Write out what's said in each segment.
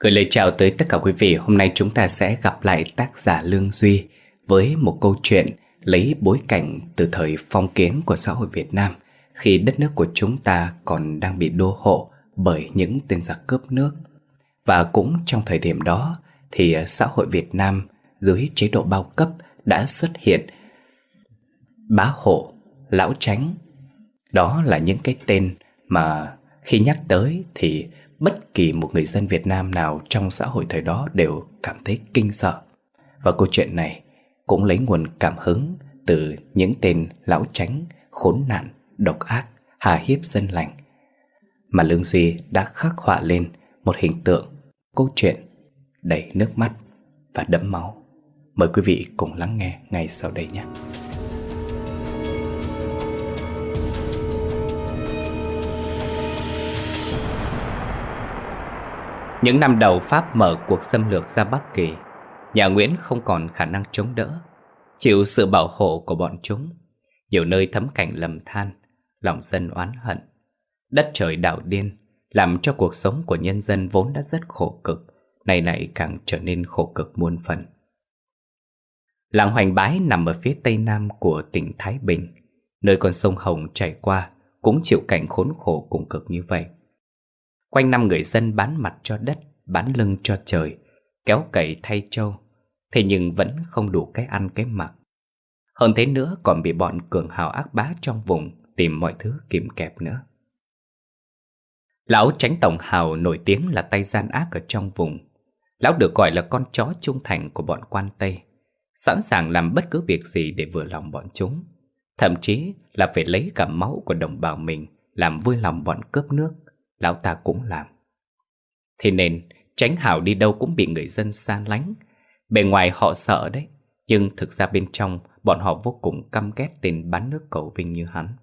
Gửi lời chào tới tất cả quý vị. Hôm nay chúng ta sẽ gặp lại tác giả Lương Duy Với một câu chuyện lấy bối cảnh từ thời phong kiến của xã hội Việt Nam Khi đất nước của chúng ta còn đang bị đô hộ bởi những tên giặc cướp nước. Và cũng trong thời điểm đó thì xã hội Việt Nam dưới chế độ bao cấp đã xuất hiện Bá hộ, lão tránh Đó là những cái tên mà khi nhắc tới thì bất kỳ một người dân Việt Nam nào trong xã hội thời đó đều cảm thấy kinh sợ. Và câu chuyện này cũng lấy nguồn cảm hứng từ những tên lão tránh, khốn nạn, độc ác, hà hiếp dân lành mà Lương Duy đã khắc họa lên một hình tượng, câu chuyện đầy nước mắt và đẫm máu. Mời quý vị cùng lắng nghe ngay sau đây nhé. Những năm đầu Pháp mở cuộc xâm lược ra Bắc Kỳ, nhà Nguyễn không còn khả năng chống đỡ, chịu sự bảo hộ của bọn chúng. Nhiều nơi thấm cảnh lầm than, lòng dân oán hận. Đất trời đảo điên, làm cho cuộc sống của nhân dân vốn đã rất khổ cực, này này càng trở nên khổ cực muôn phần. Làng Hoành Bái nằm ở phía tây nam của tỉnh Thái Bình, nơi con sông Hồng chảy qua, cũng chịu cảnh khốn khổ cùng cực như vậy. Quanh năm người dân bán mặt cho đất, bán lưng cho trời, kéo cậy thay trâu, thế nhưng vẫn không đủ cái ăn cái mặc. Hơn thế nữa còn bị bọn cường hào ác bá trong vùng tìm mọi thứ kìm kẹp nữa. Lão tránh tổng hào nổi tiếng là tay gian ác ở trong vùng. Lão được gọi là con chó trung thành của bọn quan Tây, sẵn sàng làm bất cứ việc gì để vừa lòng bọn chúng. Thậm chí là phải lấy cả máu của đồng bào mình làm vui lòng bọn cướp nước lão ta cũng làm. Thế nên, tránh hảo đi đâu cũng bị người dân xa lánh. Bề ngoài họ sợ đấy, nhưng thực ra bên trong bọn họ vô cùng căm ghét tên bán nước cầu vinh như hắn.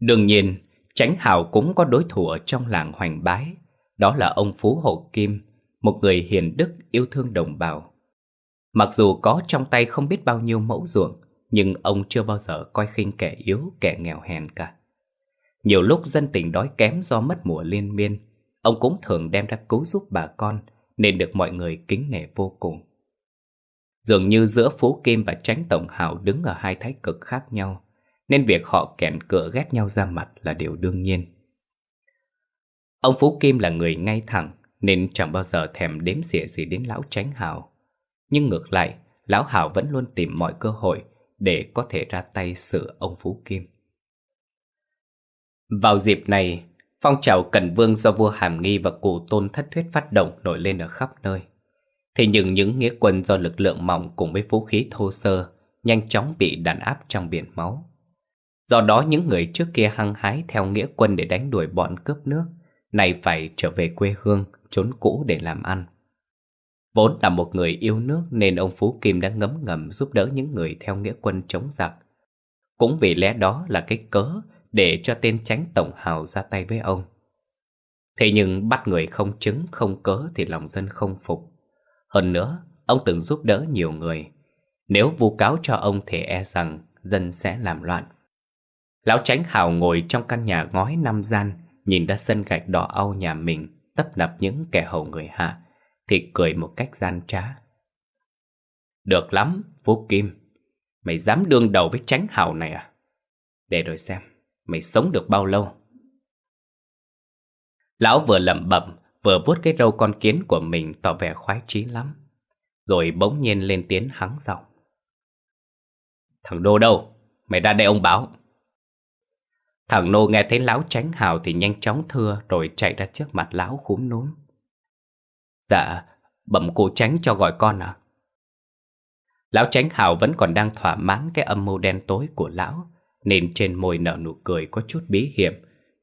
Đương nhiên, tránh hảo cũng có đối thủ ở trong làng hoành bái. Đó là ông Phú Hộ Kim, một người hiền đức yêu thương đồng bào. Mặc dù có trong tay không biết bao nhiêu mẫu ruộng, nhưng ông chưa bao giờ coi khinh kẻ yếu, kẻ nghèo hèn cả. Nhiều lúc dân tình đói kém do mất mùa liên miên, ông cũng thường đem ra cứu giúp bà con, nên được mọi người kính nể vô cùng. Dường như giữa Phú Kim và Tránh Tổng Hảo đứng ở hai thái cực khác nhau, nên việc họ kẹn cửa ghét nhau ra mặt là điều đương nhiên. Ông Phú Kim là người ngay thẳng, nên chẳng bao giờ thèm đếm xỉa gì đến Lão Tránh Hảo. Nhưng ngược lại, Lão Hảo vẫn luôn tìm mọi cơ hội để có thể ra tay xử ông Phú Kim. Vào dịp này, phong trào Cẩn Vương do vua Hàm Nghi và cụ Tôn Thất Thuyết phát động nổi lên ở khắp nơi. Thế nhưng những nghĩa quân do lực lượng mỏng cùng với vũ khí thô sơ nhanh chóng bị đàn áp trong biển máu. Do đó những người trước kia hăng hái theo nghĩa quân để đánh đuổi bọn cướp nước, nay phải trở về quê hương, trốn cũ để làm ăn. Vốn là một người yêu nước nên ông Phú Kim đã ngấm ngầm giúp đỡ những người theo nghĩa quân chống giặc. Cũng vì lẽ đó là cái cớ để cho tên tránh tổng hào ra tay với ông. Thế nhưng bắt người không chứng không cớ thì lòng dân không phục. Hơn nữa, ông từng giúp đỡ nhiều người. Nếu vu cáo cho ông thì e rằng dân sẽ làm loạn. Lão tránh hào ngồi trong căn nhà ngói năm gian, nhìn ra sân gạch đỏ au nhà mình tấp nập những kẻ hầu người hạ, thì cười một cách gian trá. Được lắm, vũ Kim. Mày dám đương đầu với tránh hào này à? Để rồi xem. Mày sống được bao lâu? Lão vừa lẩm bẩm, Vừa vuốt cái râu con kiến của mình Tỏ vẻ khoái chí lắm. Rồi bỗng nhiên lên tiếng hắng giọng. Thằng Đô đâu? Mày ra đây ông báo. Thằng Nô nghe thấy lão tránh hào Thì nhanh chóng thưa Rồi chạy ra trước mặt lão khúm núm. Dạ Bẩm cụ tránh cho gọi con à Lão tránh hào vẫn còn đang thỏa mãn Cái âm mưu đen tối của lão nên trên môi nở nụ cười có chút bí hiểm,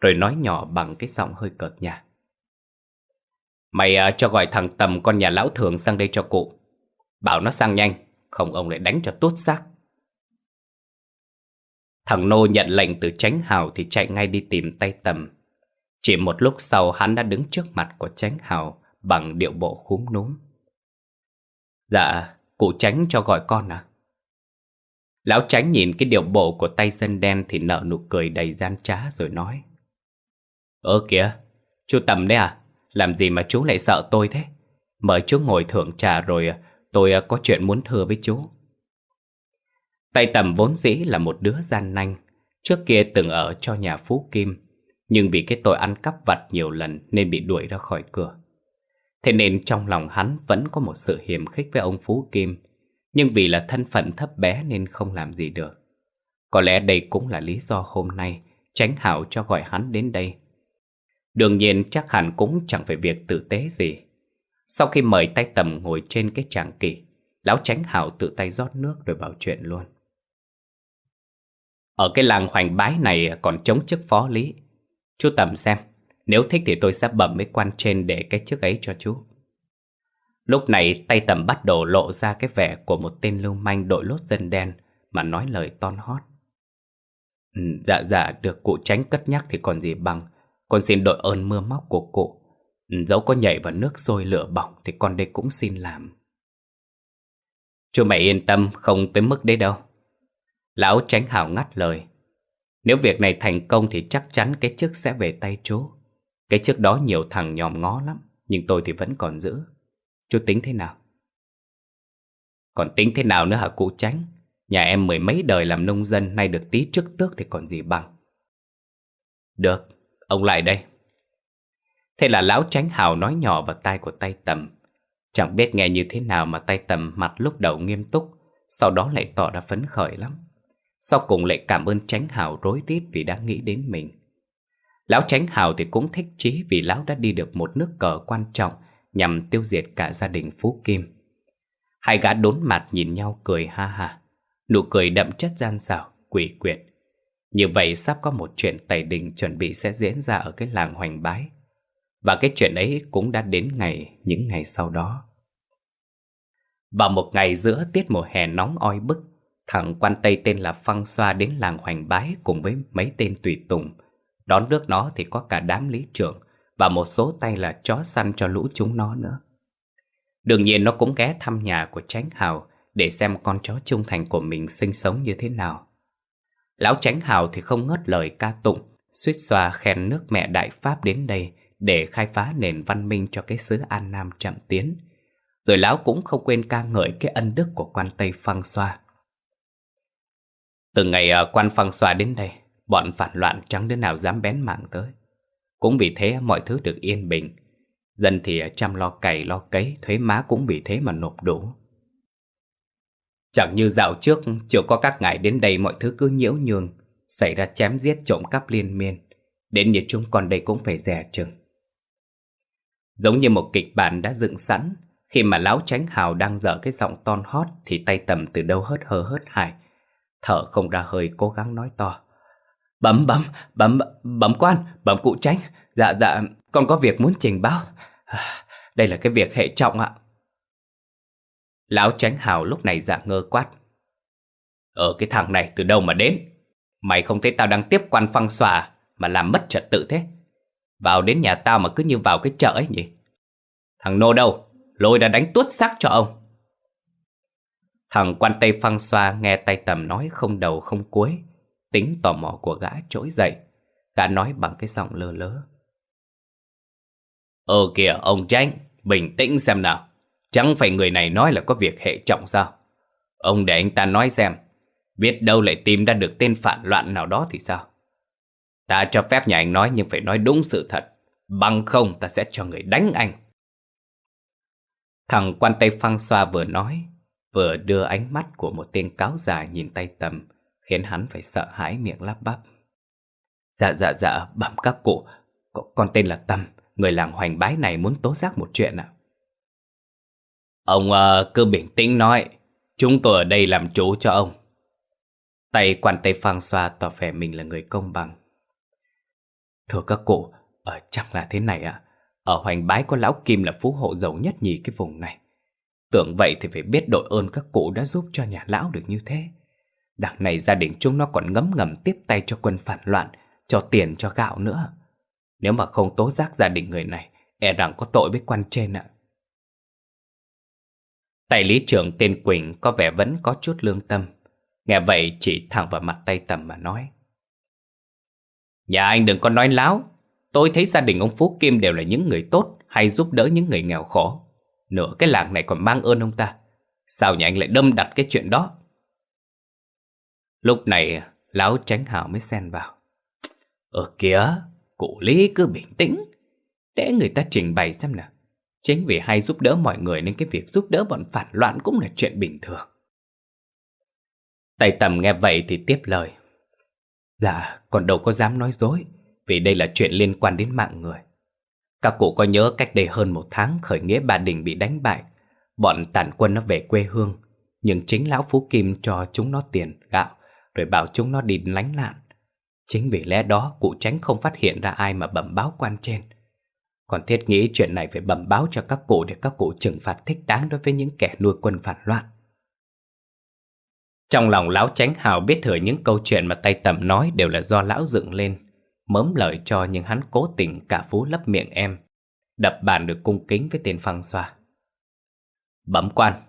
rồi nói nhỏ bằng cái giọng hơi cợt nhạt. Mày uh, cho gọi thằng Tầm con nhà lão thường sang đây cho cụ. Bảo nó sang nhanh, không ông lại đánh cho tốt xác. Thằng Nô nhận lệnh từ tránh hào thì chạy ngay đi tìm tay Tầm. Chỉ một lúc sau hắn đã đứng trước mặt của tránh hào bằng điệu bộ khúm núm. Dạ, cụ tránh cho gọi con à? Lão tránh nhìn cái điệu bộ của tay dân đen thì nở nụ cười đầy gian trá rồi nói. Ơ kìa, chú Tầm đấy à? làm gì mà chú lại sợ tôi thế? Mời chú ngồi thưởng trà rồi à, tôi à, có chuyện muốn thưa với chú. Tay tầm vốn dĩ là một đứa gian nanh, trước kia từng ở cho nhà Phú Kim, nhưng vì cái tội ăn cắp vặt nhiều lần nên bị đuổi ra khỏi cửa. Thế nên trong lòng hắn vẫn có một sự hiềm khích với ông Phú Kim, nhưng vì là thân phận thấp bé nên không làm gì được. Có lẽ đây cũng là lý do hôm nay Tránh Hảo cho gọi hắn đến đây. Đương nhiên chắc hẳn cũng chẳng phải việc tử tế gì. Sau khi mời tay tầm ngồi trên cái tràng kỷ, lão Tránh Hảo tự tay rót nước rồi bảo chuyện luôn. Ở cái làng hoành bái này còn chống chức phó lý. Chú Tầm xem, nếu thích thì tôi sẽ bẩm với quan trên để cái chức ấy cho chú. Lúc này tay tầm bắt đầu lộ ra cái vẻ của một tên lưu manh đội lốt dân đen mà nói lời ton hót. Ừ, dạ dạ được cụ tránh cất nhắc thì còn gì bằng. Con xin đội ơn mưa móc của cụ. Ừ, Dẫu có nhảy vào nước sôi lửa bỏng Thì con đây cũng xin làm. Chú mày yên tâm Không tới mức đấy đâu. Lão tránh hào ngắt lời. Nếu việc này thành công thì chắc chắn cái chức sẽ về tay chú. Cái chức đó nhiều thằng nhòm ngó lắm Nhưng tôi thì vẫn còn giữ. Chú tính thế nào? Còn tính thế nào nữa hả cụ tránh? Nhà em mười mấy đời làm nông dân Nay được tí chức tước thì còn gì bằng. Được, ông lại đây. Thế là lão tránh hào nói nhỏ vào tai của tay tầm. Chẳng biết nghe như thế nào mà tay tầm mặt lúc đầu nghiêm túc Sau đó lại tỏ ra phấn khởi lắm. Sau cùng lại cảm ơn tránh hào rối rít vì đã nghĩ đến mình. Lão tránh hào thì cũng thích chí vì lão đã đi được một nước cờ quan trọng Nhằm tiêu diệt cả gia đình Phú Kim. Hai gã đốn mặt nhìn nhau cười ha ha Nụ cười đậm chất gian xảo, quỷ quyệt. Như vậy sắp có một chuyện tẩy đình chuẩn bị sẽ diễn ra ở cái làng hoành bái. Và cái chuyện ấy cũng đã đến ngày, những ngày sau đó. Vào một ngày giữa tiết mùa hè nóng oi bức Thằng quan Tây tên là Phăng Xoa đến làng hoành bái cùng với mấy tên tùy tùng. Đón nước nó thì có cả đám lý trưởng và một số tay là chó săn cho lũ chúng nó nữa Đương nhiên nó cũng ghé thăm nhà của Tránh Hào để xem con chó trung thành của mình sinh sống như thế nào. Lão Tránh Hào thì không ngớt lời ca tụng, suýt xoa khen nước mẹ Đại Pháp đến đây để khai phá nền văn minh cho cái xứ An Nam chậm tiến. Rồi lão cũng không quên ca ngợi cái ân đức của quan Tây Phăng Xoa. Từ ngày à, quan Phăng Xoa đến đây, bọn phản loạn chẳng đứa nào dám bén mạng tới. Cũng vì thế mọi thứ được yên bình. Dân thì chăm lo cày lo cấy, thuế má cũng vì thế mà nộp đủ. Chẳng như dạo trước, chiều có các ngài đến đây mọi thứ cứ nhiễu nhường, xảy ra chém giết trộm cắp liên miên. Đến như chúng còn đây cũng phải dè chừng. Giống như một kịch bản đã dựng sẵn, khi mà lão tránh hào đang dở cái giọng ton hót thì tay tầm từ đâu hớt hơ hớt hải. Thở không ra hơi cố gắng nói to. Bấm bấm, bấm, bấm quan, bấm cụ tránh. Dạ dạ, con có việc muốn trình báo. À, đây là cái việc hệ trọng ạ. Lão tránh hào lúc này dạ ngơ quát. Ở cái thằng này từ đâu mà đến? Mày không thấy tao đang tiếp quan phăng xòa mà làm mất trật tự thế? Vào đến nhà tao mà cứ như vào cái chợ ấy nhỉ? Thằng nô đâu? Lôi đã đánh tuốt xác cho ông. Thằng quan tây phăng xoa nghe tay tầm nói không đầu không cuối. Tính tò mò của gã trỗi dậy. Gã nói bằng cái giọng lơ lớ. Ờ kìa ông tranh, bình tĩnh xem nào. Chẳng phải người này nói là có việc hệ trọng sao Ông để anh ta nói xem Biết đâu lại tìm ra được tên phản loạn nào đó thì sao Ta cho phép nhà anh nói nhưng phải nói đúng sự thật Bằng không ta sẽ cho người đánh anh Thằng quan tay phăng xoa vừa nói Vừa đưa ánh mắt của một tên cáo già nhìn tay tầm Khiến hắn phải sợ hãi miệng lắp bắp Dạ dạ dạ bẩm các cụ Con tên là Tâm Người làng hoành bái này muốn tố giác một chuyện ạ Ông uh, cứ bình tĩnh nói, chúng tôi ở đây làm chủ cho ông. Tay quan tay phang xoa tỏ vẻ mình là người công bằng. Thưa các cụ, ờ, ở chẳng là thế này ạ. Ở Hoành Bái có lão Kim là phú hộ giàu nhất nhì cái vùng này. Tưởng vậy thì phải biết đội ơn các cụ đã giúp cho nhà lão được như thế. Đằng này gia đình chúng nó còn ngấm ngầm tiếp tay cho quân phản loạn, cho tiền cho gạo nữa. Nếu mà không tố giác gia đình người này, e rằng có tội với quan trên ạ. Tài lý trưởng tên Quỳnh có vẻ vẫn có chút lương tâm. Nghe vậy chỉ thẳng vào mặt tay tầm mà nói. Nhà anh đừng có nói láo. Tôi thấy gia đình ông Phú Kim đều là những người tốt, hay giúp đỡ những người nghèo khổ. Nửa cái làng này còn mang ơn ông ta. Sao nhà anh lại đâm đặt cái chuyện đó? Lúc này, lão tránh hào mới xen vào. ở kìa, cụ Lý cứ bình tĩnh. Để người ta trình bày xem nào. Chính vì hay giúp đỡ mọi người nên cái việc giúp đỡ bọn phản loạn cũng là chuyện bình thường. tay Tầm nghe vậy thì tiếp lời. Dạ, còn đâu có dám nói dối, vì đây là chuyện liên quan đến mạng người. Các cụ có nhớ cách đây hơn một tháng khởi nghĩa bà Đình bị đánh bại, bọn tàn quân nó về quê hương, nhưng chính lão Phú Kim cho chúng nó tiền, gạo, rồi bảo chúng nó đi lánh nạn. Chính vì lẽ đó cụ tránh không phát hiện ra ai mà bẩm báo quan trên. Còn thiết nghĩ chuyện này phải bẩm báo cho các cụ để các cụ trừng phạt thích đáng đối với những kẻ nuôi quân phản loạn. Trong lòng lão tránh hào biết thừa những câu chuyện mà tay tầm nói đều là do lão dựng lên, mớm lời cho nhưng hắn cố tình cả phú lấp miệng em, đập bàn được cung kính với tên phăng xoa. Bẩm quan,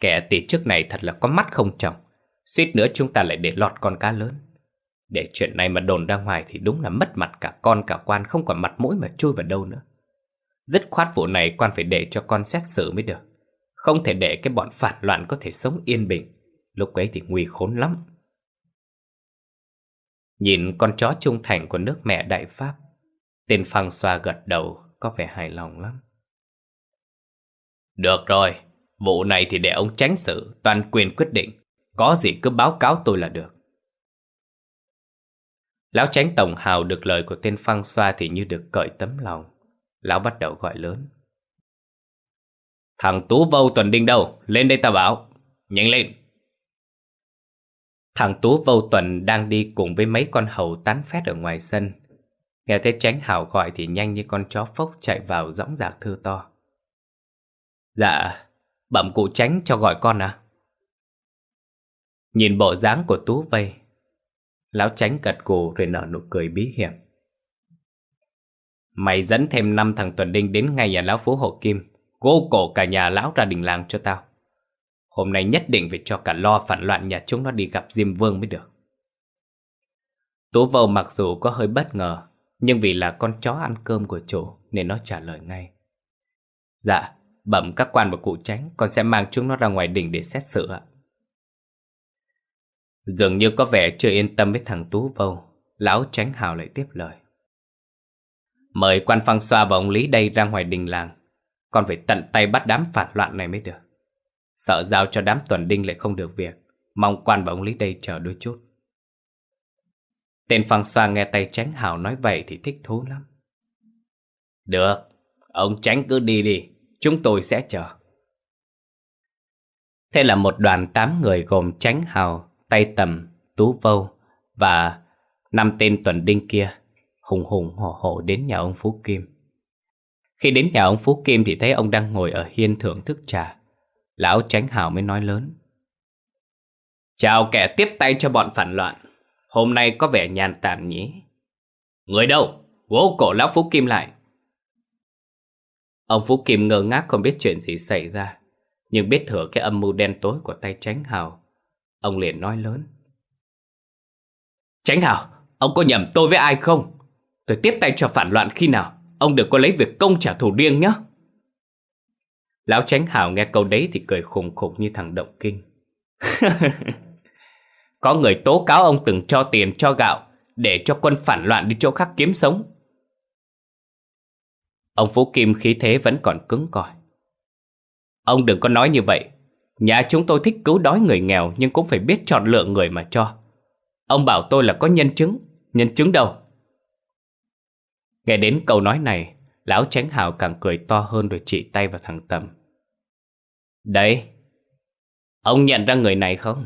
kẻ tỷ trước này thật là có mắt không chồng, suýt nữa chúng ta lại để lọt con cá lớn. Để chuyện này mà đồn ra ngoài thì đúng là mất mặt cả con cả quan không còn mặt mũi mà chui vào đâu nữa. Dứt khoát vụ này quan phải để cho con xét xử mới được. Không thể để cái bọn phản loạn có thể sống yên bình. Lúc ấy thì nguy khốn lắm. Nhìn con chó trung thành của nước mẹ Đại Pháp, tên Phang xoa gật đầu có vẻ hài lòng lắm. Được rồi, vụ này thì để ông tránh xử, toàn quyền quyết định. Có gì cứ báo cáo tôi là được. Lão tránh tổng hào được lời của tên phăng xoa thì như được cởi tấm lòng. Lão bắt đầu gọi lớn. Thằng Tú Vâu Tuần Đinh đâu? Lên đây ta bảo. Nhanh lên. Thằng Tú Vâu Tuần đang đi cùng với mấy con hầu tán phét ở ngoài sân. Nghe thấy tránh hào gọi thì nhanh như con chó phốc chạy vào dõng dạc thư to. Dạ, bẩm cụ tránh cho gọi con à? Nhìn bộ dáng của Tú Vây, Lão tránh gật gù rồi nở nụ cười bí hiểm. Mày dẫn thêm năm thằng Tuần Đinh đến ngay nhà lão Phú hồ Kim, gô cổ cả nhà lão ra đình làng cho tao. Hôm nay nhất định phải cho cả lo phản loạn nhà chúng nó đi gặp Diêm Vương mới được. Tú Vâu mặc dù có hơi bất ngờ, nhưng vì là con chó ăn cơm của chủ nên nó trả lời ngay. Dạ, bẩm các quan và cụ tránh, con sẽ mang chúng nó ra ngoài đỉnh để xét xử ạ. Dường như có vẻ chưa yên tâm với thằng Tú Vâu, lão tránh hào lại tiếp lời. Mời quan phăng xoa và ông Lý đây ra ngoài đình làng, con phải tận tay bắt đám phản loạn này mới được. Sợ giao cho đám tuần đinh lại không được việc, mong quan và ông Lý đây chờ đôi chút. Tên phăng xoa nghe tay tránh hào nói vậy thì thích thú lắm. Được, ông tránh cứ đi đi, chúng tôi sẽ chờ. Thế là một đoàn tám người gồm tránh hào, tay tầm, tú vâu và năm tên tuần đinh kia hùng hùng hổ hổ đến nhà ông Phú Kim. Khi đến nhà ông Phú Kim thì thấy ông đang ngồi ở hiên thưởng thức trà. Lão tránh hào mới nói lớn. Chào kẻ tiếp tay cho bọn phản loạn. Hôm nay có vẻ nhàn tản nhỉ? Người đâu? Gỗ cổ lão Phú Kim lại. Ông Phú Kim ngơ ngác không biết chuyện gì xảy ra. Nhưng biết thừa cái âm mưu đen tối của tay tránh hào Ông liền nói lớn. Tránh hảo, ông có nhầm tôi với ai không? Tôi tiếp tay cho phản loạn khi nào? Ông đừng có lấy việc công trả thù riêng nhé. Lão Tránh Hảo nghe câu đấy thì cười khùng khục như thằng động kinh. có người tố cáo ông từng cho tiền cho gạo để cho quân phản loạn đi chỗ khác kiếm sống. Ông Phú Kim khí thế vẫn còn cứng cỏi. Ông đừng có nói như vậy, Nhà chúng tôi thích cứu đói người nghèo nhưng cũng phải biết chọn lựa người mà cho. Ông bảo tôi là có nhân chứng, nhân chứng đâu? Nghe đến câu nói này, lão tránh hào càng cười to hơn rồi chỉ tay vào thằng Tầm. Đấy, ông nhận ra người này không?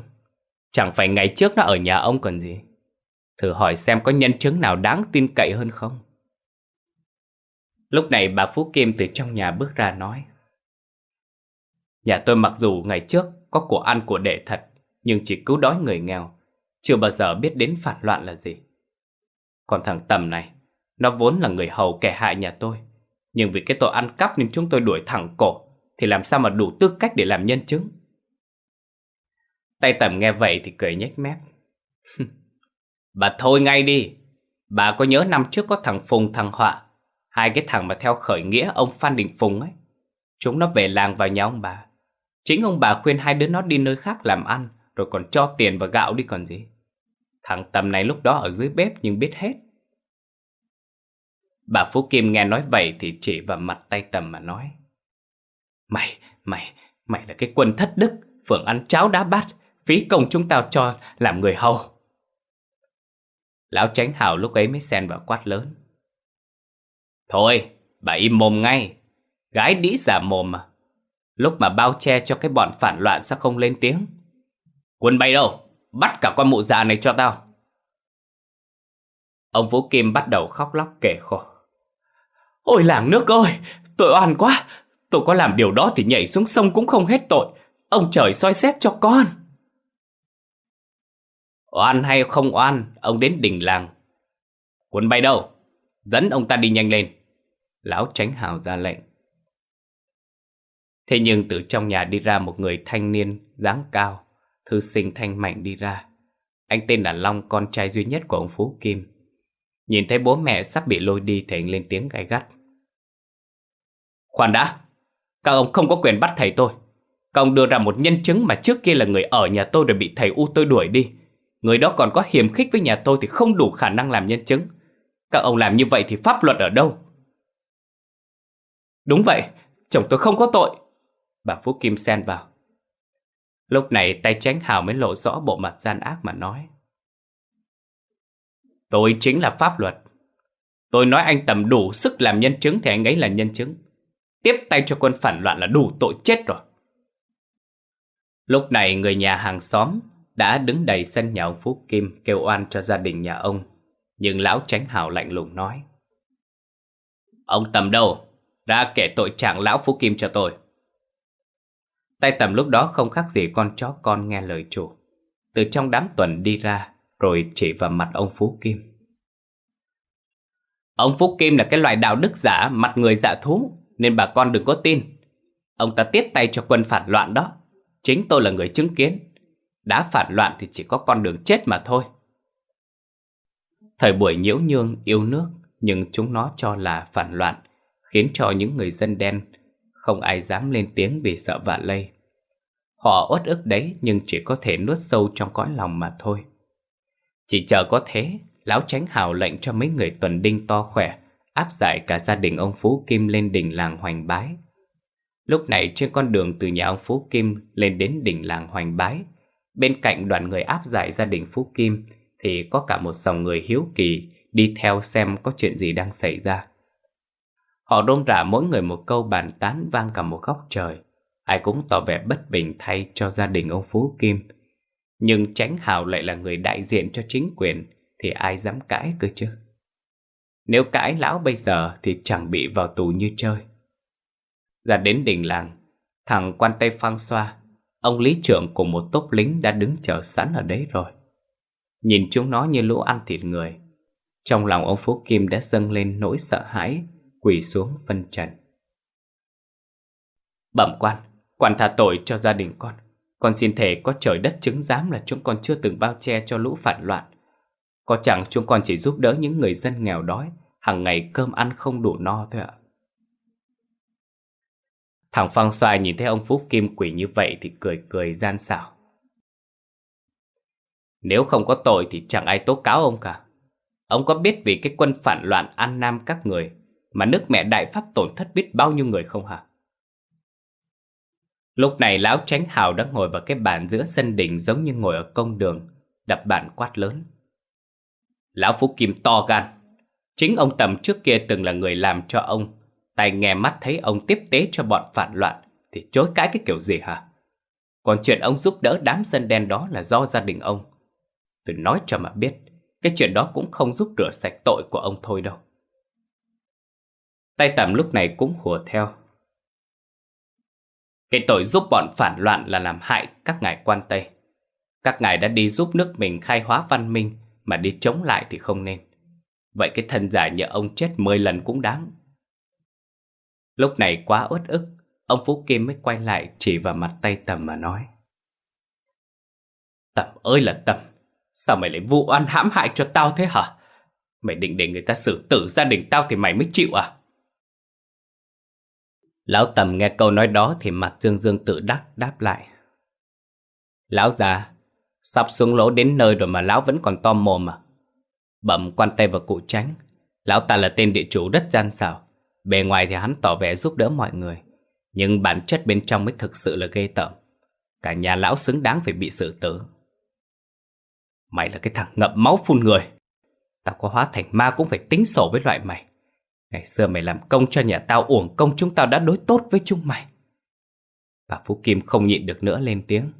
Chẳng phải ngày trước nó ở nhà ông còn gì? Thử hỏi xem có nhân chứng nào đáng tin cậy hơn không? Lúc này bà Phú Kim từ trong nhà bước ra nói. Nhà tôi mặc dù ngày trước có của ăn của để thật, nhưng chỉ cứu đói người nghèo, chưa bao giờ biết đến phản loạn là gì. Còn thằng Tầm này, nó vốn là người hầu kẻ hại nhà tôi, nhưng vì cái tội ăn cắp nên chúng tôi đuổi thẳng cổ, thì làm sao mà đủ tư cách để làm nhân chứng. Tay Tầm nghe vậy thì cười nhếch mép. bà thôi ngay đi, bà có nhớ năm trước có thằng Phùng thằng Họa, Hai cái thằng mà theo khởi nghĩa ông Phan Đình Phùng ấy. Chúng nó về làng vào nhà ông bà. Chính ông bà khuyên hai đứa nó đi nơi khác làm ăn, rồi còn cho tiền và gạo đi còn gì. Thằng Tầm này lúc đó ở dưới bếp nhưng biết hết. Bà Phú Kim nghe nói vậy thì chỉ vào mặt tay Tầm mà nói. Mày, mày, mày là cái quân thất đức, phượng ăn cháo đá bát, phí công chúng tao cho làm người hầu. Lão tránh hào lúc ấy mới xen vào quát lớn. Thôi, bà im mồm ngay. Gái đĩ giả mồm mà. Lúc mà bao che cho cái bọn phản loạn sao không lên tiếng? Quân bay đâu? Bắt cả con mụ già này cho tao. Ông Vũ Kim bắt đầu khóc lóc kể khổ. Ôi làng nước ơi, tội oan quá. Tôi có làm điều đó thì nhảy xuống sông cũng không hết tội. Ông trời soi xét cho con. Oan hay không oan, ông đến đỉnh làng. Quân bay đâu? Dẫn ông ta đi nhanh lên. Lão tránh hào ra lệnh. Thế nhưng từ trong nhà đi ra một người thanh niên, dáng cao, thư sinh thanh mạnh đi ra. Anh tên là Long, con trai duy nhất của ông Phú Kim. Nhìn thấy bố mẹ sắp bị lôi đi thì anh lên tiếng gai gắt. Khoan đã, các ông không có quyền bắt thầy tôi. Các ông đưa ra một nhân chứng mà trước kia là người ở nhà tôi rồi bị thầy U tôi đuổi đi. Người đó còn có hiểm khích với nhà tôi thì không đủ khả năng làm nhân chứng. Các ông làm như vậy thì pháp luật ở đâu? Đúng vậy, chồng tôi không có tội. Bà Phú Kim xen vào. Lúc này tay tránh hào mới lộ rõ bộ mặt gian ác mà nói. Tôi chính là pháp luật. Tôi nói anh tầm đủ sức làm nhân chứng thì anh ấy là nhân chứng. Tiếp tay cho quân phản loạn là đủ tội chết rồi. Lúc này người nhà hàng xóm đã đứng đầy sân nhà ông Phú Kim kêu oan cho gia đình nhà ông. Nhưng lão tránh hào lạnh lùng nói. Ông Tầm đâu? Ra kể tội trạng lão Phú Kim cho tôi. Tay Tầm lúc đó không khác gì con chó con nghe lời chủ. Từ trong đám tuần đi ra, rồi chỉ vào mặt ông Phú Kim. Ông Phú Kim là cái loại đạo đức giả, mặt người dạ thú, nên bà con đừng có tin. Ông ta tiếp tay cho quân phản loạn đó. Chính tôi là người chứng kiến. Đã phản loạn thì chỉ có con đường chết mà thôi. Thời buổi nhiễu nhương yêu nước, nhưng chúng nó cho là phản loạn, khiến cho những người dân đen không ai dám lên tiếng vì sợ vạ lây. Họ uất ức đấy nhưng chỉ có thể nuốt sâu trong cõi lòng mà thôi. Chỉ chờ có thế, lão tránh hào lệnh cho mấy người tuần đinh to khỏe, áp giải cả gia đình ông Phú Kim lên đỉnh làng Hoành Bái. Lúc này trên con đường từ nhà ông Phú Kim lên đến đỉnh làng Hoành Bái, bên cạnh đoàn người áp giải gia đình Phú Kim thì có cả một dòng người hiếu kỳ đi theo xem có chuyện gì đang xảy ra. Họ rôm rả mỗi người một câu bàn tán vang cả một góc trời. Ai cũng tỏ vẻ bất bình thay cho gia đình ông Phú Kim. Nhưng tránh hào lại là người đại diện cho chính quyền thì ai dám cãi cơ chứ? Nếu cãi lão bây giờ thì chẳng bị vào tù như chơi. Ra đến đỉnh làng, thằng quan tây phang xoa, ông lý trưởng cùng một tốp lính đã đứng chờ sẵn ở đấy rồi. Nhìn chúng nó như lũ ăn thịt người. Trong lòng ông Phú Kim đã dâng lên nỗi sợ hãi, quỳ xuống phân trần. Bẩm quan, quan tha tội cho gia đình con. Con xin thề có trời đất chứng giám là chúng con chưa từng bao che cho lũ phản loạn. Có chẳng chúng con chỉ giúp đỡ những người dân nghèo đói, hàng ngày cơm ăn không đủ no thôi ạ. Thằng phan Xoài nhìn thấy ông Phúc Kim quỷ như vậy thì cười cười gian xảo. Nếu không có tội thì chẳng ai tố cáo ông cả. Ông có biết vì cái quân phản loạn ăn nam các người mà nước mẹ đại pháp tổn thất biết bao nhiêu người không hả? Lúc này lão tránh hào đã ngồi vào cái bàn giữa sân đình giống như ngồi ở công đường, đập bàn quát lớn. Lão Phú Kim to gan. Chính ông Tầm trước kia từng là người làm cho ông. tay nghe mắt thấy ông tiếp tế cho bọn phản loạn thì chối cãi cái kiểu gì hả? Còn chuyện ông giúp đỡ đám dân đen đó là do gia đình ông. Tôi nói cho mà biết, cái chuyện đó cũng không giúp rửa sạch tội của ông thôi đâu. Tay Tầm lúc này cũng hùa theo. Cái tội giúp bọn phản loạn là làm hại các ngài quan Tây. Các ngài đã đi giúp nước mình khai hóa văn minh mà đi chống lại thì không nên. Vậy cái thân giả nhờ ông chết 10 lần cũng đáng. Lúc này quá uất ức, ông Phú Kim mới quay lại chỉ vào mặt tay Tầm mà nói. Tầm ơi là Tầm, sao mày lại vụ oan hãm hại cho tao thế hả? Mày định để người ta xử tử gia đình tao thì mày mới chịu à? Lão Tầm nghe câu nói đó thì mặt Dương Dương tự đắc đáp lại. Lão già, sắp xuống lỗ đến nơi rồi mà lão vẫn còn to mồm à? Bẩm quan tay vào cụ tránh. Lão ta là tên địa chủ rất gian xảo. Bề ngoài thì hắn tỏ vẻ giúp đỡ mọi người. Nhưng bản chất bên trong mới thực sự là ghê tởm. Cả nhà lão xứng đáng phải bị xử tử. Mày là cái thằng ngậm máu phun người. Tao có hóa thành ma cũng phải tính sổ với loại mày. Ngày xưa mày làm công cho nhà tao, uổng công chúng tao đã đối tốt với chúng mày. Bà Phú Kim không nhịn được nữa lên tiếng.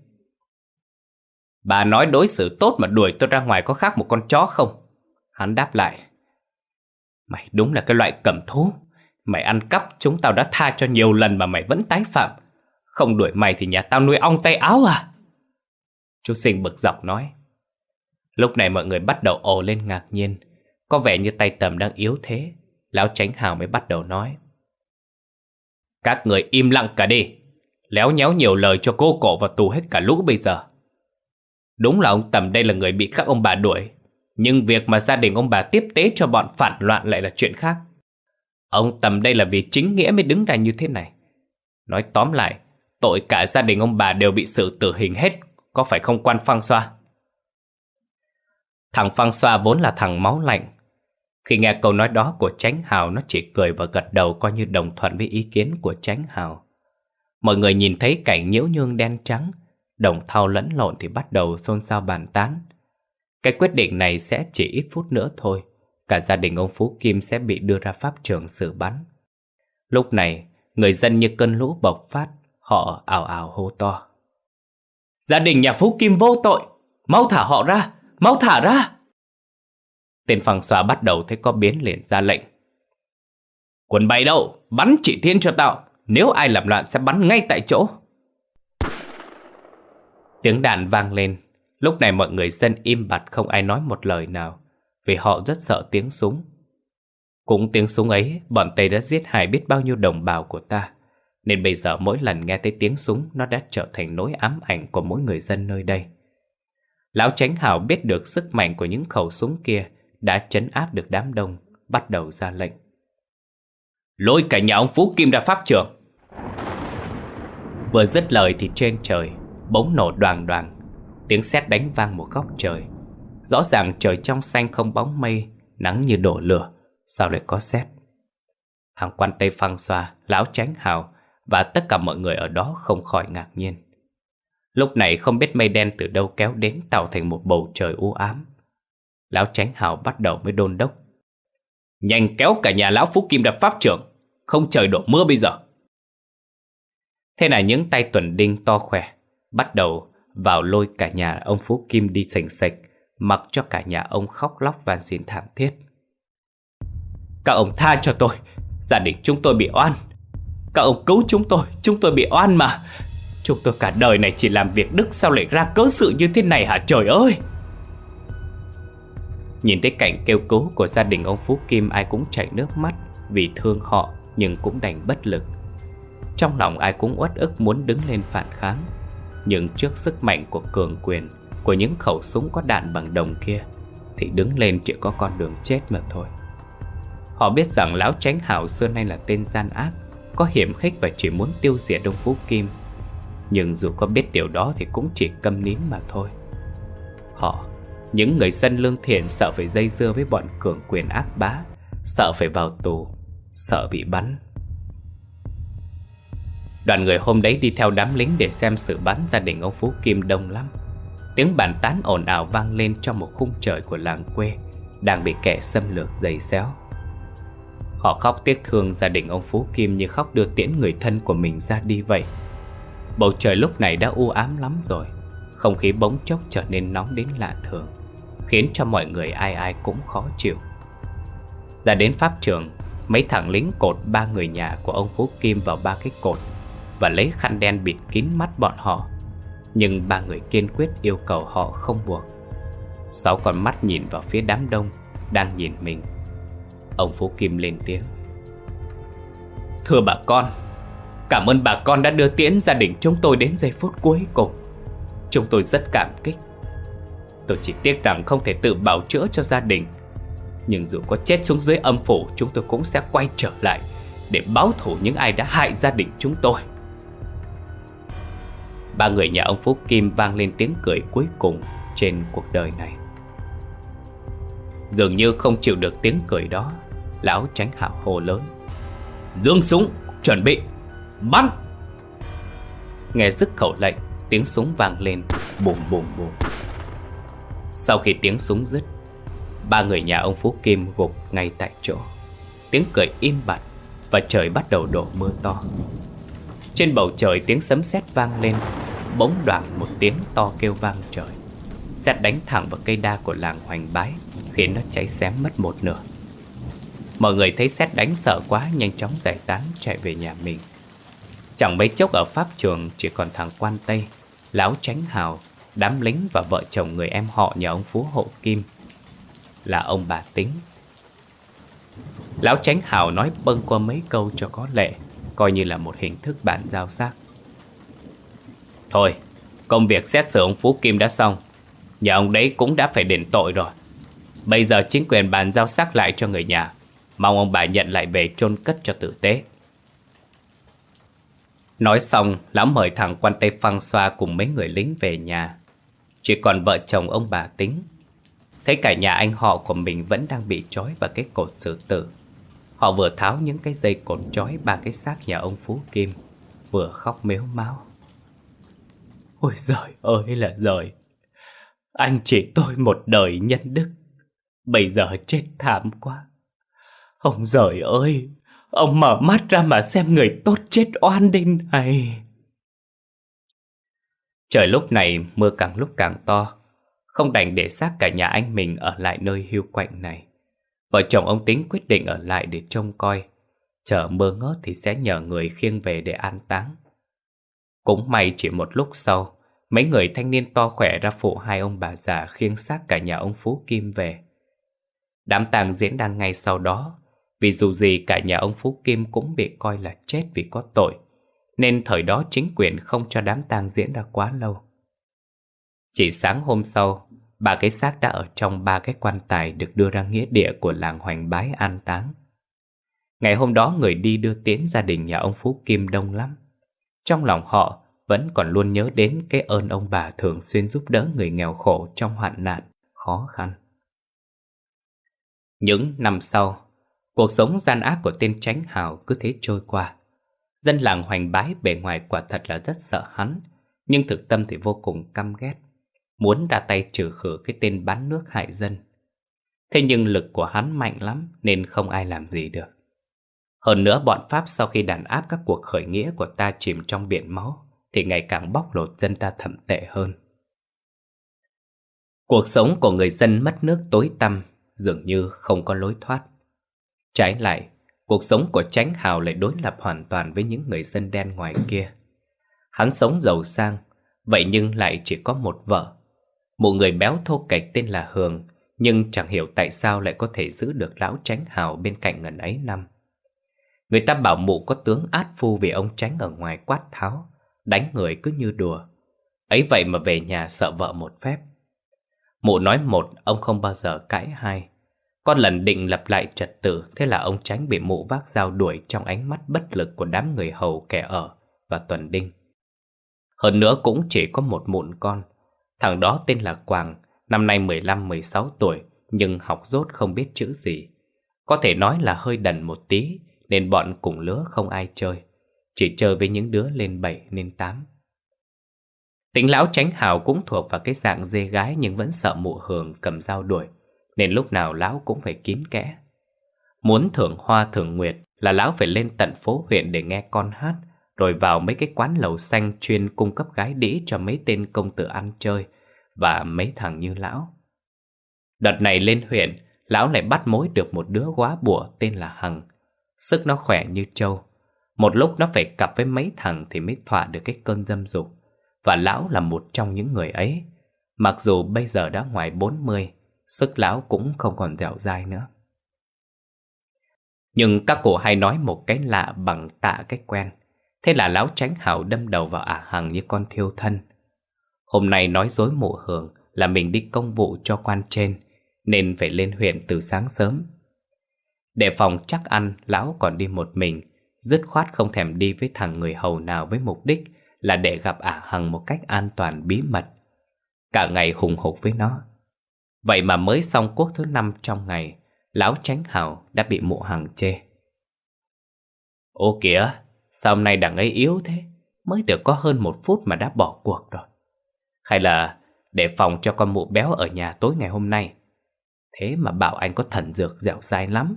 Bà nói đối xử tốt mà đuổi tôi ra ngoài có khác một con chó không? Hắn đáp lại. Mày đúng là cái loại cầm thú. Mày ăn cắp chúng tao đã tha cho nhiều lần mà mày vẫn tái phạm. Không đuổi mày thì nhà tao nuôi ong tay áo à? Chú sinh bực dọc nói. Lúc này mọi người bắt đầu ồ lên ngạc nhiên. Có vẻ như tay tầm đang yếu thế. Lão tránh hào mới bắt đầu nói. Các người im lặng cả đi. Léo nhéo nhiều lời cho cô cổ và tù hết cả lũ bây giờ. Đúng là ông Tầm đây là người bị các ông bà đuổi. Nhưng việc mà gia đình ông bà tiếp tế cho bọn phản loạn lại là chuyện khác. Ông Tầm đây là vì chính nghĩa mới đứng ra như thế này. Nói tóm lại, tội cả gia đình ông bà đều bị xử tử hình hết, có phải không quan phăng xoa? Thằng Phang xoa vốn là thằng máu lạnh. Khi nghe câu nói đó của Tránh Hào nó chỉ cười và gật đầu coi như đồng thuận với ý kiến của Tránh Hào. Mọi người nhìn thấy cảnh nhiễu nhương đen trắng, đồng thao lẫn lộn thì bắt đầu xôn xao bàn tán. Cái quyết định này sẽ chỉ ít phút nữa thôi, cả gia đình ông Phú Kim sẽ bị đưa ra pháp trường xử bắn. Lúc này, người dân như cơn lũ bộc phát, họ ảo ảo hô to. Gia đình nhà Phú Kim vô tội, mau thả họ ra, mau thả ra. Tên phăng xóa bắt đầu thấy có biến liền ra lệnh. Quân bay đâu, bắn chỉ thiên cho tao, nếu ai làm loạn sẽ bắn ngay tại chỗ. Tiếng đàn vang lên, lúc này mọi người dân im bặt không ai nói một lời nào, vì họ rất sợ tiếng súng. Cũng tiếng súng ấy, bọn Tây đã giết hại biết bao nhiêu đồng bào của ta, nên bây giờ mỗi lần nghe thấy tiếng súng nó đã trở thành nỗi ám ảnh của mỗi người dân nơi đây. Lão Tránh Hảo biết được sức mạnh của những khẩu súng kia đã chấn áp được đám đông, bắt đầu ra lệnh. Lôi cả nhà ông Phú Kim ra pháp trường. Vừa dứt lời thì trên trời, bỗng nổ đoàn đoàn, tiếng sét đánh vang một góc trời. Rõ ràng trời trong xanh không bóng mây, nắng như đổ lửa, sao lại có sét? Thằng quan tây phăng xoa, lão tránh hào và tất cả mọi người ở đó không khỏi ngạc nhiên. Lúc này không biết mây đen từ đâu kéo đến tạo thành một bầu trời u ám. Lão tránh hào bắt đầu mới đôn đốc. Nhanh kéo cả nhà lão Phú Kim đập pháp trưởng, không trời đổ mưa bây giờ. Thế là những tay tuần đinh to khỏe, bắt đầu vào lôi cả nhà ông Phú Kim đi sành sạch, mặc cho cả nhà ông khóc lóc van xin thảm thiết. Các ông tha cho tôi, gia đình chúng tôi bị oan. Các ông cứu chúng tôi, chúng tôi bị oan mà. Chúng tôi cả đời này chỉ làm việc đức sao lại ra cớ sự như thế này hả trời ơi? Nhìn thấy cảnh kêu cứu của gia đình ông Phú Kim ai cũng chảy nước mắt vì thương họ nhưng cũng đành bất lực. Trong lòng ai cũng uất ức muốn đứng lên phản kháng. Nhưng trước sức mạnh của cường quyền, của những khẩu súng có đạn bằng đồng kia, thì đứng lên chỉ có con đường chết mà thôi. Họ biết rằng Lão Tránh Hảo xưa nay là tên gian ác, có hiểm khích và chỉ muốn tiêu diệt Đông Phú Kim nhưng dù có biết điều đó thì cũng chỉ câm nín mà thôi Họ, những người dân lương thiện sợ phải dây dưa với bọn cường quyền ác bá Sợ phải vào tù, sợ bị bắn. Đoàn người hôm đấy đi theo đám lính để xem sự bắn gia đình ông Phú Kim đông lắm. Tiếng bàn tán ồn ào vang lên trong một khung trời của làng quê Đang bị kẻ xâm lược dày xéo. Họ khóc tiếc thương gia đình ông Phú Kim như khóc đưa tiễn người thân của mình ra đi vậy. Bầu trời lúc này đã u ám lắm rồi Không khí bỗng chốc trở nên nóng đến lạ thường. Khiến cho mọi người ai ai cũng khó chịu. Ra đến pháp trường, Mấy thằng lính cột ba người nhà của ông Phú Kim vào ba cái cột Và lấy khăn đen bịt kín mắt bọn họ. Nhưng ba người kiên quyết yêu cầu họ không buộc. Sáu con mắt nhìn vào phía đám đông, Đang nhìn mình. Ông Phú Kim lên tiếng. Thưa bà con, Cảm ơn bà con đã đưa tiễn gia đình chúng tôi đến giây phút cuối cùng. Chúng tôi rất cảm kích Tôi chỉ tiếc rằng không thể tự bảo chữa cho gia đình. Nhưng dù có chết xuống dưới âm phủ Chúng tôi cũng sẽ quay trở lại Để báo thù những ai đã hại gia đình chúng tôi. Ba người nhà ông Phú Kim vang lên tiếng cười cuối cùng trên cuộc đời này. Dường như không chịu được tiếng cười đó Lão tránh hạo hồ lớn. Dương súng, chuẩn bị, bắn! Nghe dứt khẩu lệnh Tiếng súng vang lên bùm bùm bùm. Sau khi tiếng súng dứt, Ba người nhà ông Phú Kim gục ngay tại chỗ. Tiếng cười im bặt Và trời bắt đầu đổ mưa to. Trên bầu trời tiếng sấm sét vang lên, Bỗng đoạn một tiếng to kêu vang trời. Sét đánh thẳng vào cây đa của làng Hoành Bái, Khiến nó cháy xém mất một nửa. Mọi người thấy sét đánh sợ quá, Nhanh chóng giải tán, chạy về nhà mình. Chẳng mấy chốc ở Pháp trường Chỉ còn thằng quan Tây, Lão Tránh Hào Đám lính và vợ chồng người em họ nhà ông Phú Hộ Kim Là ông bà Tính. Lão Tránh Hào nói bâng qua mấy câu cho có lệ, Coi như là một hình thức bản giao xác. Thôi, Công việc xét xử ông Phú Kim đã xong Nhà ông đấy cũng đã phải đền tội rồi. Bây giờ chính quyền bàn giao xác lại cho người nhà, Mong ông bà nhận lại về chôn cất cho tử tế. Nói xong, Lão mời thằng quan tây phăng xoa Cùng mấy người lính về nhà. Chỉ còn vợ chồng ông bà tính. Thấy cả nhà anh họ của mình Vẫn đang bị trói vào cái cột xử tử. Họ vừa tháo những cái dây cột trói Ba cái xác nhà ông Phú Kim, Vừa khóc mếu máu Ôi giời ơi là giời. Anh chỉ tôi một đời nhân đức. Bây giờ chết thảm quá. Ông giời ơi, Ông mở mắt ra mà xem người tốt chết oan đi này. Trời lúc này mưa càng lúc càng to, Không đành để xác cả nhà anh mình ở lại nơi hưu quạnh này. Vợ chồng ông tính quyết định ở lại để trông coi, Chờ mưa ngớt thì sẽ nhờ người khiêng về để an táng. Cũng may chỉ một lúc sau, Mấy người thanh niên to khỏe ra phụ hai ông bà già khiêng xác cả nhà ông Phú Kim về. Đám tang diễn đàn ngay sau đó, Vì dù gì cả nhà ông Phú Kim cũng bị coi là chết vì có tội. Nên thời đó chính quyền không cho đám tang diễn ra quá lâu Chỉ sáng hôm sau Ba cái xác đã ở trong ba cái quan tài được đưa ra nghĩa địa của làng Hoành Bái an táng Ngày hôm đó người đi đưa tiến gia đình nhà ông Phú Kim đông lắm Trong lòng họ vẫn còn luôn nhớ đến cái ơn ông bà thường xuyên giúp đỡ người nghèo khổ trong hoạn nạn, khó khăn. Những năm sau, cuộc sống gian ác của tên tránh hào cứ thế trôi qua. Dân làng hoành bái bề ngoài quả thật là rất sợ hắn, nhưng thực tâm thì vô cùng căm ghét, muốn ra tay trừ khử cái tên bán nước hại dân. Thế nhưng lực của hắn mạnh lắm nên không ai làm gì được. Hơn nữa bọn Pháp sau khi đàn áp các cuộc khởi nghĩa của ta chìm trong biển máu, thì ngày càng bóc lột dân ta thậm tệ hơn. Cuộc sống của người dân mất nước tối tăm, dường như không có lối thoát. Trái lại, cuộc sống của Tránh Hào lại đối lập hoàn toàn với những người dân đen ngoài kia. Hắn sống giàu sang, vậy nhưng lại chỉ có một vợ. Một người béo thô kệch tên là Hường, nhưng chẳng hiểu tại sao lại có thể giữ được lão Tránh Hào bên cạnh ngần ấy năm. Người ta bảo mụ có tướng át phu vì ông Tránh ở ngoài quát tháo, đánh người cứ như đùa. Ấy vậy mà về nhà sợ vợ một phép. Mụ nói một, ông không bao giờ cãi hai. Con lần định lập lại trật tự, thế là ông tránh bị mụ vác dao đuổi trong ánh mắt bất lực của đám người hầu kẻ ở và tuần đinh. Hơn nữa cũng chỉ có một mụn con. Thằng đó tên là Quảng, năm nay 15-16 tuổi, nhưng học rốt không biết chữ gì. Có thể nói là hơi đần một tí, nên bọn cùng lứa không ai chơi. Chỉ chơi với những đứa lên 7 lên 8 Tính lão tránh hào cũng thuộc vào cái dạng dê gái Nhưng vẫn sợ mụ hường cầm dao đuổi nên lúc nào lão cũng phải kín kẽ Muốn thưởng hoa thưởng nguyệt Là lão phải lên tận phố huyện để nghe con hát Rồi vào mấy cái quán lầu xanh Chuyên cung cấp gái đĩ cho mấy tên công tử ăn chơi Và mấy thằng như lão Đợt này lên huyện Lão lại bắt mối được một đứa quá bùa tên là Hằng Sức nó khỏe như trâu một lúc nó phải cặp với mấy thằng thì mới thỏa được cái cơn dâm dục. Và lão là một trong những người ấy. Mặc dù bây giờ đã ngoài 40, sức lão cũng không còn dẻo dai nữa. Nhưng các cụ hay nói một cái lạ bằng tạ cái quen. Thế là lão tránh hảo đâm đầu vào ả hằng như con thiêu thân. Hôm nay nói dối mụ hưởng là mình đi công vụ cho quan trên, nên phải lên huyện từ sáng sớm. Để phòng chắc ăn, lão còn đi một mình, Dứt khoát không thèm đi với thằng người hầu nào với mục đích Là để gặp ả Hằng một cách an toàn bí mật Cả ngày hùng hục với nó Vậy mà mới xong quốc thứ năm trong ngày Lão tránh hào đã bị mụ Hằng chê. Ô kìa Sao hôm nay đằng ấy yếu thế? Mới được có hơn một phút mà đã bỏ cuộc rồi. Hay là Để phòng cho con mụ béo ở nhà tối ngày hôm nay. Thế mà bảo anh có thần dược dẻo dai lắm.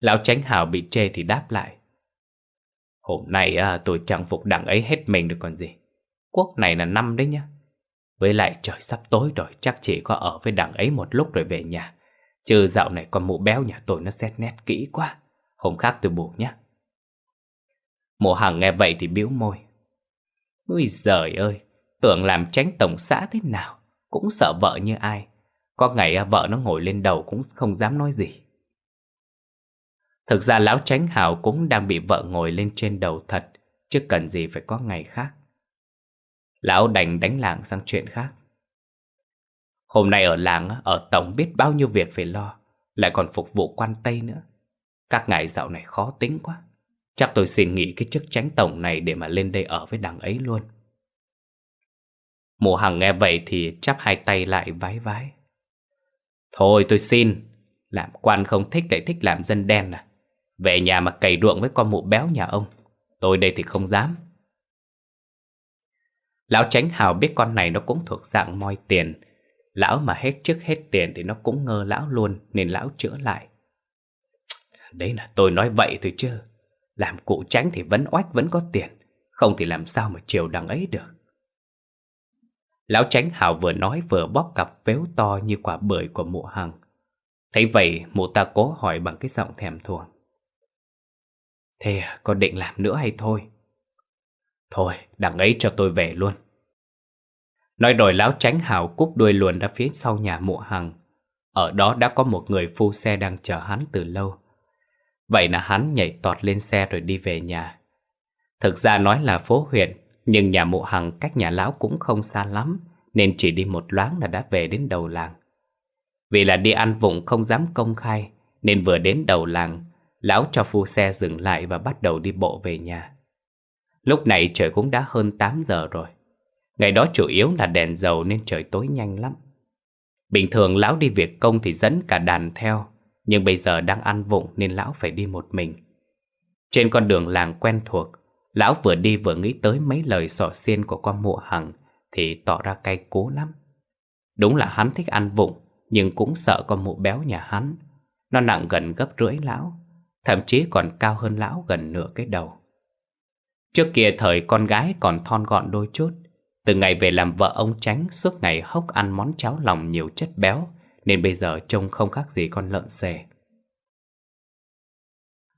Lão tránh hào bị chê thì đáp lại. Hôm nay à, tôi chẳng phục đằng ấy hết mình được còn gì. Quốc này là năm đấy nhá. Với lại trời sắp tối rồi, Chắc chỉ có ở với đằng ấy một lúc rồi về nhà. Chứ dạo này con mụ béo nhà tôi nó xét nét kỹ quá. Hôm khác tôi bù nhé mụ Hằng nghe vậy thì biếu môi. Ui giời ơi, Tưởng làm tránh tổng xã thế nào, Cũng sợ vợ như ai. Có ngày à, vợ nó ngồi lên đầu cũng không dám nói gì. Thực ra lão tránh hào cũng đang bị vợ ngồi lên trên đầu thật, Chứ cần gì phải có ngày khác. Lão đành đánh làng sang chuyện khác. Hôm nay ở làng, ở tổng biết bao nhiêu việc phải lo Lại còn phục vụ quan Tây nữa. Các ngài dạo này khó tính quá. Chắc tôi xin nghỉ cái chức tránh tổng này để mà lên đây ở với đằng ấy luôn. Mùa Hằng nghe vậy thì chắp hai tay lại vái vái. Thôi tôi xin Làm quan không thích lại thích làm dân đen à. Về nhà mà cày ruộng với con mụ béo nhà ông Tôi đây thì không dám. Lão tránh hào biết con này nó cũng thuộc dạng moi tiền. Lão mà hết trước hết tiền thì nó cũng ngơ lão luôn, Nên lão chữa lại. Đấy là tôi nói vậy thôi chứ. Làm cụ tránh thì vẫn oách, vẫn có tiền. Không thì làm sao mà chiều đằng ấy được. Lão tránh hào vừa nói vừa bóp cặp véo to như quả bưởi của mụ hằng. Thấy vậy, mụ ta cố hỏi bằng cái giọng thèm thuồng. Thế, có định làm nữa hay thôi? Thôi, đằng ấy cho tôi về luôn. Nói rồi lão tránh hào cúp đuôi luồn ra phía sau nhà mụ hằng. Ở đó đã có một người phu xe đang chờ hắn từ lâu. Vậy là hắn nhảy tọt lên xe rồi đi về nhà. Thực ra nói là phố huyện, nhưng nhà mụ hằng cách nhà lão cũng không xa lắm, nên chỉ đi một loáng là đã về đến đầu làng. Vì là đi ăn vụng không dám công khai, nên vừa đến đầu làng, Lão cho phu xe dừng lại và bắt đầu đi bộ về nhà Lúc này trời cũng đã hơn 8 giờ rồi. Ngày đó chủ yếu là đèn dầu nên trời tối nhanh lắm. Bình thường lão đi việc công thì dẫn cả đàn theo, Nhưng bây giờ đang ăn vụng nên lão phải đi một mình. Trên con đường làng quen thuộc, Lão vừa đi vừa nghĩ tới mấy lời sỏ xiên của con mụ hằng Thì tỏ ra cay cố lắm. Đúng là hắn thích ăn vụng, Nhưng cũng sợ con mụ béo nhà hắn. Nó nặng gần gấp rưỡi lão, Thậm chí còn cao hơn lão gần nửa cái đầu. Trước kia thời con gái còn thon gọn đôi chút Từ ngày về làm vợ ông tránh Suốt ngày hốc ăn món cháo lòng nhiều chất béo Nên bây giờ trông không khác gì con lợn xề.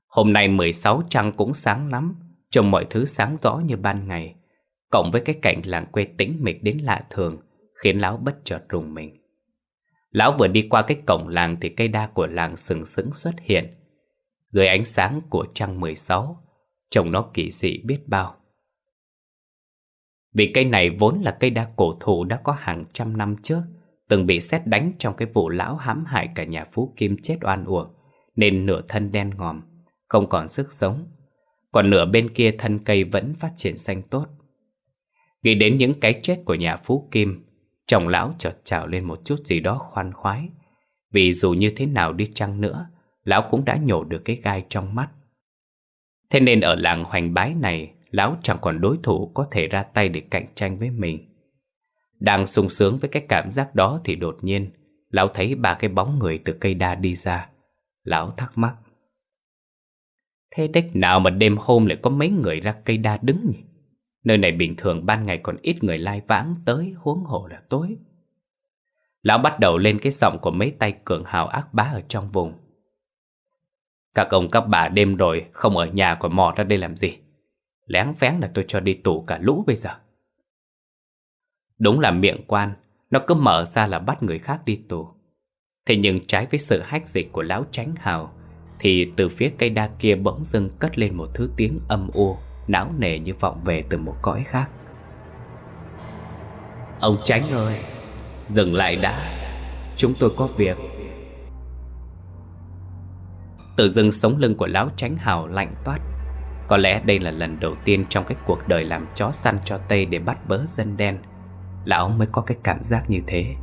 Hôm nay 16 trăng cũng sáng lắm Trông mọi thứ sáng rõ như ban ngày Cộng với cái cảnh làng quê tĩnh mịch đến lạ thường Khiến lão bất chợt rùng mình. Lão vừa đi qua cái cổng làng Thì cây đa của làng sừng sững xuất hiện dưới ánh sáng của trăng 16, trông nó kỳ dị biết bao. Vì cây này vốn là cây đa cổ thụ đã có hàng trăm năm trước, từng bị xét đánh trong cái vụ lão hãm hại cả nhà Phú Kim chết oan uổng, nên nửa thân đen ngòm, không còn sức sống. Còn nửa bên kia thân cây vẫn phát triển xanh tốt. Nghĩ đến những cái chết của nhà Phú Kim, chồng lão chợt trào lên một chút gì đó khoan khoái. Vì dù như thế nào đi chăng nữa, lão cũng đã nhổ được cái gai trong mắt. Thế nên ở làng hoành bái này, lão chẳng còn đối thủ có thể ra tay để cạnh tranh với mình. Đang sung sướng với cái cảm giác đó thì đột nhiên, lão thấy ba cái bóng người từ cây đa đi ra. Lão thắc mắc. Thế đếch nào mà đêm hôm lại có mấy người ra cây đa đứng nhỉ? Nơi này bình thường ban ngày còn ít người lai vãng tới huống hồ là tối. Lão bắt đầu lên cái giọng của mấy tay cường hào ác bá ở trong vùng. Các ông các bà đêm rồi không ở nhà còn mò ra đây làm gì? Lén phén là tôi cho đi tù cả lũ bây giờ. Đúng là miệng quan, Nó cứ mở ra là bắt người khác đi tù. Thế nhưng trái với sự hách dịch của lão tránh hào, Thì từ phía cây đa kia bỗng dưng cất lên một thứ tiếng âm u Não nề như vọng về từ một cõi khác. Ông tránh ơi, Dừng lại đã. Chúng tôi có việc. Tự dưng sống lưng của lão tránh hào lạnh toát. Có lẽ đây là lần đầu tiên trong cái cuộc đời làm chó săn cho Tây để bắt bớ dân đen. Lão mới có cái cảm giác như thế.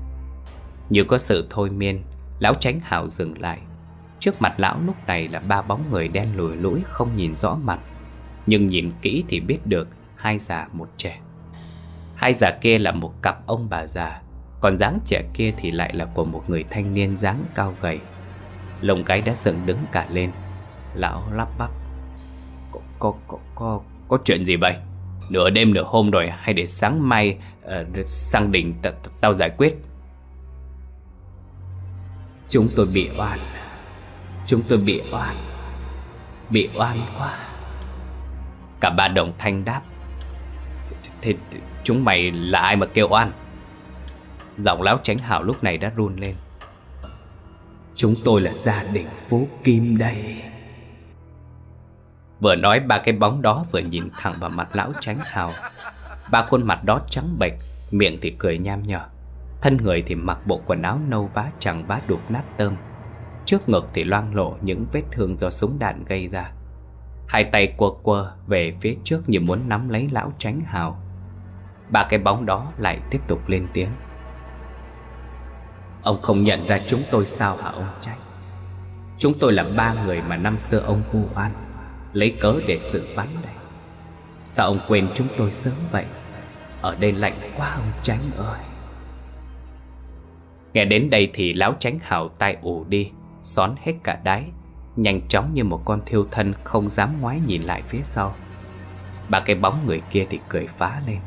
Như có sự thôi miên, Lão tránh hào dừng lại. Trước mặt lão lúc này là ba bóng người đen lùi lũi không nhìn rõ mặt, Nhưng nhìn kỹ thì biết được hai già một trẻ. Hai già kia là một cặp ông bà già, Còn dáng trẻ kia thì lại là của một người thanh niên dáng cao gầy. Lồng cái đã dựng đứng cả lên. Lão lắp bắp. Có, có, có, có, có chuyện gì vậy? Nửa đêm nửa hôm rồi hay để sáng mai uh, sang đỉnh tao giải quyết. Chúng tôi bị oan. Chúng tôi bị oan. Bị oan quá. Cả ba đồng thanh đáp. Thế chúng mày là ai mà kêu oan? Giọng lão tránh hảo lúc này đã run lên Chúng tôi là gia đình Phú Kim đây. Vừa nói, ba cái bóng đó vừa nhìn thẳng vào mặt lão tránh hào. Ba khuôn mặt đó trắng bệch, Miệng thì cười nham nhở. Thân người thì mặc bộ quần áo nâu vá chẳng vá đục nát tơm. Trước ngực thì loang lộ những vết thương do súng đạn gây ra. Hai tay quơ quơ về phía trước như muốn nắm lấy lão tránh hào. Ba cái bóng đó lại tiếp tục lên tiếng. Ông không nhận ra chúng tôi sao hả ông tránh Chúng tôi là ba người mà năm xưa ông vu oan, Lấy cớ để xử bắn đây. Sao ông quên chúng tôi sớm vậy? Ở đây lạnh quá ông tránh ơi. Nghe đến đây thì láo tránh hào tay ủ đi, Xón hết cả đáy Nhanh chóng như một con thiêu thân Không dám ngoái nhìn lại phía sau. Ba cái bóng người kia thì cười phá lên.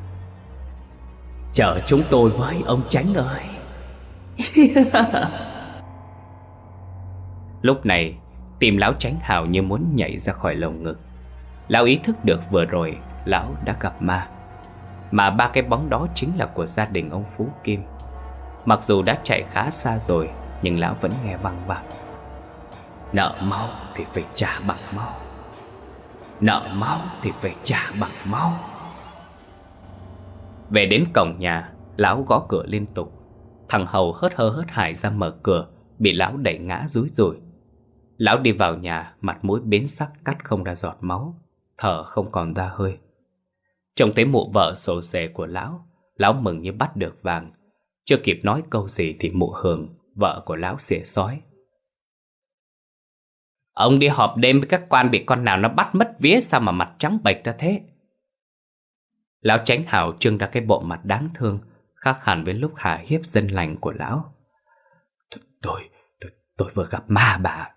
Chờ chúng tôi với ông tránh ơi. Lúc này Tim lão tránh hào như muốn nhảy ra khỏi lồng ngực. Lão ý thức được vừa rồi, Lão đã gặp ma. Mà ba cái bóng đó chính là của gia đình ông Phú Kim. Mặc dù đã chạy khá xa rồi, Nhưng lão vẫn nghe văng vẳng Nợ máu thì phải trả bằng máu. Nợ máu thì phải trả bằng máu. Về đến cổng nhà, Lão gõ cửa liên tục. Thằng Hầu hớt hơ hớt hải ra mở cửa, Bị lão đẩy ngã rúi rồi Lão đi vào nhà, Mặt mũi bến sắc, cắt không ra giọt máu, Thở không còn ra hơi. Trông thấy mụ vợ sổ xề của lão Lão mừng như bắt được vàng. Chưa kịp nói câu gì thì mụ hường, Vợ của lão xỉa sói Ông đi họp đêm với các quan bị con nào nó bắt mất vía Sao mà mặt trắng bệch ra thế? Lão tránh hào trưng ra cái bộ mặt đáng thương Khác hẳn với lúc hà hiếp dân lành của lão. Tôi, tôi, tôi vừa gặp ma bà.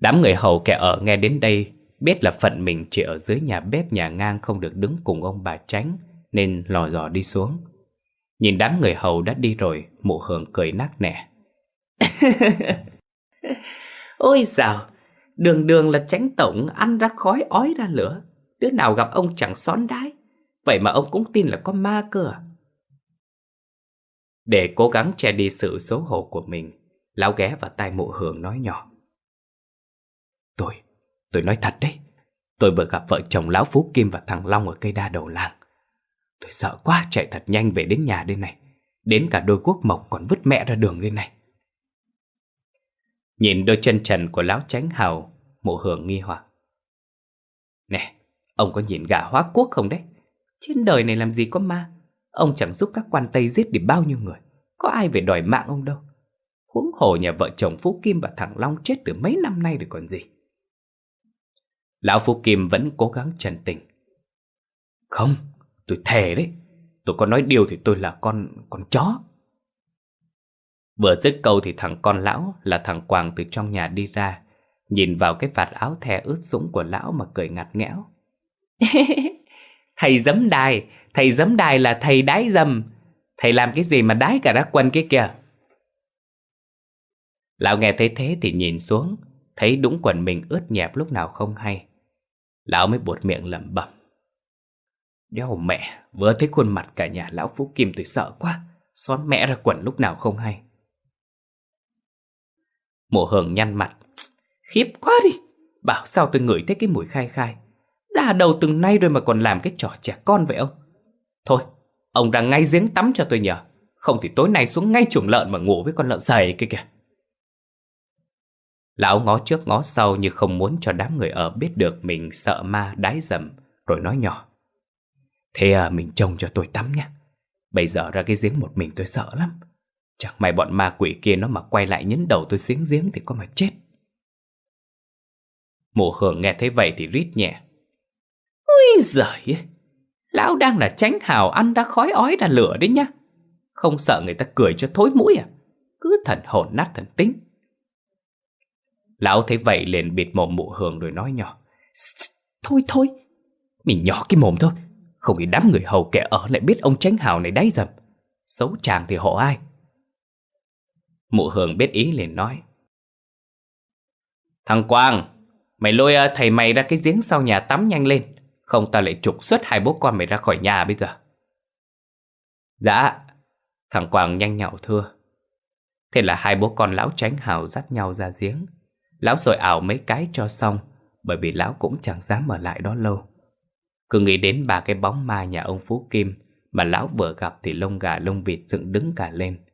Đám người hầu kẻ ở nghe đến đây Biết là phận mình chỉ ở dưới nhà bếp nhà ngang Không được đứng cùng ông bà tránh Nên lò dò đi xuống. Nhìn đám người hầu đã đi rồi Mụ hưởng cười nát nẻ. Ôi sao Đường đường là tránh tổng Ăn ra khói ói ra lửa. Đứa nào gặp ông chẳng xón đái. Vậy mà ông cũng tin là có ma cơ à? Để cố gắng che đi sự xấu hổ của mình. Lão ghé vào tai mụ hưởng nói nhỏ. Tôi, tôi nói thật đấy. Tôi vừa gặp vợ chồng Lão Phú Kim và thằng Long ở cây đa đầu làng. Tôi sợ quá chạy thật nhanh về đến nhà đây này. Đến cả đôi quốc mộc còn vứt mẹ ra đường đây này. Nhìn đôi chân trần của lão tránh hào Mụ hưởng nghi hoặc. Nè Ông có nhìn gà hóa quốc không đấy? Trên đời này làm gì có ma. Ông chẳng giúp các quan Tây giết được bao nhiêu người. Có ai về đòi mạng ông đâu. Huống hồ nhà vợ chồng Phú Kim và thằng Long chết từ mấy năm nay rồi còn gì. Lão Phú Kim vẫn cố gắng trần tình. Không Tôi thề đấy. Tôi có nói điều thì tôi là con con chó. Vừa dứt câu thì thằng con lão là thằng Quàng từ trong nhà đi ra Nhìn vào cái vạt áo the ướt sũng của lão mà cười ngặt nghẽo. Thầy giấm đài Thầy giấm đài là thầy đái dầm. Thầy làm cái gì mà đái cả rác quân kia? Kìa Lão nghe thấy thế thì nhìn xuống, Thấy đúng quần mình ướt nhẹp lúc nào không hay. Lão mới buột miệng lẩm bẩm. Đéo mẹ, Vừa thấy khuôn mặt cả nhà lão Phú Kim tôi sợ quá, Xón mẹ ra quần lúc nào không hay. Mộ hưởng nhăn mặt. Khiếp quá đi, Bảo sao tôi ngửi thấy cái mùi khai khai. Ra đầu từng nay rồi mà còn làm cái trò trẻ con vậy ông? Thôi Ông đang ngay giếng tắm cho tôi nhờ Không thì tối nay xuống ngay chuồng lợn mà ngủ với con lợn dày kia kìa Lão ngó trước ngó sau như không muốn cho đám người ở biết được mình sợ ma đái dầm, rồi nói nhỏ. Thế à, mình trông cho tôi tắm nhé. Bây giờ ra cái giếng một mình tôi sợ lắm. Chẳng may bọn ma quỷ kia nó mà quay lại nhấn đầu tôi xiếng giếng thì có mà chết. Mụ hưởng nghe thấy vậy thì rít nhẹ. Ôi giời ơi! Lão đang là tránh hào ăn đã khói ói đã lửa đấy nhá. Không sợ người ta cười cho thối mũi à? Cứ thần hồn nát thần tính. Lão thấy vậy liền bịt mồm mụ hường rồi nói nhỏ. Thôi thôi, mình nhỏ cái mồm thôi. Không thì đám người hầu kẻ ở lại biết ông tránh hào này đáy dầm. Xấu chàng thì hộ ai? Mụ hường biết ý liền nói. Thằng Quang, mày lôi ờ, thầy mày ra cái giếng sau nhà tắm nhanh lên. Không ta lại trục xuất hai bố con mày ra khỏi nhà bây giờ. Dạ, thằng Quang nhanh nhạo thưa. Thế là hai bố con lão tránh hào dắt nhau ra giếng. Lão rồi ảo mấy cái cho xong, bởi vì lão cũng chẳng dám ở lại đó lâu. Cứ nghĩ đến ba cái bóng ma nhà ông Phú Kim mà lão vừa gặp thì lông gà lông vịt dựng đứng cả lên.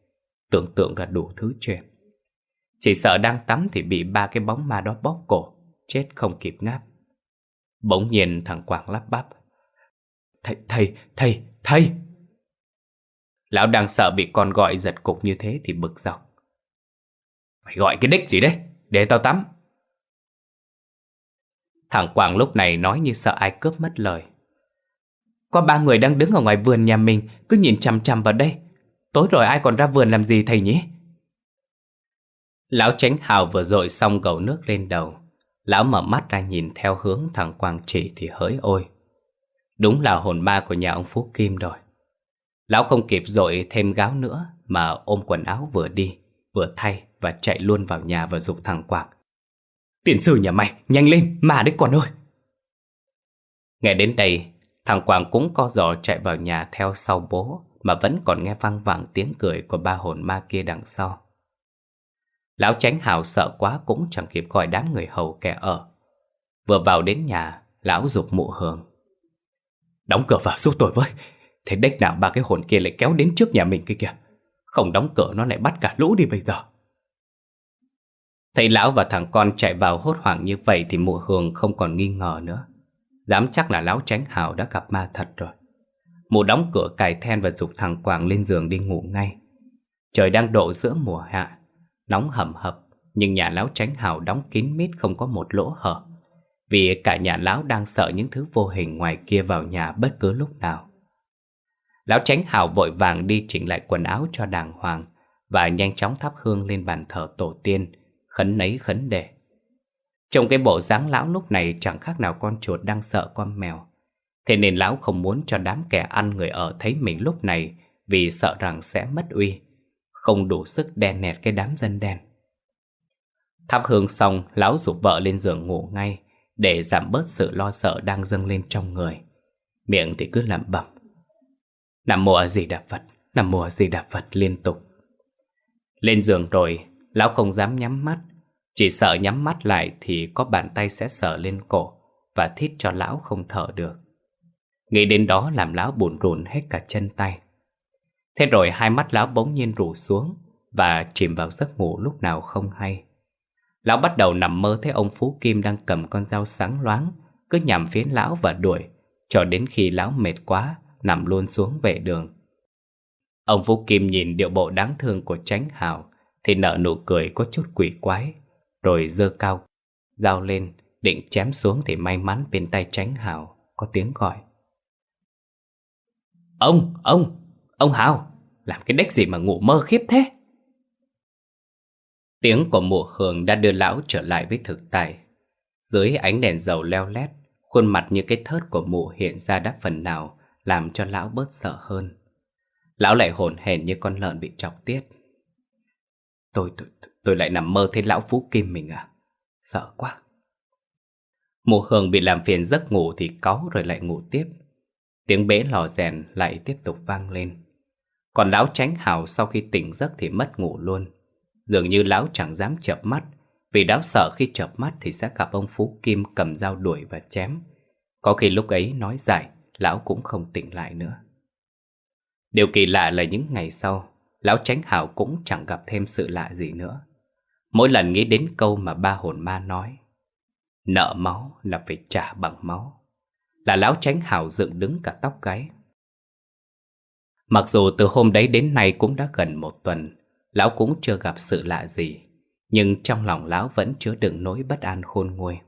Tưởng tượng ra đủ thứ chuyện. Chỉ sợ đang tắm thì bị ba cái bóng ma đó bóp cổ, chết không kịp ngáp. Bỗng nhiên thằng Quảng lắp bắp. Thầy, thầy, thầy, thầy! Lão đang sợ bị con gọi giật cục như thế thì bực dọc. Mày gọi cái đích gì đấy? Để tao tắm. Thằng Quảng lúc này nói như sợ ai cướp mất lời. Có ba người đang đứng ở ngoài vườn nhà mình cứ nhìn chằm chằm vào đây. Tối rồi ai còn ra vườn làm gì thầy nhỉ? Lão tránh hào vừa dội xong gầu nước lên đầu. Lão mở mắt ra nhìn theo hướng thằng Quang chỉ thì hỡi ôi. Đúng là hồn ma của nhà ông Phú Kim rồi. Lão không kịp dội thêm gáo nữa mà ôm quần áo vừa đi, vừa thay và chạy luôn vào nhà và dục thằng Quang. Tiền sử nhà mày, nhanh lên, mà đấy con ơi! Nghe đến đây, thằng Quang cũng co giò chạy vào nhà theo sau bố mà vẫn còn nghe vang vẳng tiếng cười của ba hồn ma kia đằng sau. Lão tránh hào sợ quá cũng chẳng kịp gọi đám người hầu kẻ ở. Vừa vào đến nhà, lão dục mụ hường. Đóng cửa vào giúp tôi với. Thế đếch nào ba cái hồn kia lại kéo đến trước nhà mình kia kìa. Không đóng cửa nó lại bắt cả lũ đi bây giờ. Thấy lão và thằng con chạy vào hốt hoảng như vậy thì mụ hường không còn nghi ngờ nữa. Dám chắc là lão tránh hào đã gặp ma thật rồi. Mụ đóng cửa cài then và dục thằng Quảng lên giường đi ngủ ngay. Trời đang độ giữa mùa hạ, nóng hầm hập, nhưng nhà lão tránh hào đóng kín mít không có một lỗ hở. Vì cả nhà lão đang sợ những thứ vô hình ngoài kia vào nhà bất cứ lúc nào. Lão tránh hào vội vàng đi chỉnh lại quần áo cho đàng hoàng và nhanh chóng thắp hương lên bàn thờ tổ tiên, khấn nấy khấn đề. Trong cái bộ dáng lão lúc này chẳng khác nào con chuột đang sợ con mèo. Thế nên lão không muốn cho đám kẻ ăn người ở thấy mình lúc này vì sợ rằng sẽ mất uy, không đủ sức đè nẹt cái đám dân đen. Thắp hương xong, lão dục vợ lên giường ngủ ngay để giảm bớt sự lo sợ đang dâng lên trong người. Miệng thì cứ lẩm bẩm. Nằm mùa gì đạp Phật, nằm mùa gì đạp Phật liên tục. Lên giường rồi, lão không dám nhắm mắt, chỉ sợ nhắm mắt lại thì có bàn tay sẽ sờ lên cổ và thít cho lão không thở được. Nghĩ đến đó làm lão buồn rùn hết cả chân tay. Thế rồi hai mắt lão bỗng nhiên rủ xuống và chìm vào giấc ngủ lúc nào không hay. Lão bắt đầu nằm mơ thấy ông Phú Kim đang cầm con dao sáng loáng, cứ nhằm phía lão và đuổi, cho đến khi lão mệt quá, nằm luôn xuống vệ đường. Ông Phú Kim nhìn điệu bộ đáng thương của tránh hào, thì nở nụ cười có chút quỷ quái, rồi dơ cao, dao lên, định chém xuống thì may mắn bên tay tránh hào, có tiếng gọi. Ông, ông, ông Hào, làm cái đếch gì mà ngủ mơ khiếp thế? Tiếng của mụ hường đã đưa lão trở lại với thực tại. Dưới ánh đèn dầu leo lét, khuôn mặt như cái thớt của mụ hiện ra đắp phần nào, làm cho lão bớt sợ hơn. Lão lại hồn hển như con lợn bị chọc tiết. Tôi, tôi, tôi lại nằm mơ thấy lão Phú Kim mình à? Sợ quá. Mụ hường bị làm phiền giấc ngủ thì cáu rồi lại ngủ tiếp. Tiếng bế lò rèn lại tiếp tục vang lên. Còn lão tránh hào sau khi tỉnh giấc thì mất ngủ luôn. Dường như lão chẳng dám chợp mắt, vì lão sợ khi chợp mắt thì sẽ gặp ông Phú Kim cầm dao đuổi và chém. Có khi lúc ấy nói dài, lão cũng không tỉnh lại nữa. Điều kỳ lạ là những ngày sau, lão tránh hào cũng chẳng gặp thêm sự lạ gì nữa. Mỗi lần nghĩ đến câu mà ba hồn ma nói Nợ máu là phải trả bằng máu Là lão tránh hào dựng đứng cả tóc gáy Mặc dù từ hôm đấy đến nay cũng đã gần một tuần Lão cũng chưa gặp sự lạ gì Nhưng trong lòng lão vẫn chứa đựng nỗi bất an khôn nguôi.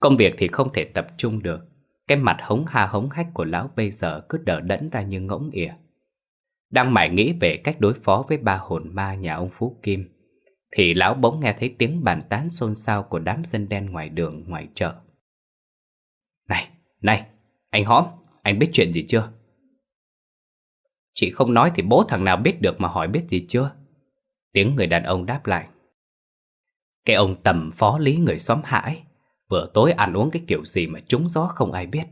Công việc thì không thể tập trung được Cái mặt hống ha hống hách của lão bây giờ cứ đỡ đẫn ra như ngỗng ỉa. Đang mải nghĩ về cách đối phó với ba hồn ma nhà ông Phú Kim Thì lão bỗng nghe thấy tiếng bàn tán xôn xao của đám dân đen ngoài đường, ngoài chợ. Này, này, anh Hóm, anh biết chuyện gì chưa? Chị không nói thì bố thằng nào biết được mà hỏi biết gì chưa? Tiếng người đàn ông đáp lại. Cái ông tầm phó lý người xóm hãi Vừa tối ăn uống cái kiểu gì mà trúng gió không ai biết.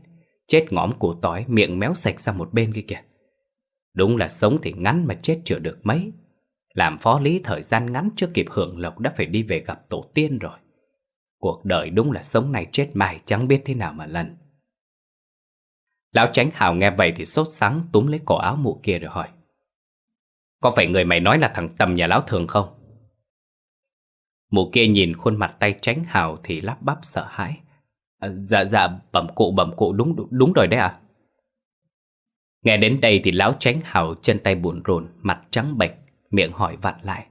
Chết ngõm củ tỏi, miệng méo sạch sang một bên kia kìa. Đúng là sống thì ngắn mà chết chưa được mấy. Làm phó lý thời gian ngắn chưa kịp hưởng lộc đã phải đi về gặp tổ tiên rồi. Cuộc đời đúng là sống này chết mai chẳng biết thế nào mà lần Lão tránh hào nghe vậy thì sốt sắng túm lấy cổ áo mụ kia rồi hỏi. Có phải người mày nói là thằng tầm nhà lão thường không? Mụ kia nhìn khuôn mặt tay tránh hào thì lắp bắp sợ hãi. À, Dạ dạ bẩm cụ bẩm cụ đúng đúng rồi đấy à Nghe đến đây thì lão tránh hào chân tay buồn rồn Mặt trắng bệch Miệng hỏi vặn lại.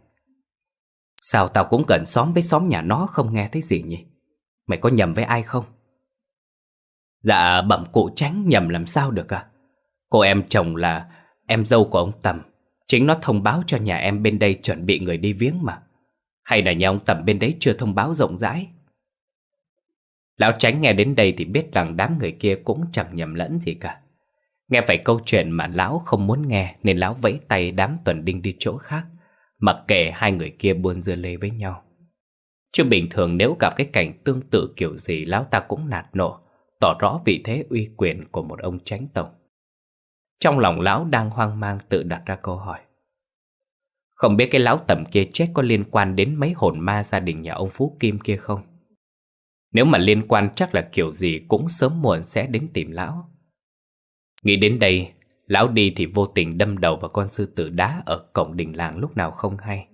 Sao tao cũng gần xóm với xóm nhà nó không nghe thấy gì nhỉ? Mày có nhầm với ai không? Dạ bẩm cụ tránh nhầm làm sao được à Cô em chồng là em dâu của ông Tầm. Chính nó thông báo cho nhà em bên đây chuẩn bị người đi viếng mà. Hay là nhà ông Tầm bên đấy chưa thông báo rộng rãi? Lão tránh nghe đến đây thì biết rằng đám người kia cũng chẳng nhầm lẫn gì cả. Nghe phải câu chuyện mà lão không muốn nghe Nên lão vẫy tay đám tuần đinh đi chỗ khác, Mặc kệ hai người kia buôn dưa lê với nhau. Chứ bình thường nếu gặp cái cảnh tương tự kiểu gì, Lão ta cũng nạt nộ tỏ rõ vị thế uy quyền của một ông tránh tổng. Trong lòng lão đang hoang mang tự đặt ra câu hỏi. Không biết cái lão tầm kia chết có liên quan đến mấy hồn ma gia đình nhà ông Phú Kim kia không? Nếu mà liên quan chắc là kiểu gì cũng sớm muộn sẽ đến tìm lão. Nghĩ đến đây, lão đi thì vô tình đâm đầu vào con sư tử đá ở cổng đình làng lúc nào không hay.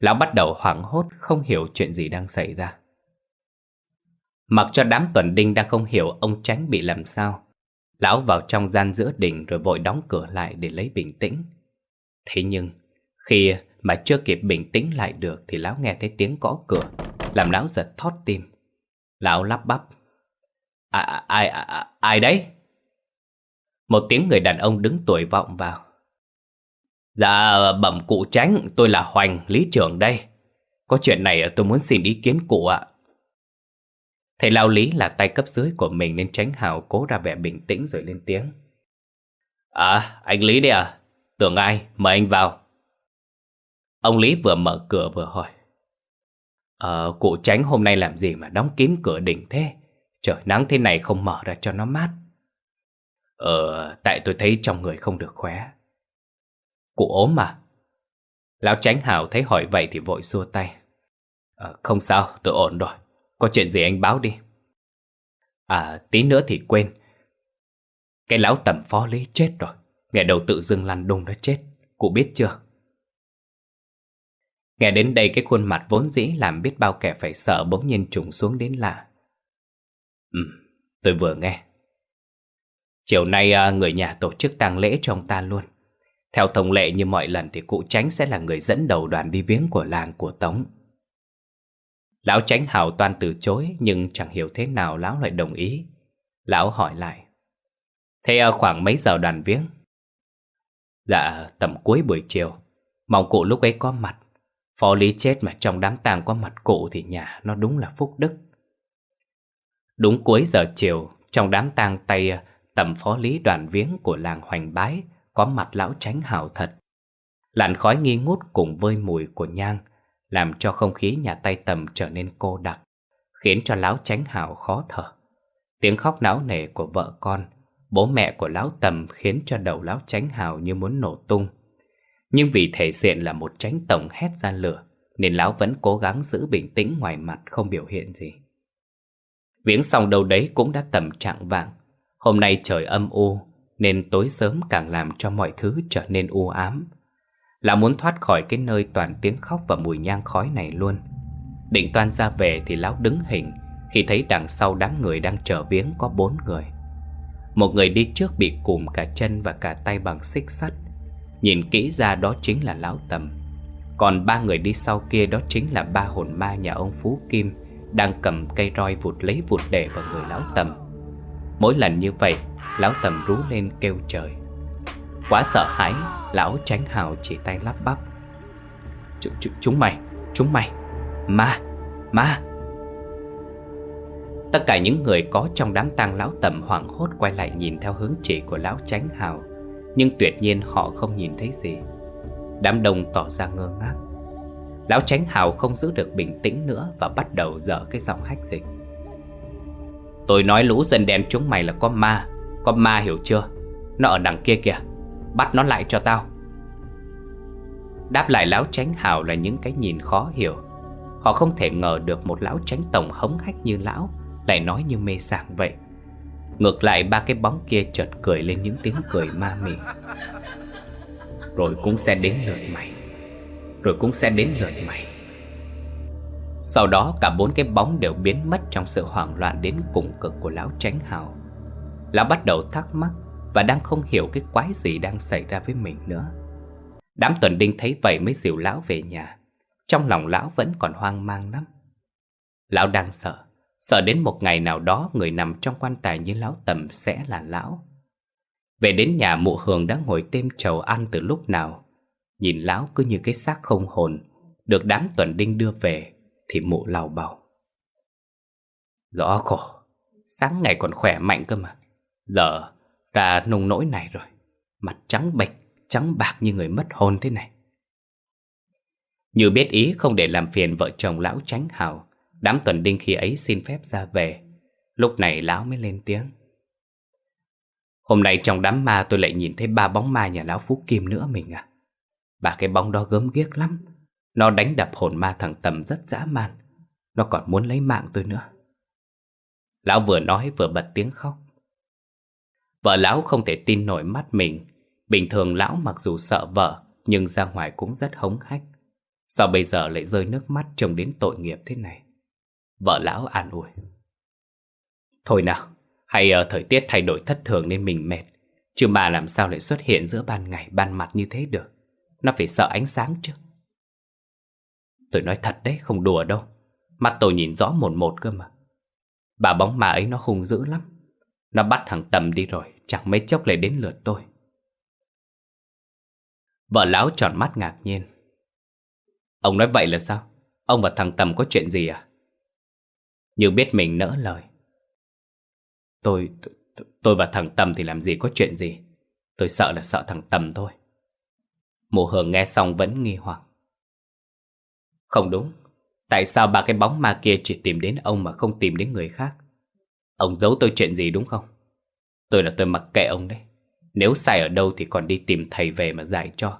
Lão bắt đầu hoảng hốt không hiểu chuyện gì đang xảy ra. Mặc cho đám tuần đinh đang không hiểu ông tránh bị làm sao Lão vào trong gian giữa đình rồi vội đóng cửa lại để lấy bình tĩnh. Thế nhưng khi mà chưa kịp bình tĩnh lại được thì lão nghe thấy tiếng gõ cửa Làm lão giật thót tim. Lão lắp bắp à, à ai, ai, à, ai đấy? Một tiếng người đàn ông đứng tuổi vọng vào. Dạ bẩm cụ tránh tôi là Hoành lý trưởng đây. Có chuyện này tôi muốn xin ý kiến cụ ạ. Thầy lao lý là tay cấp dưới của mình nên tránh hào cố ra vẻ bình tĩnh rồi lên tiếng. À, anh Lý đây à? Tưởng ai? Mời anh vào. Ông Lý vừa mở cửa vừa hỏi. Ờ, cụ tránh hôm nay làm gì mà đóng kín cửa đỉnh thế? Trời nắng thế này không mở ra cho nó mát. Ờ, tại tôi thấy trong người không được khỏe. Cụ ốm mà. Lão tránh hào thấy hỏi vậy thì vội xua tay. Ờ, không sao, tôi ổn rồi. Có chuyện gì anh báo đi. À tí nữa thì quên. Cái lão tầm phó lý chết rồi. Nghe đầu tự dưng lăn đùng đã chết. Cụ biết chưa? Nghe đến đây cái khuôn mặt vốn dĩ Làm biết bao kẻ phải sợ bỗng nhiên trùng xuống đến lạ. Ừ tôi vừa nghe. Chiều nay à, người nhà tổ chức tang lễ cho ông ta luôn. Theo thông lệ như mọi lần thì cụ tránh sẽ là người dẫn đầu đoàn đi viếng của làng của Tống. Lão tránh hào toàn từ chối nhưng chẳng hiểu thế nào lão lại đồng ý. Lão hỏi lại. Thế à, khoảng mấy giờ đoàn viếng? Dạ, tầm cuối buổi chiều. Mong cụ lúc ấy có mặt. Phó lý chết mà trong đám tang có mặt cụ thì nhà nó đúng là phúc đức. Đúng cuối giờ chiều, trong đám tang tay à, tầm phó lý đoàn viếng của làng Hoành Bái có mặt lão tránh hào thật. Làn khói nghi ngút cùng vơi mùi của nhang làm cho không khí nhà tay tầm trở nên cô đặc, khiến cho lão tránh hào khó thở. Tiếng khóc náo nề của vợ con, bố mẹ của lão tầm khiến cho đầu lão tránh hào như muốn nổ tung. Nhưng vì thể diện là một tránh tổng hét ra lửa, nên lão vẫn cố gắng giữ bình tĩnh ngoài mặt không biểu hiện gì. Viếng xong đâu đấy cũng đã tầm trạng vạng. Hôm nay trời âm u, nên tối sớm càng làm cho mọi thứ trở nên u ám là muốn thoát khỏi cái nơi toàn tiếng khóc và mùi nhang khói này luôn. Định toan ra về thì lão đứng hình, Khi thấy đằng sau đám người đang chờ viếng có bốn người. Một người đi trước bị cùm cả chân và cả tay bằng xích sắt. Nhìn kỹ ra đó chính là lão tầm. Còn ba người đi sau kia đó chính là ba hồn ma nhà ông Phú Kim, Đang cầm cây roi vụt lấy vụt để vào người lão tầm. Mỗi lần như vậy, Lão tầm rú lên kêu trời. Quá sợ hãi, Lão tránh hào chỉ tay lắp bắp. Ch ch Chúng mày Chúng mày. Ma Ma. Tất cả những người có trong đám tang lão tầm hoảng hốt quay lại nhìn theo hướng chỉ của lão tránh hào, Nhưng tuyệt nhiên họ không nhìn thấy gì. Đám đông tỏ ra ngơ ngác. Lão tránh hào không giữ được bình tĩnh nữa Và bắt đầu dở cái giọng hách dịch. Tôi nói lũ dân đen chúng mày là có ma Có ma hiểu chưa? Nó ở đằng kia kìa. Bắt nó lại cho tao. Đáp lại lão tránh hào là những cái nhìn khó hiểu. Họ không thể ngờ được một lão tránh tổng hống hách như lão Lại nói như mê sảng vậy. Ngược lại, ba cái bóng kia chợt cười lên những tiếng cười ma mị. Rồi cũng sẽ đến lượt mày. Rồi cũng sẽ đến lượt mày. Sau đó, cả bốn cái bóng đều biến mất trong sự hoảng loạn đến cùng cực của lão tránh hào. Lão bắt đầu thắc mắc và đang không hiểu cái quái gì đang xảy ra với mình nữa. Đám tuần đinh thấy vậy mới dìu lão về nhà. Trong lòng lão vẫn còn hoang mang lắm. Lão đang sợ. Sợ đến một ngày nào đó Người nằm trong quan tài như lão tầm sẽ là lão. Về đến nhà, mụ hường đã ngồi têm trầu ăn từ lúc nào. Nhìn lão cứ như cái xác không hồn, Được đám tuần đinh đưa về, Thì mụ lào bảo. Rõ khổ, Sáng ngày còn khỏe mạnh cơ mà. Giờ ra nông nỗi này rồi Mặt trắng bệch, Trắng bạc như người mất hồn thế này. Như biết ý không để làm phiền vợ chồng lão tránh hào, Đám tuần đinh khi ấy xin phép ra về. Lúc này lão mới lên tiếng. Hôm nay trong đám ma tôi lại nhìn thấy ba bóng ma nhà lão Phú Kim nữa mình à. Ba cái bóng đó gớm ghiếc lắm. Nó đánh đập hồn ma thằng Tầm rất dã man. Nó còn muốn lấy mạng tôi nữa. Lão vừa nói vừa bật tiếng khóc. Vợ lão không thể tin nổi mắt mình. Bình thường lão mặc dù sợ vợ, Nhưng ra ngoài cũng rất hống hách Sao bây giờ lại rơi nước mắt trông đến tội nghiệp thế này? Vợ lão an ủi. Thôi nào, Hay ở thời tiết thay đổi thất thường nên mình mệt. Chứ mà làm sao lại xuất hiện giữa ban ngày ban mặt như thế được? Nó phải sợ ánh sáng chứ. Tôi nói thật đấy, không đùa đâu. Mắt tôi nhìn rõ một một cơ mà. Bà bóng ma ấy nó hung dữ lắm. Nó bắt thằng Tầm đi rồi. Chẳng mấy chốc lại đến lượt tôi Vợ lão tròn mắt ngạc nhiên Ông nói vậy là sao? Ông và thằng Tầm có chuyện gì à? Như biết mình nỡ lời. Tôi, tôi, tôi và thằng Tầm thì làm gì có chuyện gì. Tôi sợ là sợ thằng Tầm thôi. Mộ hường nghe xong vẫn nghi hoặc. Không đúng. Tại sao ba cái bóng ma kia chỉ tìm đến ông mà không tìm đến người khác? Ông giấu tôi chuyện gì đúng không? Tôi là tôi mặc kệ ông đấy. Nếu sai ở đâu thì còn đi tìm thầy về mà giải cho.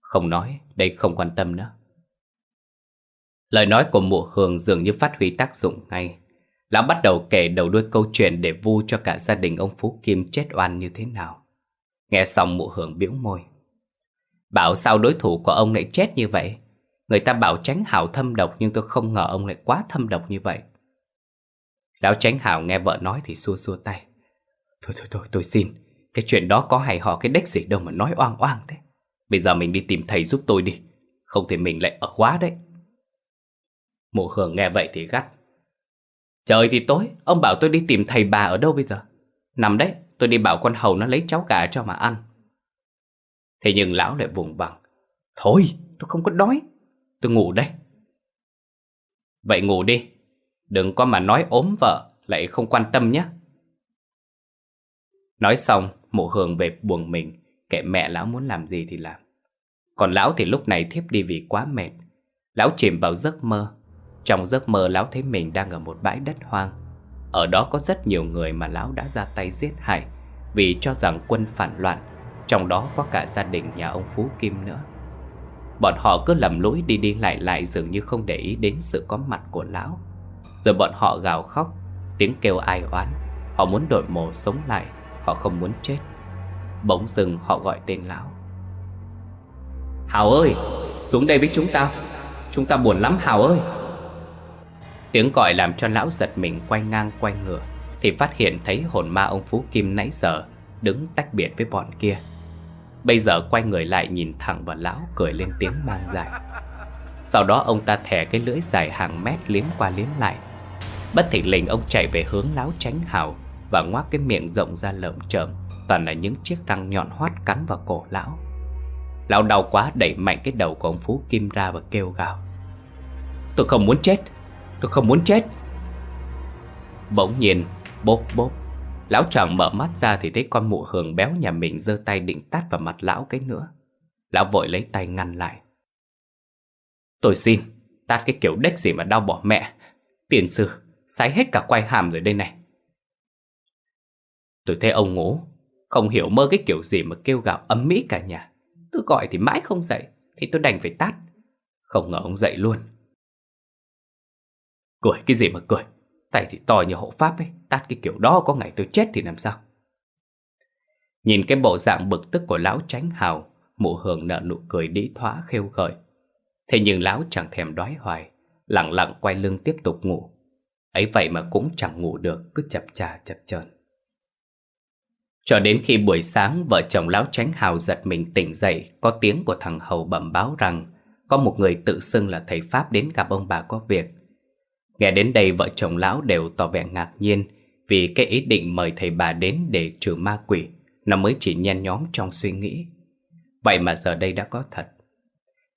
Không nói, đây không quan tâm nữa. Lời nói của mụ hường dường như phát huy tác dụng ngay. Lão bắt đầu kể đầu đuôi câu chuyện để vu cho cả gia đình ông Phú Kim chết oan như thế nào. Nghe xong mụ hường biểu môi. Bảo sao đối thủ của ông lại chết như vậy? Người ta bảo tránh hảo thâm độc nhưng tôi không ngờ ông lại quá thâm độc như vậy. Lão tránh hảo nghe vợ nói thì xua xua tay. Thôi thôi thôi tôi xin, cái chuyện đó có hay họ cái đếch gì đâu mà nói oang oang thế. Bây giờ mình đi tìm thầy giúp tôi đi, không thì mình lại ở quá đấy. mộ hưởng nghe vậy thì gắt. Trời thì tối, ông bảo tôi đi tìm thầy bà ở đâu bây giờ? Nằm đấy, tôi đi bảo con hầu nó lấy cháu gà cho mà ăn. Thế nhưng lão lại vùng bằng. Thôi, tôi không có đói. Tôi ngủ đây. Vậy ngủ đi. Đừng có mà nói ốm vợ, lại không quan tâm nhé. Nói xong, mụ hường về buồn mình, kệ mẹ lão muốn làm gì thì làm. Còn lão thì lúc này thiếp đi vì quá mệt. Lão chìm vào giấc mơ, trong giấc mơ lão thấy mình đang ở một bãi đất hoang. Ở đó có rất nhiều người mà lão đã ra tay giết hại Vì cho rằng quân phản loạn Trong đó có cả gia đình nhà ông Phú Kim nữa. Bọn họ cứ lầm lũi đi đi lại lại dường như không để ý đến sự có mặt của lão. Rồi bọn họ gào khóc Tiếng kêu ai oán Họ muốn đổi mồ sống lại. Họ không muốn chết. Bỗng dừng họ gọi tên lão. Hào ơi, xuống đây với chúng ta. Chúng ta buồn lắm Hào ơi. Tiếng gọi làm cho lão giật mình quay ngang quay ngửa Thì phát hiện thấy hồn ma ông Phú Kim nãy giờ Đứng tách biệt với bọn kia. Bây giờ quay người lại nhìn thẳng vào lão Cười lên tiếng mang dài. Sau đó ông ta thẻ cái lưỡi dài hàng mét liếm qua liếm lại. Bất thình lình ông chạy về hướng lão tránh hào. Và ngoác cái miệng rộng ra lợm chởm, Toàn là những chiếc răng nhọn hoắt cắn vào cổ lão. Lão đau quá đẩy mạnh cái đầu của ông Phú Kim ra và kêu gào. Tôi không muốn chết, Tôi không muốn chết. Bỗng nhiên, bốp bốp, Lão tròn mở mắt ra thì thấy con mụ hường béo nhà mình giơ tay định tát vào mặt lão cái nữa. Lão vội lấy tay ngăn lại. Tôi xin, Tát cái kiểu đếch gì mà đau bỏ mẹ. Tiền sư Sái hết cả quay hàm rồi đây này. Tôi thấy ông ngủ. Không hiểu mơ cái kiểu gì mà kêu gào ấm mỹ cả nhà. Tôi gọi thì mãi không dậy, Thì tôi đành phải tát Không ngờ ông dậy luôn. Cười cái gì mà cười? Tay thì to như hộ pháp ấy Tát cái kiểu đó có ngày tôi chết thì làm sao? Nhìn cái bộ dạng bực tức của lão tránh hào, Mụ hường nở nụ cười đĩ thoá khêu gợi Thế nhưng lão chẳng thèm đói hoài, Lặng lặng quay lưng tiếp tục ngủ. Ấy vậy mà cũng chẳng ngủ được, Cứ chập chà chập chờn cho đến khi buổi sáng, vợ chồng lão tránh hào giật mình tỉnh dậy, Có tiếng của thằng Hầu bẩm báo rằng Có một người tự xưng là thầy Pháp đến gặp ông bà có việc. Nghe đến đây, vợ chồng lão đều tỏ vẻ ngạc nhiên Vì cái ý định mời thầy bà đến để trừ ma quỷ. Nó mới chỉ nhen nhóm trong suy nghĩ. Vậy mà giờ đây đã có thật.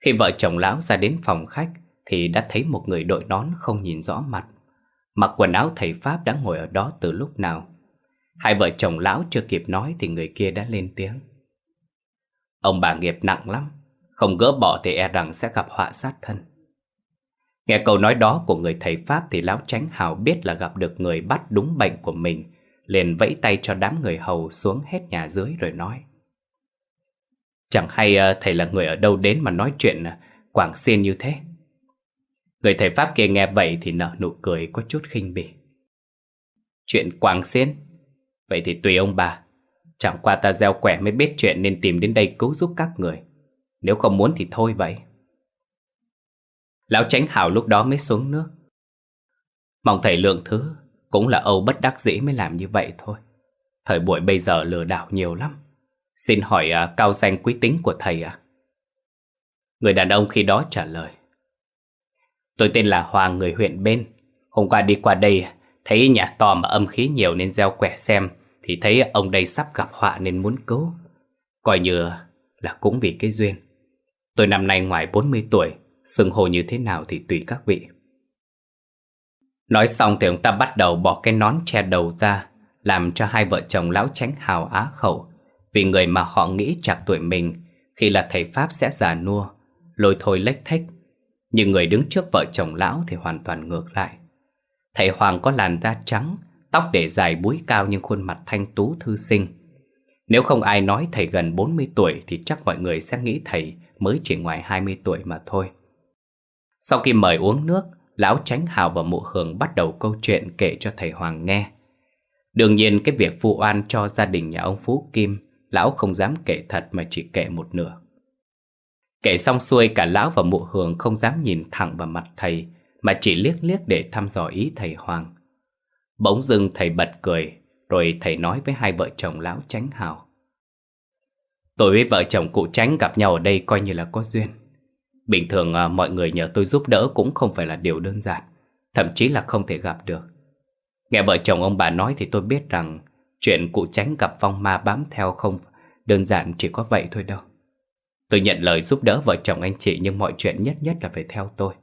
Khi vợ chồng lão ra đến phòng khách, Thì đã thấy một người đội nón không nhìn rõ mặt. Mặc quần áo thầy Pháp đã ngồi ở đó từ lúc nào. Hai vợ chồng lão chưa kịp nói thì người kia đã lên tiếng. Ông bà nghiệp nặng lắm, không gỡ bỏ thì e rằng sẽ gặp họa sát thân. Nghe câu nói đó của người thầy Pháp thì lão tránh hào biết là gặp được người bắt đúng bệnh của mình, liền vẫy tay cho đám người hầu xuống hết nhà dưới rồi nói. Chẳng hay ờ, thầy là người ở đâu đến mà nói chuyện ờ, quảng xiên như thế. Người thầy Pháp kia nghe vậy thì nở nụ cười có chút khinh bỉ. Chuyện quảng xiên? Vậy thì tùy ông bà. Chẳng qua ta gieo quẻ mới biết chuyện nên tìm đến đây cứu giúp các người. Nếu không muốn thì thôi vậy. Lão tránh hảo lúc đó mới xuống nước. Mong thầy lượng thứ Cũng là Âu bất đắc dĩ mới làm như vậy thôi. Thời buổi bây giờ lừa đảo nhiều lắm. Xin hỏi uh, cao danh quý tính của thầy à? Người đàn ông khi đó trả lời. Tôi tên là Hoàng người huyện bên. Hôm qua đi qua đây Thấy nhà to mà âm khí nhiều nên gieo quẻ xem thì thấy ông đây sắp gặp họa nên muốn cứu. Coi như là cũng vì cái duyên. Tôi năm nay ngoài 40 tuổi, Xưng hồ như thế nào thì tùy các vị. Nói xong thì ông ta bắt đầu bỏ cái nón che đầu ra, Làm cho hai vợ chồng lão tránh hào á khẩu. Vì người mà họ nghĩ chạc tuổi mình, Khi là thầy Pháp sẽ già nua, Lôi thôi lách thách Nhưng người đứng trước vợ chồng lão thì hoàn toàn ngược lại. Thầy Hoàng có làn da trắng Tóc để dài búi cao nhưng khuôn mặt thanh tú thư sinh. Nếu không ai nói thầy gần 40 tuổi Thì chắc mọi người sẽ nghĩ thầy mới chỉ ngoài 20 tuổi mà thôi. Sau khi mời uống nước, Lão Tránh Hào và Mụ Hường bắt đầu câu chuyện kể cho thầy Hoàng nghe. Đương nhiên cái việc vu oan cho gia đình nhà ông Phú Kim, Lão không dám kể thật mà chỉ kể một nửa. Kể xong xuôi, cả lão và mụ hường không dám nhìn thẳng vào mặt thầy, Mà chỉ liếc liếc để thăm dò ý thầy Hoàng. Bỗng dưng thầy bật cười, rồi thầy nói với hai vợ chồng lão tránh hào. Tôi với vợ chồng cụ tránh gặp nhau ở đây coi như là có duyên. Bình thường à, mọi người nhờ tôi giúp đỡ cũng không phải là điều đơn giản, thậm chí là không thể gặp được. Nghe vợ chồng ông bà nói thì tôi biết rằng chuyện cụ tránh gặp phong ma bám theo không đơn giản chỉ có vậy thôi đâu. Tôi nhận lời giúp đỡ vợ chồng anh chị nhưng mọi chuyện nhất nhất là phải theo tôi.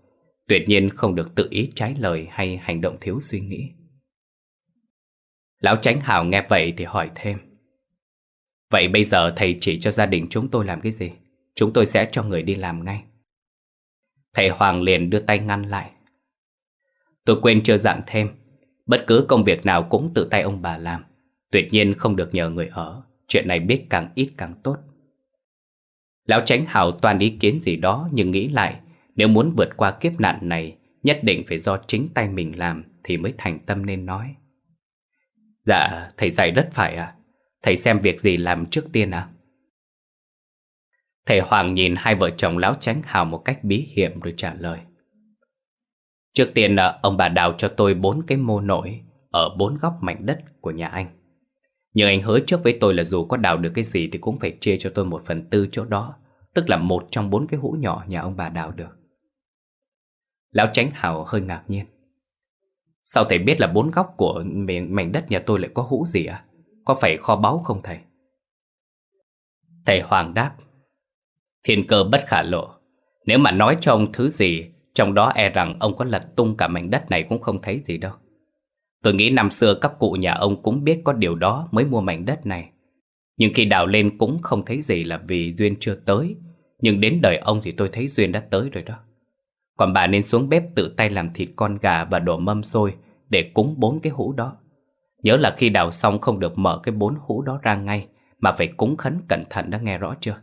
Tuyệt nhiên không được tự ý trái lời hay hành động thiếu suy nghĩ. Lão Tránh Hào nghe vậy thì hỏi thêm. Vậy bây giờ thầy chỉ cho gia đình chúng tôi làm cái gì? Chúng tôi sẽ cho người đi làm ngay. Thầy Hoàng liền đưa tay ngăn lại. Tôi quên chưa dặn thêm, Bất cứ công việc nào cũng tự tay ông bà làm. Tuyệt nhiên không được nhờ người ở, Chuyện này biết càng ít càng tốt. Lão Tránh Hào toàn ý kiến gì đó Nhưng nghĩ lại, Nếu muốn vượt qua kiếp nạn này, Nhất định phải do chính tay mình làm Thì mới thành tâm nên nói. Dạ, thầy dạy rất phải à? Thầy xem việc gì làm trước tiên à? Thầy Hoàng nhìn hai vợ chồng lão tránh hào một cách bí hiểm rồi trả lời. Trước tiên là ông bà đào cho tôi bốn cái mô nổi ở bốn góc mảnh đất của nhà anh. Nhưng anh hứa trước với tôi là dù có đào được cái gì thì cũng phải chia cho tôi một phần tư chỗ đó, tức là một trong bốn cái hũ nhỏ nhà ông bà đào được. Lão tránh hào hơi ngạc nhiên. Sao thầy biết là bốn góc của mảnh đất nhà tôi lại có hũ gì à? Có phải kho báu không thầy? Thầy Hoàng đáp, Thiên cơ bất khả lộ. Nếu mà nói cho ông thứ gì, Trong đó e rằng ông có lật tung cả mảnh đất này cũng không thấy gì đâu. Tôi nghĩ năm xưa các cụ nhà ông cũng biết có điều đó mới mua mảnh đất này. Nhưng khi đào lên cũng không thấy gì là vì Duyên chưa tới. Nhưng đến đời ông thì tôi thấy Duyên đã tới rồi đó. Còn bà nên xuống bếp tự tay làm thịt con gà và đổ mâm xôi Để cúng bốn cái hũ đó. Nhớ là khi đào xong không được mở cái bốn hũ đó ra ngay, Mà phải cúng khấn cẩn thận đã nghe rõ chưa?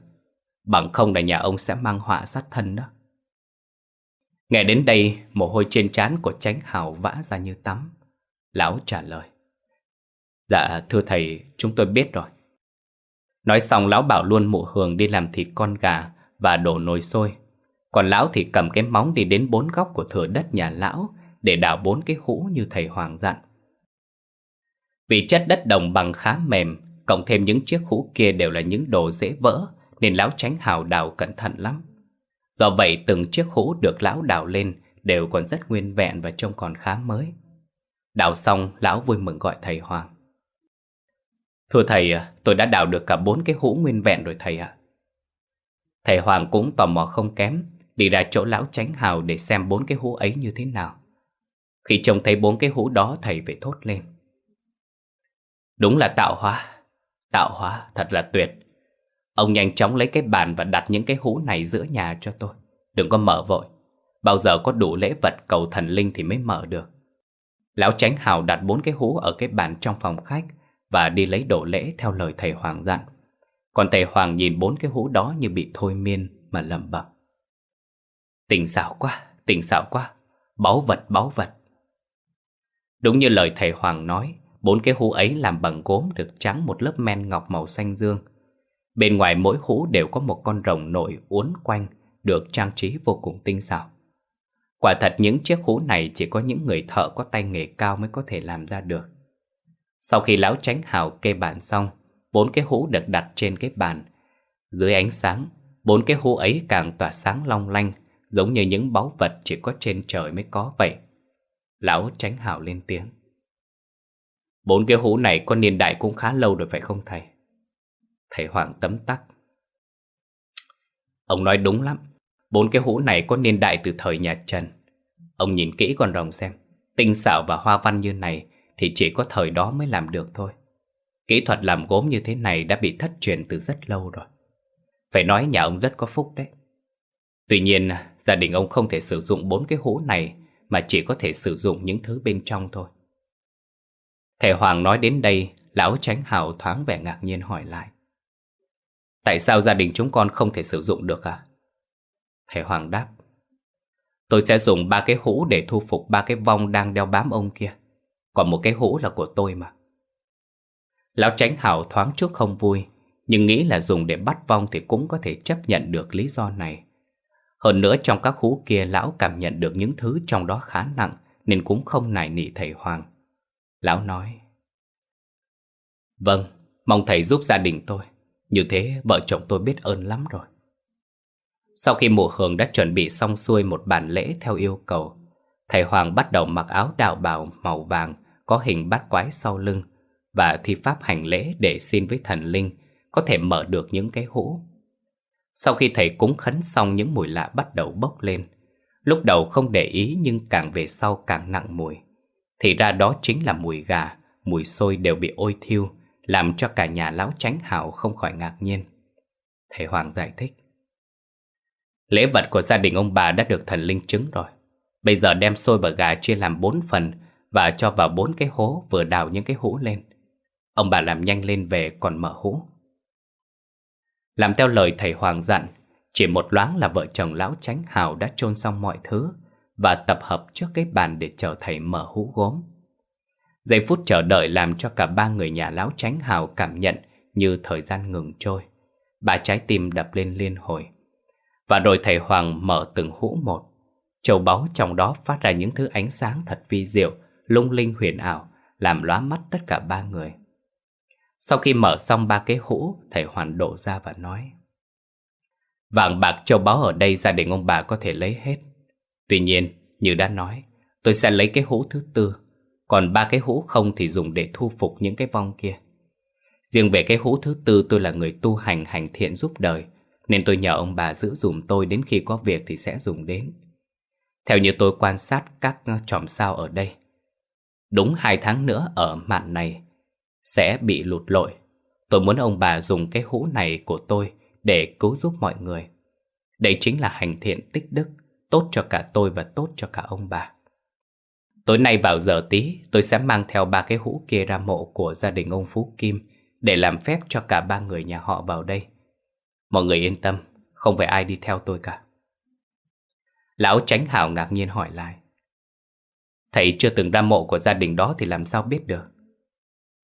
Bằng không là nhà ông sẽ mang họa sát thân đó. Nghe đến đây, Mồ hôi trên trán của tránh hào vã ra như tắm. Lão trả lời. Dạ thưa thầy, chúng tôi biết rồi. Nói xong, lão bảo luôn mụ hường đi làm thịt con gà Và đổ nồi sôi còn lão thì cầm cái móng đi đến bốn góc của thửa đất nhà lão Để đào bốn cái hũ như thầy Hoàng dặn Vì chất đất đồng bằng khá mềm Cộng thêm những chiếc hũ kia đều là những đồ dễ vỡ Nên lão tránh hào đào cẩn thận lắm Do vậy từng chiếc hũ được lão đào lên Đều còn rất nguyên vẹn và trông còn khá mới Đào xong, lão vui mừng gọi thầy Hoàng. Thưa thầy, tôi đã đào được cả bốn cái hũ nguyên vẹn rồi thầy ạ. Thầy Hoàng cũng tò mò không kém, đi ra chỗ lão tránh hào để xem bốn cái hũ ấy như thế nào. Khi trông thấy bốn cái hũ đó thầy phải thốt lên. Đúng là tạo hóa, tạo hóa thật là tuyệt. Ông nhanh chóng lấy cái bàn và đặt những cái hũ này giữa nhà cho tôi. Đừng có mở vội, bao giờ có đủ lễ vật cầu thần linh thì mới mở được. Lão Tránh Hào đặt bốn cái hũ ở cái bàn trong phòng khách và đi lấy đồ lễ theo lời thầy Hoàng dặn. Còn thầy Hoàng nhìn bốn cái hũ đó như bị thôi miên mà lẩm bẩm. Tình xảo quá, tình xảo quá, báu vật, báu vật. Đúng như lời thầy Hoàng nói, bốn cái hũ ấy làm bằng gốm được trắng một lớp men ngọc màu xanh dương. Bên ngoài mỗi hũ đều có một con rồng nổi uốn quanh, được trang trí vô cùng tinh xảo. Quả thật những chiếc hũ này chỉ có những người thợ có tay nghề cao mới có thể làm ra được. Sau khi lão tránh hào kê bàn xong, bốn cái hũ được đặt trên cái bàn. Dưới ánh sáng, bốn cái hũ ấy càng tỏa sáng long lanh, giống như những báu vật chỉ có trên trời mới có vậy. Lão tránh hào lên tiếng. Bốn cái hũ này có niên đại cũng khá lâu rồi phải không thầy? Thầy Hoàng tấm tắc. Ông nói đúng lắm. Bốn cái hũ này có niên đại từ thời nhà Trần. Ông nhìn kỹ con rồng xem, tinh xảo và hoa văn như này thì chỉ có thời đó mới làm được thôi. Kỹ thuật làm gốm như thế này đã bị thất truyền từ rất lâu rồi. Phải nói nhà ông rất có phúc đấy. Tuy nhiên, gia đình ông không thể sử dụng bốn cái hũ này mà chỉ có thể sử dụng những thứ bên trong thôi. Thầy Hoàng nói đến đây, lão tránh hào thoáng vẻ ngạc nhiên hỏi lại. Tại sao gia đình chúng con không thể sử dụng được à? Thầy Hoàng đáp Tôi sẽ dùng ba cái hũ để thu phục ba cái vong đang đeo bám ông kia Còn một cái hũ là của tôi mà Lão tránh hảo thoáng chút không vui Nhưng nghĩ là dùng để bắt vong thì cũng có thể chấp nhận được lý do này hơn nữa trong các hũ kia lão cảm nhận được những thứ trong đó khá nặng Nên cũng không nài nỉ thầy Hoàng. Lão nói Vâng, mong thầy giúp gia đình tôi. Như thế vợ chồng tôi biết ơn lắm rồi. Sau khi mùa hường đã chuẩn bị xong xuôi một bản lễ theo yêu cầu, thầy Hoàng bắt đầu mặc áo đạo bào màu vàng có hình bát quái sau lưng và thi pháp hành lễ để xin với thần linh có thể mở được những cái hũ. Sau khi thầy cúng khấn xong những mùi lạ bắt đầu bốc lên, lúc đầu không để ý nhưng càng về sau càng nặng mùi. Thì ra đó chính là mùi gà, mùi sôi đều bị ôi thiêu, làm cho cả nhà lão tránh hảo không khỏi ngạc nhiên. Thầy Hoàng giải thích. Lễ vật của gia đình ông bà đã được thần linh chứng rồi. Bây giờ đem xôi và gà chia làm bốn phần và cho vào bốn cái hố vừa đào những cái hũ lên. Ông bà làm nhanh lên về còn mở hũ. Làm theo lời thầy Hoàng dặn, chỉ một loáng là vợ chồng lão tránh hào đã chôn xong mọi thứ và tập hợp trước cái bàn để chờ thầy mở hũ gốm. Giây phút chờ đợi làm cho cả ba người nhà lão tránh hào cảm nhận như thời gian ngừng trôi. Ba trái tim đập lên liên hồi Và rồi thầy Hoàng mở từng hũ một Châu báu trong đó phát ra những thứ ánh sáng thật vi diệu Lung linh huyền ảo Làm lóa mắt tất cả ba người sau khi mở xong ba cái hũ Thầy hoàn đổ ra và nói Vàng bạc châu báu ở đây gia đình ông bà có thể lấy hết. Tuy nhiên, như đã nói Tôi sẽ lấy cái hũ thứ tư Còn ba cái hũ không thì dùng để thu phục những cái vong kia. Riêng về cái hũ thứ tư tôi là người tu hành hành thiện giúp đời Nên tôi nhờ ông bà giữ dùm tôi đến khi có việc thì sẽ dùng đến. Theo như tôi quan sát các chòm sao ở đây Đúng hai tháng nữa ở mạn này sẽ bị lụt lội Tôi muốn ông bà dùng cái hũ này của tôi Để cứu giúp mọi người Đây chính là hành thiện tích đức Tốt cho cả tôi và tốt cho cả ông bà Tối nay vào giờ tí Tôi sẽ mang theo ba cái hũ kia ra mộ của gia đình ông Phú Kim để làm phép cho cả ba người nhà họ vào đây. Mọi người yên tâm, không phải ai đi theo tôi cả. Lão Tránh Hảo ngạc nhiên hỏi lại. Thầy chưa từng ra mộ của gia đình đó thì làm sao biết được?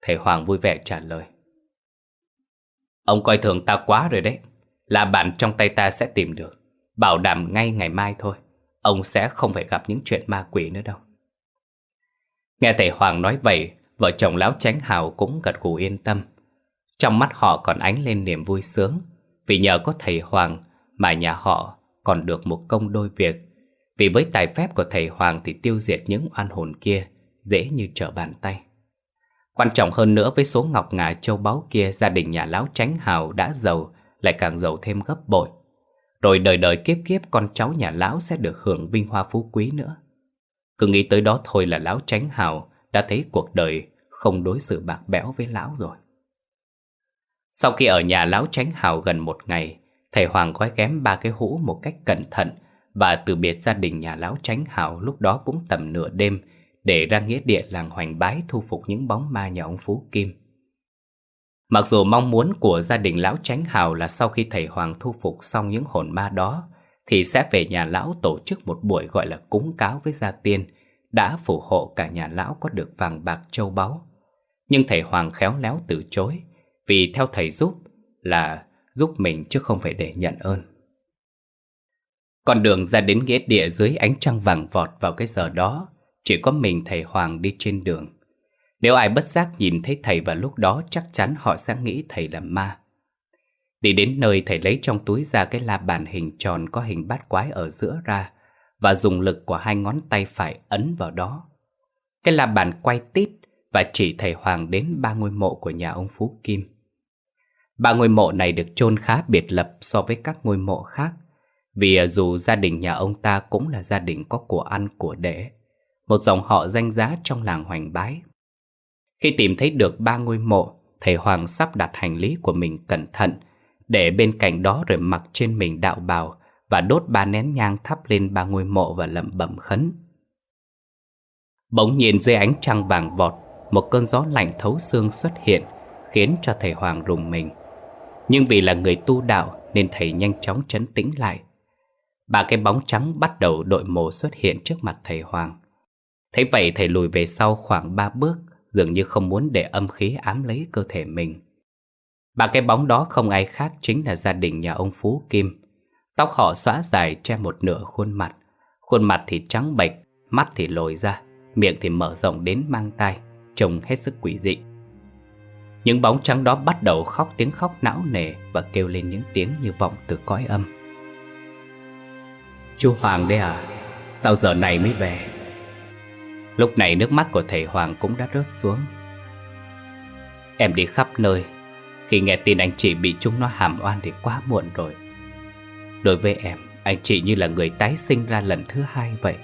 Thầy Hoàng vui vẻ trả lời. Ông coi thường ta quá rồi đấy. Là bản trong tay ta sẽ tìm được. Bảo đảm ngay ngày mai thôi. Ông sẽ không phải gặp những chuyện ma quỷ nữa đâu. Nghe thầy Hoàng nói vậy, vợ chồng lão Tránh Hào cũng gật gù yên tâm. Trong mắt họ còn ánh lên niềm vui sướng Vì nhờ có thầy Hoàng mà nhà họ còn được một công đôi việc Vì với tài phép của thầy Hoàng thì tiêu diệt những oan hồn kia dễ như trở bàn tay Quan trọng hơn nữa với số ngọc ngà châu báu kia gia đình nhà lão tránh hào đã giàu lại càng giàu thêm gấp bội. Rồi đời đời kiếp kiếp con cháu nhà lão sẽ được hưởng vinh hoa phú quý nữa. Cứ nghĩ tới đó thôi là lão tránh hào đã thấy cuộc đời không đối xử bạc bẽo với lão rồi. Sau khi ở nhà lão tránh hào gần một ngày, thầy Hoàng gói ghém ba cái hũ một cách cẩn thận và từ biệt gia đình nhà lão tránh hào lúc đó cũng tầm nửa đêm để ra nghĩa địa làng hoành bái thu phục những bóng ma nhà ông Phú Kim. Mặc dù mong muốn của gia đình lão tránh hào là sau khi thầy Hoàng thu phục xong những hồn ma đó thì sẽ về nhà lão tổ chức một buổi gọi là cúng cáo với gia tiên đã phù hộ cả nhà lão có được vàng bạc châu báu. Nhưng thầy Hoàng khéo léo từ chối vì theo thầy giúp là giúp mình chứ không phải để nhận ơn. Con đường ra đến nghĩa địa dưới ánh trăng vàng vọt vào cái giờ đó, chỉ có mình thầy Hoàng đi trên đường. Nếu ai bất giác nhìn thấy thầy vào lúc đó, chắc chắn họ sẽ nghĩ thầy là ma. Đi đến nơi thầy lấy trong túi ra cái la bàn hình tròn có hình bát quái ở giữa ra và dùng lực của hai ngón tay phải ấn vào đó. Cái la bàn quay tít và chỉ thầy Hoàng đến ba ngôi mộ của nhà ông Phú Kim. Ba ngôi mộ này được chôn khá biệt lập so với các ngôi mộ khác, Vì dù gia đình nhà ông ta cũng là gia đình có của ăn, của để một dòng họ danh giá trong làng Hoành Bái Khi tìm thấy được ba ngôi mộ, Thầy Hoàng sắp đặt hành lý của mình cẩn thận, Để bên cạnh đó rồi mặc trên mình đạo bào Và đốt ba nén nhang thắp lên ba ngôi mộ và lẩm bẩm khấn Bỗng nhiên dưới ánh trăng vàng vọt, Một cơn gió lạnh thấu xương xuất hiện, Khiến cho thầy Hoàng rùng mình nhưng vì là người tu đạo nên thầy nhanh chóng trấn tĩnh lại. Ba cái bóng trắng bắt đầu đội mồ xuất hiện trước mặt thầy Hoàng. Thấy vậy thầy lùi về sau khoảng ba bước, dường như không muốn để âm khí ám lấy cơ thể mình. Ba cái bóng đó không ai khác chính là gia đình nhà ông Phú Kim. Tóc họ xóa dài che một nửa khuôn mặt. Khuôn mặt thì trắng bệch, mắt thì lồi ra, miệng thì mở rộng đến mang tai, trông hết sức quỷ dị. Những bóng trắng đó bắt đầu khóc tiếng khóc não nề Và kêu lên những tiếng như vọng từ cõi âm Chú Hoàng đây à Sao giờ này mới về Lúc này nước mắt của thầy Hoàng cũng đã rớt xuống. Em đi khắp nơi. Khi nghe tin anh chị bị chúng nó hàm oan thì quá muộn rồi. Đối với em, Anh chị như là người tái sinh ra lần thứ hai vậy.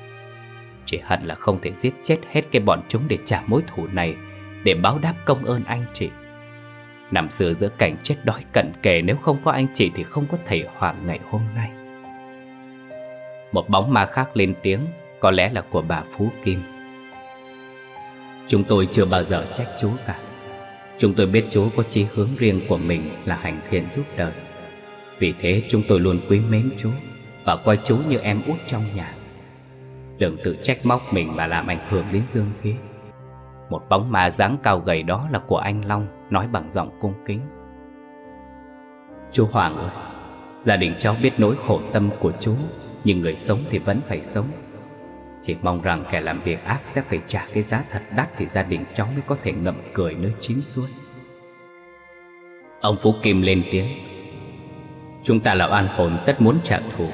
Chỉ hận là không thể giết chết hết cái bọn chúng để trả mối thù này, Để báo đáp công ơn anh chị. Nằm xưa giữa cảnh chết đói cận kề, Nếu không có anh chị thì không có thầy Hoàng ngày hôm nay. Một bóng ma khác lên tiếng, Có lẽ là của bà Phú Kim. Chúng tôi chưa bao giờ trách chúa cả. Chúng tôi biết chúa có chí hướng riêng của mình là hành thiện giúp đời. Vì thế chúng tôi luôn quý mến chúa Và coi chúa như em út trong nhà. Đừng tự trách móc mình mà làm ảnh hưởng đến dương khí. Một bóng ma dáng cao gầy đó là của anh Long, Nói bằng giọng cung kính. Chú Hoàng ơi, Gia đình cháu biết nỗi khổ tâm của chú Nhưng người sống thì vẫn phải sống. Chỉ mong rằng kẻ làm việc ác sẽ phải trả cái giá thật đắt Thì gia đình cháu mới có thể ngậm cười nơi chín suối. Ông Phú Kim lên tiếng. Chúng ta là oan hồn rất muốn trả thù.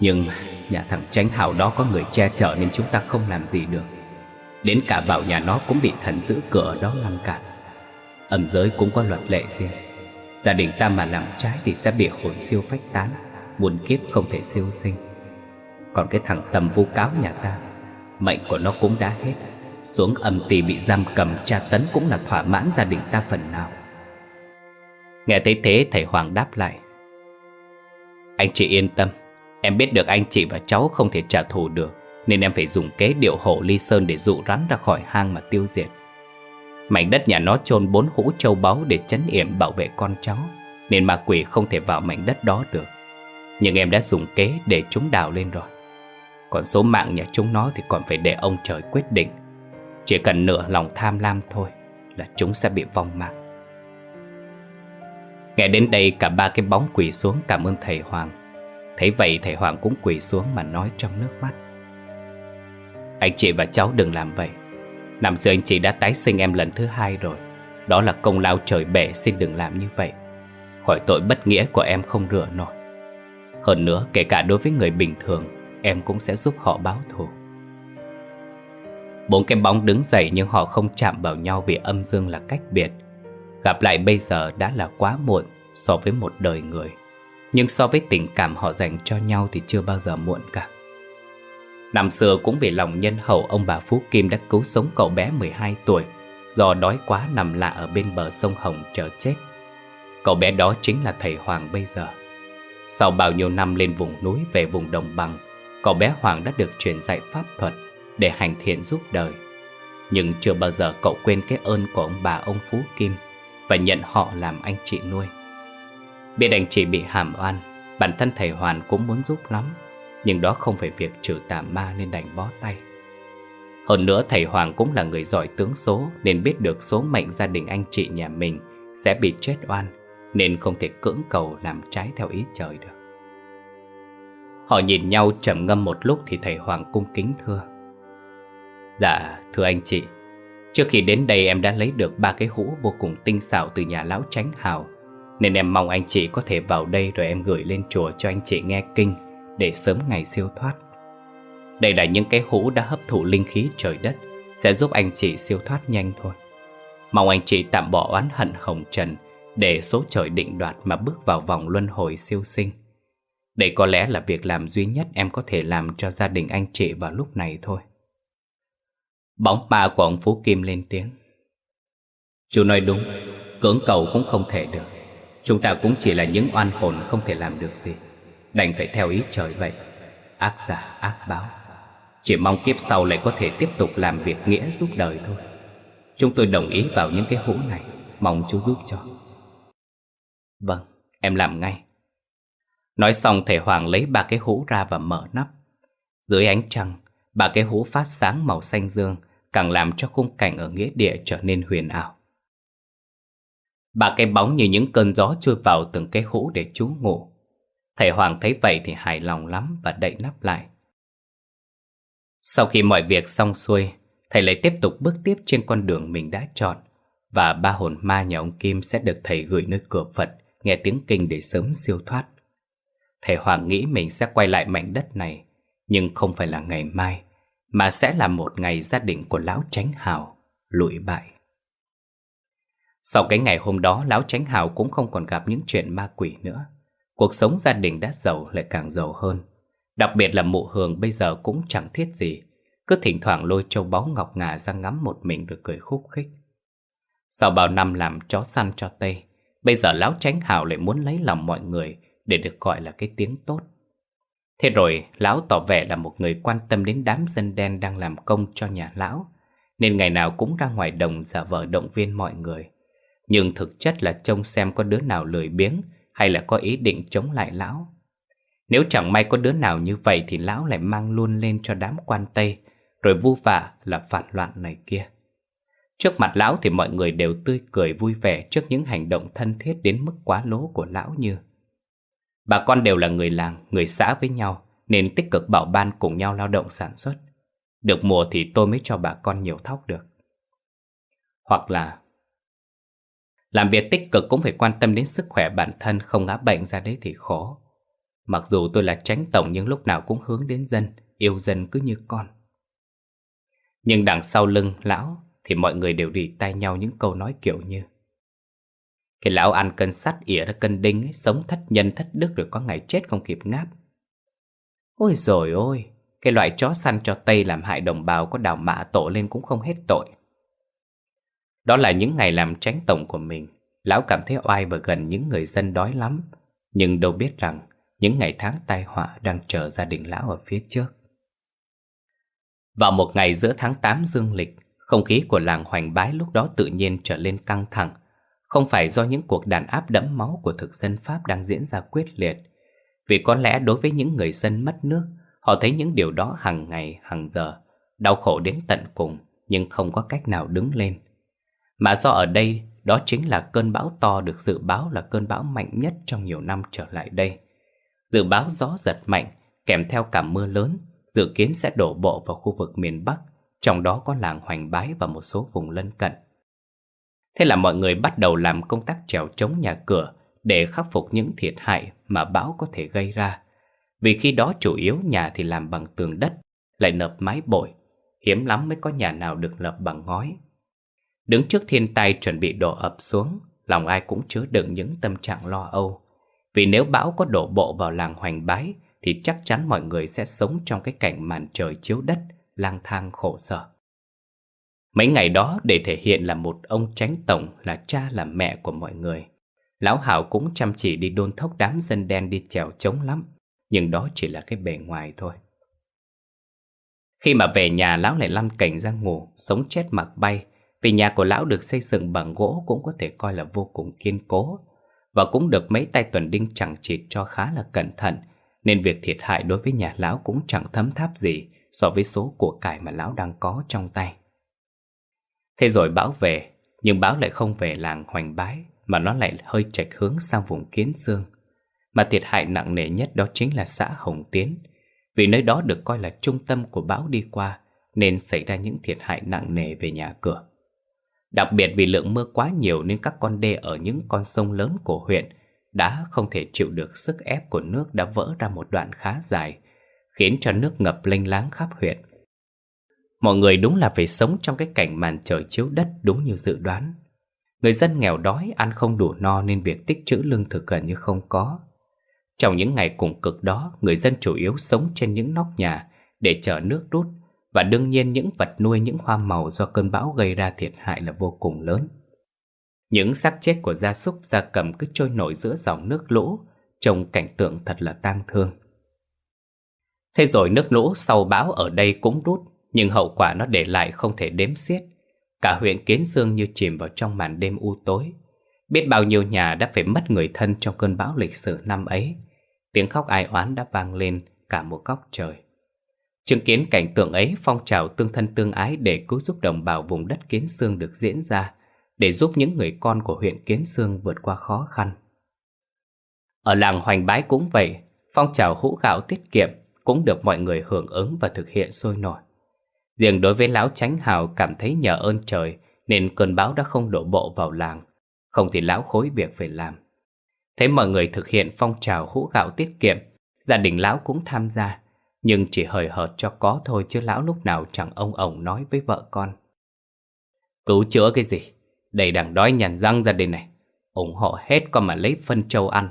Nhưng nhà thằng tránh hào đó có người che chở Nên chúng ta không làm gì được. Đến cả vào nhà nó cũng bị thần giữ cửa đó ngăn cản. Âm giới cũng có luật lệ riêng. Gia đình ta mà làm trái thì sẽ bị hồn siêu phách tán, muôn kiếp không thể siêu sinh. Còn cái thằng tầm vu cáo nhà ta, Mệnh của nó cũng đã hết. Xuống âm tỳ bị giam cầm, tra tấn cũng là thỏa mãn gia đình ta phần nào. Nghe thấy thế, thầy Hoàng đáp lại. Anh chị yên tâm, Em biết được anh chị và cháu không thể trả thù được, Nên em phải dùng kế điệu hộ ly sơn để dụ rắn ra khỏi hang mà tiêu diệt. Mảnh đất nhà nó chôn bốn hũ châu báu để chấn yểm bảo vệ con cháu, Nên ma quỷ không thể vào mảnh đất đó được. Nhưng em đã dùng kế để chúng đào lên rồi. Còn số mạng nhà chúng nó thì còn phải để ông trời quyết định. Chỉ cần nửa lòng tham lam thôi Là chúng sẽ bị vong mạng. Nghe đến đây cả ba cái bóng quỳ xuống cảm ơn thầy Hoàng. Thấy vậy thầy Hoàng cũng quỳ xuống mà nói trong nước mắt. Anh chị và cháu đừng làm vậy. Năm xưa anh chị đã tái sinh em lần thứ hai rồi. Đó là công lao trời bể xin đừng làm như vậy. Khỏi tội bất nghĩa của em không rửa nổi. Hơn nữa, kể cả đối với người bình thường Em cũng sẽ giúp họ báo thù. Bốn cái bóng đứng dậy nhưng họ không chạm vào nhau vì âm dương là cách biệt. Gặp lại bây giờ đã là quá muộn so với một đời người. Nhưng so với tình cảm họ dành cho nhau thì chưa bao giờ muộn cả. Năm xưa cũng vì lòng nhân hậu, ông bà Phú Kim đã cứu sống cậu bé 12 tuổi, Do đói quá nằm lạ ở bên bờ sông Hồng chờ chết. Cậu bé đó chính là thầy Hoàng bây giờ. Sau bao nhiêu năm lên vùng núi về vùng đồng bằng Cậu bé Hoàng đã được truyền dạy pháp thuật Để hành thiện giúp đời. Nhưng chưa bao giờ cậu quên cái ơn của ông bà ông Phú Kim Và nhận họ làm anh chị nuôi. Biết anh chị bị hàm oan, Bản thân thầy Hoàn cũng muốn giúp lắm, nhưng đó không phải việc trừ tà ma nên đành bó tay. Hơn nữa, thầy Hoàng cũng là người giỏi tướng số Nên biết được số mệnh gia đình anh chị nhà mình Sẽ bị chết oan Nên không thể cưỡng cầu làm trái theo ý trời được. Họ nhìn nhau trầm ngâm một lúc Thì thầy Hoàng cung kính thưa Dạ thưa anh chị Trước khi đến đây em đã lấy được ba cái hũ vô cùng tinh xảo từ nhà lão tránh hào Nên em mong anh chị có thể vào đây rồi em gửi lên chùa cho anh chị nghe kinh để sớm ngày siêu thoát. Đây là những cái hũ đã hấp thụ linh khí trời đất, sẽ giúp anh chị siêu thoát nhanh thôi. Mong anh chị tạm bỏ oán hận hồng trần để số trời định đoạt mà bước vào vòng luân hồi siêu sinh. Đây có lẽ là việc làm duy nhất em có thể làm cho gia đình anh chị vào lúc này thôi. Bóng ba của ông Phú Kim lên tiếng. Chú nói đúng, cưỡng cầu cũng không thể được. Chúng ta cũng chỉ là những oan hồn không thể làm được gì. Đành phải theo ý trời vậy Ác giả ác báo Chỉ mong kiếp sau lại có thể tiếp tục làm việc nghĩa giúp đời thôi Chúng tôi đồng ý vào những cái hũ này Mong chú giúp cho Vâng, em làm ngay Nói xong thầy Hoàng lấy ba cái hũ ra và mở nắp Dưới ánh trăng Ba cái hũ phát sáng màu xanh dương Càng làm cho khung cảnh ở nghĩa địa trở nên huyền ảo Ba cái bóng như những cơn gió trôi vào từng cái hũ để chú ngủ Thầy Hoàng thấy vậy thì hài lòng lắm và đậy nắp lại. Sau khi mọi việc xong xuôi, thầy lại tiếp tục bước tiếp trên con đường mình đã chọn và ba hồn ma nhà ông Kim sẽ được thầy gửi nơi cửa Phật nghe tiếng kinh để sớm siêu thoát. Thầy Hoàng nghĩ mình sẽ quay lại mảnh đất này, nhưng không phải là ngày mai, mà sẽ là một ngày gia đình của Lão Tránh Hào lụi bại. Sau cái ngày hôm đó, Lão Tránh Hào cũng không còn gặp những chuyện ma quỷ nữa. Cuộc sống gia đình đã giàu lại càng giàu hơn Đặc biệt là mụ hường bây giờ cũng chẳng thiết gì Cứ thỉnh thoảng lôi châu báu ngọc ngà ra ngắm một mình được cười khúc khích Sau bao năm làm chó săn cho Tây Bây giờ lão tránh hào lại muốn lấy lòng mọi người để được gọi là cái tiếng tốt Thế rồi lão tỏ vẻ là một người quan tâm đến đám dân đen đang làm công cho nhà lão Nên ngày nào cũng ra ngoài đồng giả vờ động viên mọi người Nhưng thực chất là trông xem có đứa nào lười biếng hay là có ý định chống lại lão. Nếu chẳng may có đứa nào như vậy thì lão lại mang luôn lên cho đám quan Tây, rồi vu vả là phản loạn này kia. Trước mặt lão thì mọi người đều tươi cười vui vẻ trước những hành động thân thiết đến mức quá lố của lão như. Bà con đều là người làng, người xã với nhau, nên tích cực bảo ban cùng nhau lao động sản xuất. Được mùa thì tôi mới cho bà con nhiều thóc được. Hoặc là làm việc tích cực cũng phải quan tâm đến sức khỏe bản thân không ngã bệnh ra đấy thì khó. Mặc dù tôi là tránh tổng nhưng lúc nào cũng hướng đến dân, yêu dân cứ như con. Nhưng đằng sau lưng lão thì mọi người đều rỉ tay nhau những câu nói kiểu như cái lão ăn cân sắt ỉa ra cân đinh ấy, sống thất nhân thất đức rồi có ngày chết không kịp ngáp. Ôi rồi ôi, cái loại chó săn cho Tây làm hại đồng bào có đào mạ tổ lên cũng không hết tội. Đó là những ngày làm tránh tổng của mình, lão cảm thấy oai và gần những người dân đói lắm, nhưng đâu biết rằng những ngày tháng tai họa đang chờ gia đình lão ở phía trước. Vào một ngày giữa tháng 8 dương lịch, không khí của làng Hoành Bái lúc đó tự nhiên trở lên căng thẳng, không phải do những cuộc đàn áp đẫm máu của thực dân Pháp đang diễn ra quyết liệt, vì có lẽ đối với những người dân mất nước, họ thấy những điều đó hàng ngày, hàng giờ, đau khổ đến tận cùng, nhưng không có cách nào đứng lên. Mà do ở đây, đó chính là cơn bão to được dự báo là cơn bão mạnh nhất trong nhiều năm trở lại đây. Dự báo gió giật mạnh, kèm theo cả mưa lớn, dự kiến sẽ đổ bộ vào khu vực miền Bắc, trong đó có làng Hoành Bái và một số vùng lân cận. Thế là mọi người bắt đầu làm công tác trèo chống nhà cửa để khắc phục những thiệt hại mà bão có thể gây ra. Vì khi đó chủ yếu nhà thì làm bằng tường đất, lại nợp mái bội, hiếm lắm mới có nhà nào được lập bằng ngói. Đứng trước thiên tai chuẩn bị đổ ập xuống, lòng ai cũng chứa đựng những tâm trạng lo âu. Vì nếu bão có đổ bộ vào làng Hoành Bái thì chắc chắn mọi người sẽ sống trong cái cảnh màn trời chiếu đất, lang thang khổ sở. Mấy ngày đó để thể hiện là một ông tránh tổng là cha là mẹ của mọi người. Lão Hảo cũng chăm chỉ đi đôn thốc đám dân đen đi trèo trống lắm, nhưng đó chỉ là cái bề ngoài thôi. Khi mà về nhà lão lại lăn cảnh ra ngủ, sống chết mặc bay, vì nhà của lão được xây dựng bằng gỗ cũng có thể coi là vô cùng kiên cố, và cũng được mấy tay tuần đinh chẳng chịt cho khá là cẩn thận, nên việc thiệt hại đối với nhà lão cũng chẳng thấm tháp gì so với số của cải mà lão đang có trong tay. Thế rồi bão về, nhưng bão lại không về làng Hoành Bái, mà nó lại hơi chệch hướng sang vùng Kiến Sương. Mà thiệt hại nặng nề nhất đó chính là xã Hồng Tiến, vì nơi đó được coi là trung tâm của bão đi qua, nên xảy ra những thiệt hại nặng nề về nhà cửa. Đặc biệt vì lượng mưa quá nhiều nên các con đê ở những con sông lớn của huyện đã không thể chịu được sức ép của nước đã vỡ ra một đoạn khá dài, khiến cho nước ngập lênh láng khắp huyện. Mọi người đúng là phải sống trong cái cảnh màn trời chiếu đất đúng như dự đoán. Người dân nghèo đói, ăn không đủ no nên việc tích trữ lương thực gần như không có. Trong những ngày cùng cực đó, người dân chủ yếu sống trên những nóc nhà để chờ nước rút và đương nhiên những vật nuôi những hoa màu do cơn bão gây ra thiệt hại là vô cùng lớn. Những xác chết của gia súc gia cầm cứ trôi nổi giữa dòng nước lũ, trông cảnh tượng thật là tang thương. Thế rồi nước lũ sau bão ở đây cũng rút, nhưng hậu quả nó để lại không thể đếm xiết. Cả huyện Kiến Dương như chìm vào trong màn đêm u tối. Biết bao nhiêu nhà đã phải mất người thân trong cơn bão lịch sử năm ấy. Tiếng khóc ai oán đã vang lên cả một góc trời. Chứng kiến cảnh tượng ấy, phong trào tương thân tương ái để cứu giúp đồng bào vùng đất Kiến Sương được diễn ra, để giúp những người con của huyện Kiến Sương vượt qua khó khăn. Ở làng Hoành Bái cũng vậy, phong trào hũ gạo tiết kiệm cũng được mọi người hưởng ứng và thực hiện sôi nổi. Riêng đối với lão Chánh Hào cảm thấy nhờ ơn trời nên cơn bão đã không đổ bộ vào làng, không thì lão khối việc phải làm. Thấy mọi người thực hiện phong trào hũ gạo tiết kiệm, gia đình lão cũng tham gia, nhưng chỉ hời hợt cho có thôi chứ lão lúc nào chẳng ông ổng nói với vợ con. Cứu chữa cái gì? đầy đằng đói nhằn răng gia đình này, ủng hộ hết con mà lấy phân châu ăn.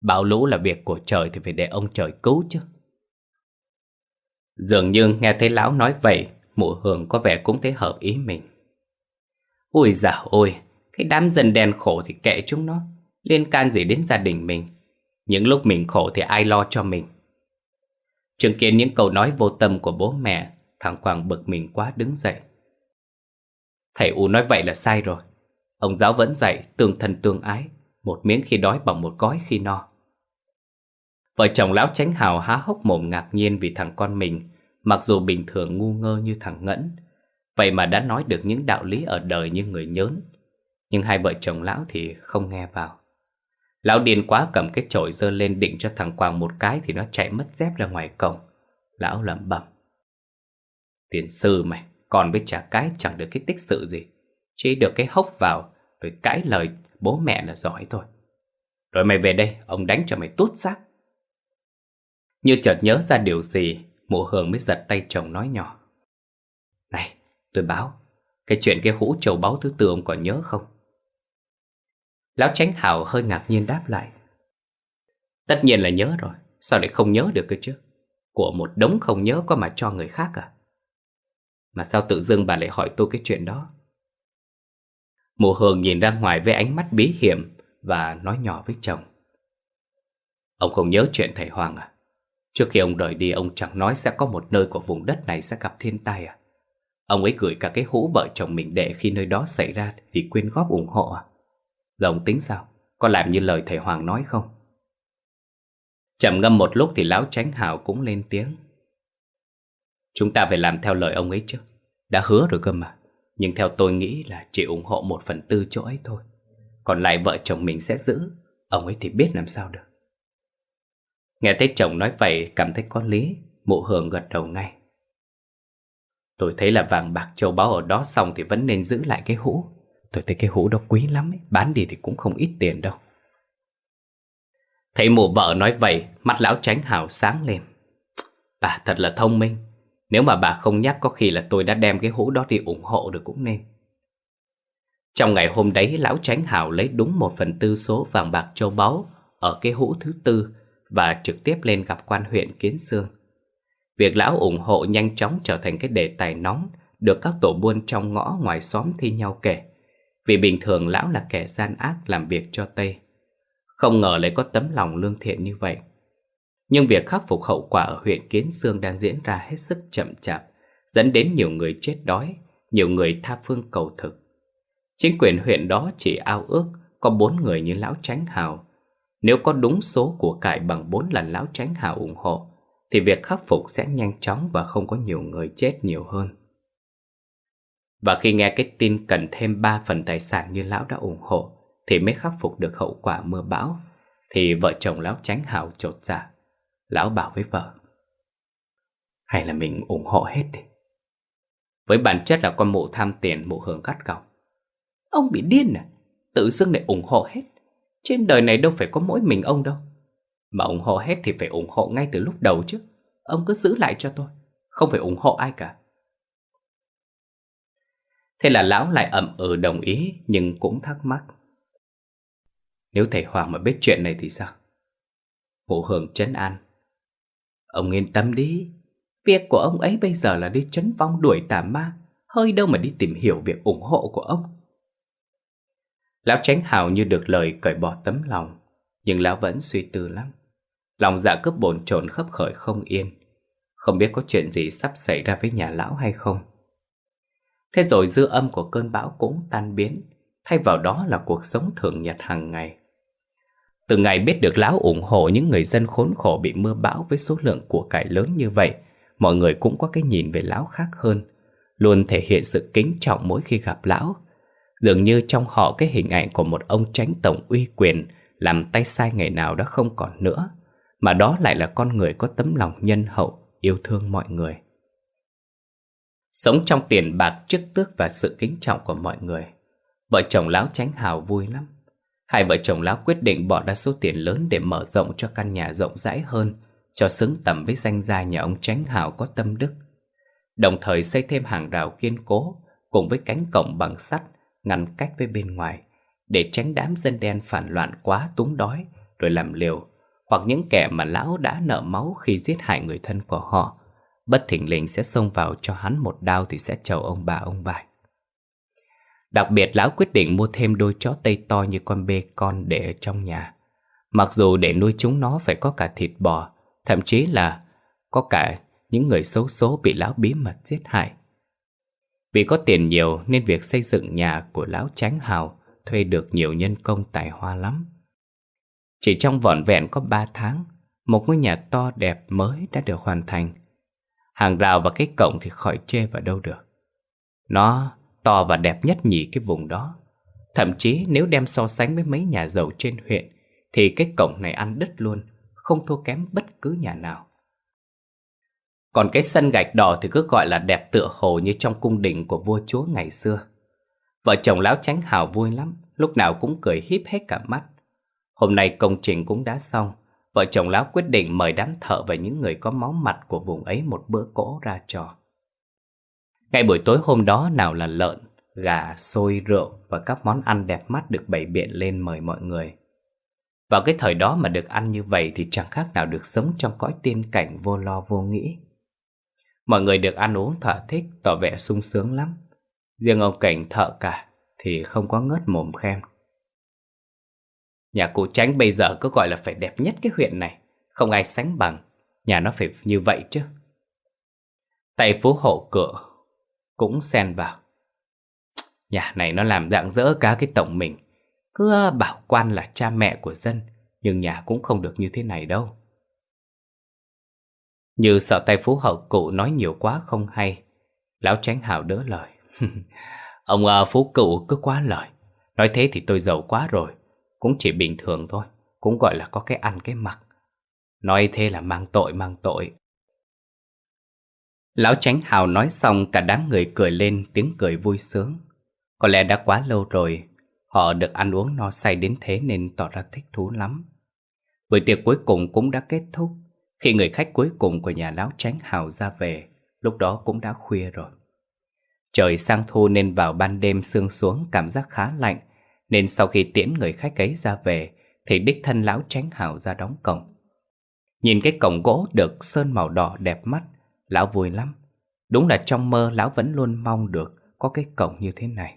Bão lũ là việc của trời thì phải để ông trời cứu chứ. Dường như nghe thấy lão nói vậy, mụ hường có vẻ cũng thấy hợp ý mình. Ôi dạ ôi, cái đám dân đen khổ thì kệ chúng nó, liên can gì đến gia đình mình. Những lúc mình khổ thì ai lo cho mình. Chứng kiến những câu nói vô tâm của bố mẹ, thằng Quang bực mình quá đứng dậy. Thầy U nói vậy là sai rồi. Ông giáo vẫn dạy tương thân tương ái, một miếng khi đói bằng một gói khi no. Vợ chồng lão tránh hào há hốc mồm ngạc nhiên vì thằng con mình, mặc dù bình thường ngu ngơ như thằng ngẫn, Vậy mà đã nói được những đạo lý ở đời như người nhớn. Nhưng hai vợ chồng lão thì không nghe vào. Lão điên quá cầm cái chổi dơ lên định cho thằng Quang một cái Thì nó chạy mất dép ra ngoài cổng. Lão lẩm bẩm. Tiền sư mày Còn với trả cái chẳng được cái tích sự gì. Chỉ được cái hốc vào Rồi cãi lời bố mẹ là giỏi thôi. Rồi mày về đây Ông đánh cho mày tốt xác. Như chợt nhớ ra điều gì, Mụ Hường mới giật tay chồng nói nhỏ. Này, tôi báo, Cái chuyện cái hũ châu báu thứ tư ông còn nhớ không? Lão tránh hào hơi ngạc nhiên đáp lại. Tất nhiên là nhớ rồi, Sao lại không nhớ được cơ chứ? Của một đống không nhớ có mà cho người khác à? Mà sao tự dưng bà lại hỏi tôi cái chuyện đó? Mụ Hường nhìn ra ngoài với ánh mắt bí hiểm Và nói nhỏ với chồng. Ông không nhớ chuyện thầy Hoàng à? Trước khi ông rời đi, ông chẳng nói sẽ có một nơi của vùng đất này sẽ gặp thiên tai à? Ông ấy gửi cả cái hũ vợ chồng mình để khi nơi đó xảy ra thì quyên góp ủng hộ à? Rồi ông tính sao? Có làm như lời thầy Hoàng nói không? Chậm ngâm một lúc thì lão tránh hào cũng lên tiếng. Chúng ta phải làm theo lời ông ấy chứ. Đã hứa rồi cơ mà. Nhưng theo tôi nghĩ là chỉ ủng hộ một phần tư chỗ ấy thôi. Còn lại vợ chồng mình sẽ giữ. Ông ấy thì biết làm sao được. Nghe thấy chồng nói vậy, cảm thấy có lý. Mụ hưởng gật đầu ngay. Tôi thấy là vàng bạc châu báu ở đó xong thì vẫn nên giữ lại cái hũ. Tôi thấy cái hũ đó quý lắm ấy. Bán đi thì cũng không ít tiền đâu. Thấy mụ vợ nói vậy, Mắt lão tránh hào sáng lên. Bà thật là thông minh. Nếu mà bà không nhắc, có khi là tôi đã đem cái hũ đó đi ủng hộ được cũng nên. Trong ngày hôm đấy, Lão tránh hào lấy đúng một phần tư số vàng bạc châu báu Ở cái hũ thứ tư và trực tiếp lên gặp quan huyện Kiến Sương. Việc lão ủng hộ nhanh chóng trở thành cái đề tài nóng Được các tổ buôn trong ngõ ngoài xóm thi nhau kể, Vì bình thường lão là kẻ gian ác làm việc cho Tây. Không ngờ lại có tấm lòng lương thiện như vậy. Nhưng việc khắc phục hậu quả ở huyện Kiến Sương đang diễn ra hết sức chậm chạp, Dẫn đến nhiều người chết đói, Nhiều người tha phương cầu thực. Chính quyền huyện đó chỉ ao ước Có bốn người như lão tránh hào nếu có đúng số của cải bằng bốn lần lão tránh hào ủng hộ thì việc khắc phục sẽ nhanh chóng và không có nhiều người chết nhiều hơn. Và khi nghe cái tin cần thêm 3 phần tài sản như lão đã ủng hộ thì mới khắc phục được hậu quả mưa bão, thì vợ chồng lão tránh hào trột dạ. Lão bảo với vợ, hay là mình ủng hộ hết đi. Với bản chất là con mụ tham tiền mụ hưởng gắt gỏng. Ông bị điên à? Tự xưng để ủng hộ hết. Trên đời này đâu phải có mỗi mình ông đâu. Mà ủng hộ hết thì phải ủng hộ ngay từ lúc đầu chứ. Ông cứ giữ lại cho tôi, Không phải ủng hộ ai cả. Thế là lão lại ậm ừ đồng ý, Nhưng cũng thắc mắc. Nếu thầy Hoàng mà biết chuyện này thì sao? Mụ hưởng chấn an. Ông yên tâm đi. Việc của ông ấy bây giờ là đi chấn vong đuổi tà ma. Hơi đâu mà đi tìm hiểu việc ủng hộ của ông. Lão tránh hào như được lời cởi bỏ tấm lòng, Nhưng lão vẫn suy tư lắm. Lòng dạ cướp bồn trồn khấp khởi không yên. Không biết có chuyện gì sắp xảy ra với nhà lão hay không. Thế rồi dư âm của cơn bão cũng tan biến, Thay vào đó là cuộc sống thường nhật hàng ngày. Từ ngày biết được lão ủng hộ những người dân khốn khổ bị mưa bão với số lượng của cải lớn như vậy, Mọi người cũng có cái nhìn về lão khác hơn, Luôn thể hiện sự kính trọng mỗi khi gặp lão. Dường như trong họ cái hình ảnh của một ông tránh tổng uy quyền Làm tay sai ngày nào đã không còn nữa mà đó lại là con người có tấm lòng nhân hậu, yêu thương mọi người. Sống trong tiền bạc, chức tước và sự kính trọng của mọi người. Vợ chồng lão tránh hào vui lắm. Hai vợ chồng lão quyết định bỏ ra số tiền lớn để mở rộng cho căn nhà rộng rãi hơn, cho xứng tầm với danh gia nhà ông tránh hào có tâm đức. Đồng thời xây thêm hàng rào kiên cố cùng với cánh cổng bằng sắt ngăn cách với bên ngoài để tránh đám dân đen phản loạn quá túng đói rồi làm liều hoặc những kẻ mà lão đã nợ máu khi giết hại người thân của họ, bất thình lình sẽ xông vào cho hắn một đao thì sẽ chầu ông bà ông bài. Đặc biệt lão quyết định mua thêm đôi chó tây to như con bê con để ở trong nhà. Mặc dù để nuôi chúng nó phải có cả thịt bò, thậm chí là có cả những người xấu số bị lão bí mật giết hại. Vì có tiền nhiều nên việc xây dựng nhà của lão tránh hào thuê được nhiều nhân công tài hoa lắm. Chỉ trong vỏn vẹn có 3 tháng, một ngôi nhà to đẹp mới đã được hoàn thành. Hàng rào và cái cổng thì khỏi chê vào đâu được. Nó to và đẹp nhất nhì cái vùng đó. Thậm chí nếu đem so sánh với mấy nhà giàu trên huyện thì cái cổng này ăn đứt luôn, không thua kém bất cứ nhà nào. Còn cái sân gạch đỏ thì cứ gọi là đẹp tựa hồ như trong cung đình của vua chúa ngày xưa. Vợ chồng lão tránh hào vui lắm, lúc nào cũng cười híp hết cả mắt. Hôm nay công trình cũng đã xong, vợ chồng lão quyết định mời đám thợ và những người có máu mặt của vùng ấy một bữa cỗ ra trò. Ngay buổi tối hôm đó nào là lợn, gà, xôi, rượu và các món ăn đẹp mắt được bày biện lên mời mọi người. Vào cái thời đó mà được ăn như vậy thì chẳng khác nào được sống trong cõi tiên cảnh vô lo vô nghĩ. Mọi người được ăn uống thỏa thích, tỏ vẻ sung sướng lắm. Riêng ông cảnh thợ cả thì không có ngớt mồm khen. Nhà cụ tránh bây giờ cứ gọi là phải đẹp nhất cái huyện này, không ai sánh bằng, nhà nó phải như vậy chứ. Tay phú hộ cửa cũng xen vào. Nhà này nó làm dạng dỡ cả cái tổng mình, cứ bảo quan là cha mẹ của dân, nhưng nhà cũng không được như thế này đâu. Như sợ tay phú hậu cụ nói nhiều quá không hay. Lão tránh hào đỡ lời. Ông à, phú cụ cứ quá lời. Nói thế thì tôi giàu quá rồi. Cũng chỉ bình thường thôi. Cũng gọi là có cái ăn cái mặc. Nói thế là mang tội mang tội. Lão tránh hào nói xong Cả đám người cười lên tiếng cười vui sướng. Có lẽ đã quá lâu rồi Họ được ăn uống no say đến thế Nên tỏ ra thích thú lắm. Buổi tiệc cuối cùng cũng đã kết thúc khi người khách cuối cùng của nhà lão tránh hào ra về, lúc đó cũng đã khuya rồi. Trời sang thu nên vào ban đêm sương xuống cảm giác khá lạnh, nên sau khi tiễn người khách ấy ra về, thì đích thân lão tránh hào ra đóng cổng. Nhìn cái cổng gỗ được sơn màu đỏ đẹp mắt, lão vui lắm. Đúng là trong mơ lão vẫn luôn mong được có cái cổng như thế này.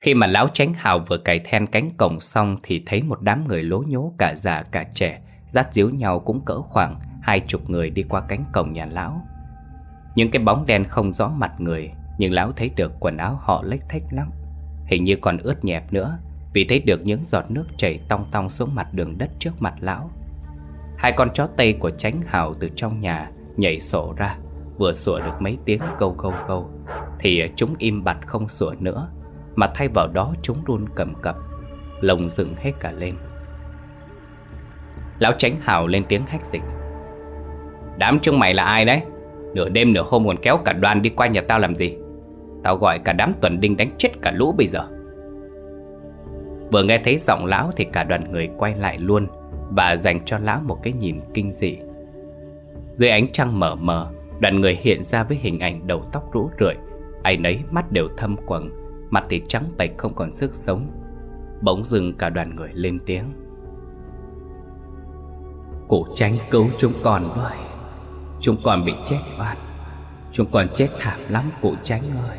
Khi mà lão tránh hào vừa cài then cánh cổng xong thì thấy một đám người lố nhố cả già cả trẻ Dắt díu nhau cũng cỡ khoảng Hai chục người đi qua cánh cổng nhà lão. Những cái bóng đen không rõ mặt người, Nhưng lão thấy được quần áo họ lếch thếch lắm. Hình như còn ướt nhẹp nữa, Vì thấy được những giọt nước chảy tong tong xuống mặt đường đất trước mặt lão. Hai con chó tây của tránh hào từ trong nhà Nhảy sổ ra, Vừa sủa được mấy tiếng câu câu câu Thì chúng im bặt không sủa nữa, Mà thay vào đó chúng run cầm cập, Lồng dựng hết cả lên. Lão tránh hào lên tiếng hách dịch. Đám chúng mày là ai đấy? Nửa đêm nửa hôm còn kéo cả đoàn đi qua nhà tao làm gì? Tao gọi cả đám tuần đinh đánh chết cả lũ bây giờ. Vừa nghe thấy giọng lão thì cả đoàn người quay lại luôn Và dành cho lão một cái nhìn kinh dị. Dưới ánh trăng mờ mờ, Đoàn người hiện ra với hình ảnh đầu tóc rũ rượi, Ai nấy mắt đều thâm quầng, Mặt thì trắng bệch không còn sức sống. Bỗng dừng cả đoàn người lên tiếng cổ tránh cứu chúng con với Chúng con bị chết oan. Chúng con chết thảm lắm cụ tránh ơi.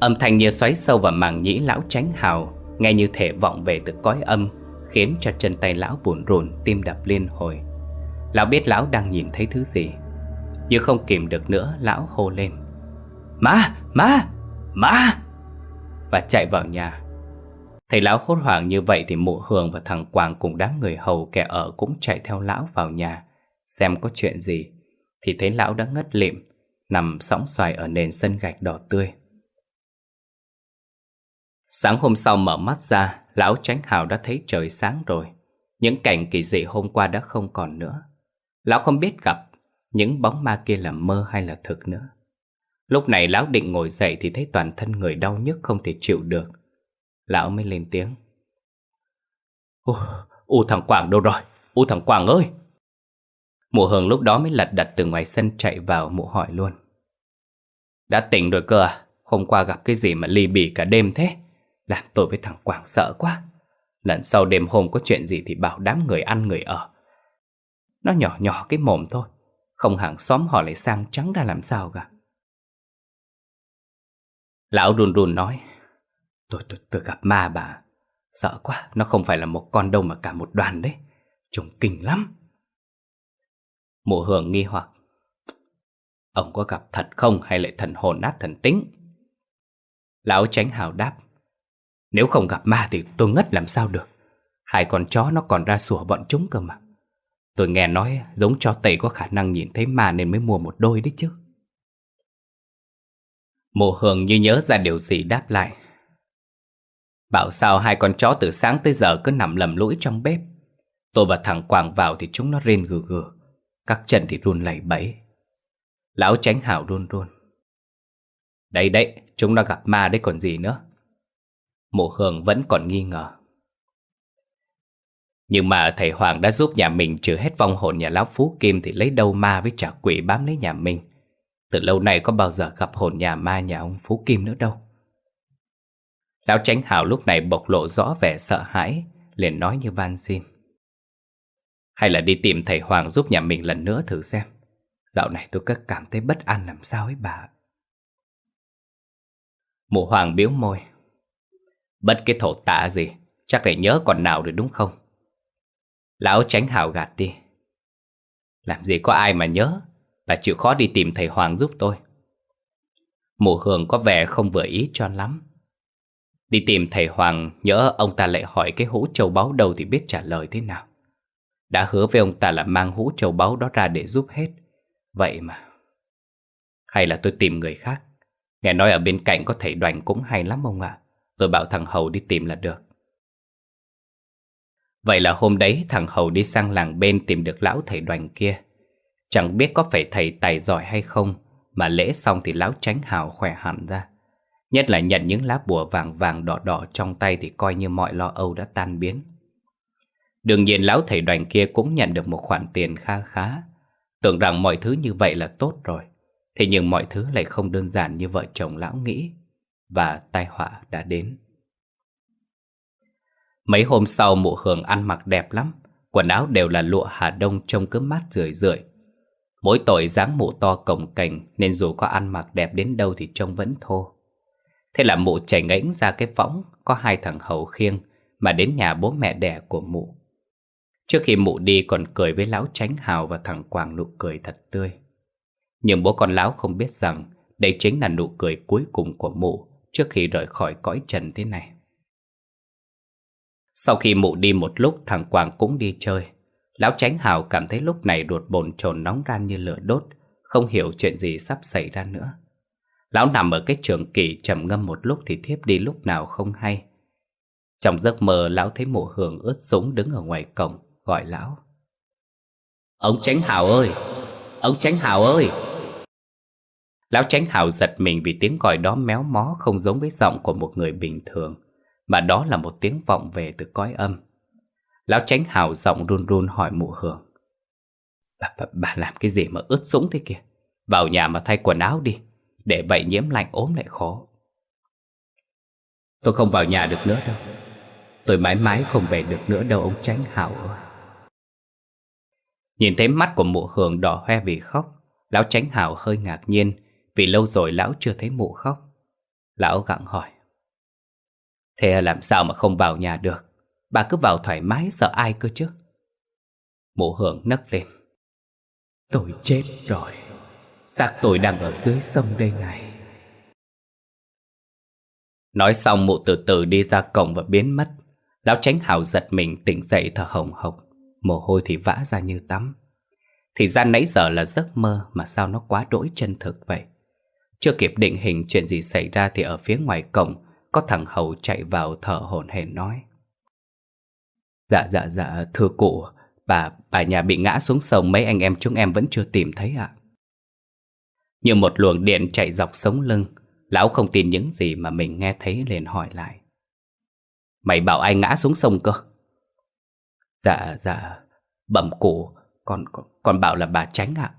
Âm thanh như xoáy sâu vào màng nhĩ lão tránh hào Nghe như thể vọng về từ cõi âm Khiến cho chân tay lão buồn rùn Tim đập liên hồi. Lão biết lão đang nhìn thấy thứ gì. Nhưng không kìm được nữa Lão hô lên. Má, má, má! Và chạy vào nhà thầy lão hốt hoảng như vậy thì mụ hường và thằng Quảng cùng đám người hầu kẻ ở cũng chạy theo lão vào nhà xem có chuyện gì. Thì thấy lão đã ngất lịm, nằm sóng xoài ở nền sân gạch đỏ tươi. Sáng hôm sau mở mắt ra, lão tránh hào đã thấy trời sáng rồi. Những cảnh kỳ dị hôm qua đã không còn nữa. Lão không biết gặp những bóng ma kia là mơ hay là thực nữa. Lúc này lão định ngồi dậy thì thấy toàn thân người đau nhức không thể chịu được. Lão mới lên tiếng. U, U thằng Quảng đâu rồi? U thằng Quảng ơi! Mụ Hường lúc đó mới lật đật từ ngoài sân chạy vào mụ hỏi luôn. Đã tỉnh rồi cơ à? Hôm qua gặp cái gì mà ly bì cả đêm thế? Làm tôi với thằng Quảng sợ quá. Lần sau đêm hôm có chuyện gì thì bảo đám người ăn người ở. Nó nhỏ nhỏ cái mồm thôi. Không hàng xóm họ lại sang trắng ra làm sao cả. Lão run run nói. Tôi, tôi, tôi gặp ma bà. Sợ quá, nó không phải là một con đâu mà cả một đoàn đấy. Trông kinh lắm. Mộ hưởng nghi hoặc. Ông có gặp thật không hay lại thần hồn nát thần tính? Lão tránh hào đáp. Nếu không gặp ma thì tôi ngất làm sao được. Hai con chó nó còn ra sủa bọn chúng cơ mà. Tôi nghe nói giống chó tẩy có khả năng nhìn thấy ma nên mới mua một đôi đấy chứ. Mộ hường như nhớ ra điều gì đáp lại. Bảo sao hai con chó từ sáng tới giờ cứ nằm lầm lũi trong bếp. Tôi và thằng Quảng vào thì chúng nó rên gừ gừ. Các chân thì run lẩy bẩy. Lão tránh hảo run run. Đấy đấy, chúng nó gặp ma đấy còn gì nữa. Mộ hường vẫn còn nghi ngờ. Nhưng mà thầy Hoàng đã giúp nhà mình trừ hết vong hồn nhà lão Phú Kim thì lấy đâu ma với trả quỷ bám lấy nhà mình. Từ lâu nay có bao giờ gặp hồn nhà ma nhà ông Phú Kim nữa đâu. Lão Tránh Hảo lúc này bộc lộ rõ vẻ sợ hãi, liền nói như van xin. Hay là đi tìm thầy Hoàng giúp nhà mình lần nữa thử xem. Dạo này tôi cứ cảm thấy bất an làm sao ấy bà. Mụ Hoàng biếu môi. Bất cái thổ tạ gì, chắc để nhớ còn nào rồi đúng không? Lão tránh hào gạt đi. Làm gì có ai mà nhớ, bà chịu khó đi tìm thầy Hoàng giúp tôi. Mụ Hường có vẻ không vừa ý cho lắm. Đi tìm thầy Hoàng, nhớ ông ta lại hỏi cái hũ châu báu đâu thì biết trả lời thế nào. Đã hứa với ông ta là mang hũ châu báu đó ra để giúp hết. Vậy mà... Hay là tôi tìm người khác? Nghe nói ở bên cạnh có thầy đoành cũng hay lắm ông ạ. Tôi bảo thằng Hầu đi tìm là được. Vậy là hôm đấy thằng Hầu đi sang làng bên tìm được lão thầy đoành kia. Chẳng biết có phải thầy tài giỏi hay không, mà lễ xong thì lão tránh hào khỏe hẳn ra. Nhất là nhận những lá bùa vàng vàng đỏ đỏ trong tay thì coi như mọi lo âu đã tan biến. Đương nhiên lão thầy đoàn kia cũng nhận được một khoản tiền kha khá. Tưởng rằng mọi thứ như vậy là tốt rồi. Thế nhưng mọi thứ lại không đơn giản như vợ chồng lão nghĩ. Và tai họa đã đến. Mấy hôm sau mụ hường ăn mặc đẹp lắm. Quần áo đều là lụa Hà Đông trông cứ mát rượi rượi. Mỗi tội dáng mụ to cồng cành, nên dù có ăn mặc đẹp đến đâu thì trông vẫn thô. Thế là mụ chảy ngẫnh ra cái võng có hai thằng hầu khiêng mà đến nhà bố mẹ đẻ của mụ. Trước khi mụ đi còn cười với lão tránh hào và thằng Quảng nụ cười thật tươi. Nhưng bố con lão không biết rằng đây chính là nụ cười cuối cùng của mụ trước khi rời khỏi cõi trần thế này. Sau khi mụ đi một lúc thằng Quảng cũng đi chơi. Lão tránh hào cảm thấy lúc này ruột bồn trồn nóng ran như lửa đốt, không hiểu chuyện gì sắp xảy ra nữa. Lão nằm ở cái trường kỳ trầm ngâm một lúc thì thiếp đi lúc nào không hay. Trong giấc mơ lão thấy mụ hường ướt súng đứng ở ngoài cổng, gọi lão. Ông Tránh Hào ơi! Ông Tránh Hào ơi! Lão Tránh Hào giật mình vì tiếng gọi đó méo mó không giống với giọng của một người bình thường, mà đó là một tiếng vọng về từ cõi âm. Lão Tránh Hào giọng run run hỏi mụ hường. Bà, bà, bà làm cái gì mà ướt sũng thế kìa? Vào nhà mà thay quần áo đi. Để vậy nhiễm lạnh ốm lại khó. Tôi không vào nhà được nữa đâu. Tôi mãi mãi không về được nữa đâu, ông Tránh Hảo Nhìn thấy mắt của mụ hường đỏ hoe vì khóc, Lão Tránh Hảo hơi ngạc nhiên, Vì lâu rồi lão chưa thấy mụ khóc. Lão gặng hỏi. Thế làm sao mà không vào nhà được? Bà cứ vào thoải mái, sợ ai cơ chứ? Mụ hưởng nấc lên. Tôi chết rồi. Xác tôi đang ở dưới sông đây này. Nói xong mụ từ từ đi ra cổng và biến mất. Lão tránh hào giật mình tỉnh dậy thở hồng hộc. Mồ hôi thì vã ra như tắm. Thì ra nãy giờ là giấc mơ Mà sao nó quá đỗi chân thực vậy? Chưa kịp định hình chuyện gì xảy ra Thì ở phía ngoài cổng Có thằng hầu chạy vào thở hổn hển nói. Dạ dạ dạ thưa cụ Bà, bà nhà bị ngã xuống sông Mấy anh em chúng em vẫn chưa tìm thấy ạ như một luồng điện chạy dọc sống lưng Lão không tin những gì mà mình nghe thấy liền hỏi lại. Mày bảo ai ngã xuống sông cơ? Dạ dạ Bẩm cụ Con, con, con bảo là bà tránh ạ.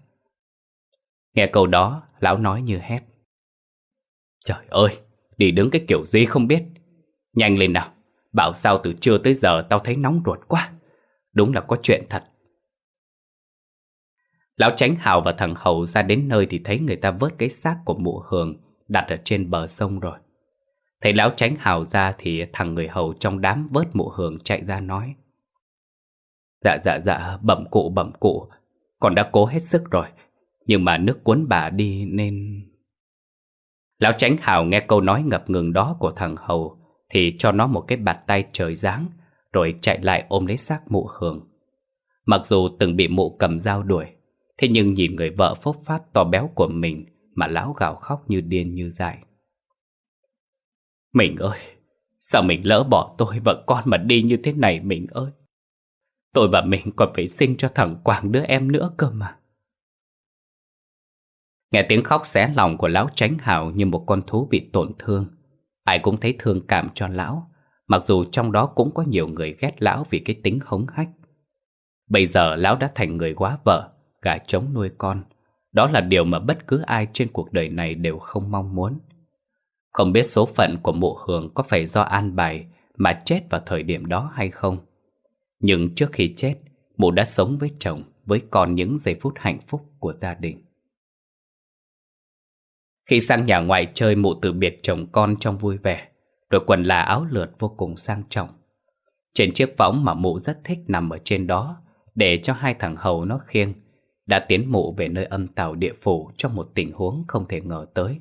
Nghe câu đó Lão nói như hét. Trời ơi Đi đứng cái kiểu gì không biết? Nhanh lên nào Bảo sao từ trưa tới giờ tao thấy nóng ruột quá. Đúng là có chuyện thật. Lão tránh hào và thằng Hầu ra đến nơi thì thấy người ta vớt cái xác của mụ hường đặt ở trên bờ sông rồi. Thấy lão tránh hào ra thì thằng người Hầu trong đám vớt mụ hường chạy ra nói. Dạ dạ dạ, bẩm cụ bẩm cụ, con đã cố hết sức rồi, nhưng mà nước cuốn bà đi nên... Lão tránh hào nghe câu nói ngập ngừng đó của thằng Hầu thì cho nó một cái bạt tay trời giáng rồi chạy lại ôm lấy xác mụ hường. Mặc dù từng bị mụ cầm dao đuổi Thế nhưng nhìn người vợ phốc phát to béo của mình mà lão gào khóc như điên như dại. Mình ơi, sao mình lỡ bỏ tôi và con mà đi như thế này mình ơi? Tôi và mình còn phải sinh cho thằng Quảng đứa em nữa cơ mà. Nghe tiếng khóc xé lòng của lão tránh hào như một con thú bị tổn thương. Ai cũng thấy thương cảm cho lão, mặc dù trong đó cũng có nhiều người ghét lão vì cái tính hống hách. Bây giờ lão đã thành người quá vợ, gà trống nuôi con. Đó là điều mà bất cứ ai trên cuộc đời này đều không mong muốn. Không biết số phận của mụ hường có phải do an bài mà chết vào thời điểm đó hay không. Nhưng trước khi chết, mụ đã sống với chồng, với con những giây phút hạnh phúc của gia đình. Khi sang nhà ngoài chơi mụ từ biệt chồng con trong vui vẻ, rồi quần là áo lượt vô cùng sang trọng. Trên chiếc võng mà mụ rất thích nằm ở trên đó, để cho hai thằng hầu nó khiêng, đã tiến mụ về nơi âm tàu địa phủ trong một tình huống không thể ngờ tới.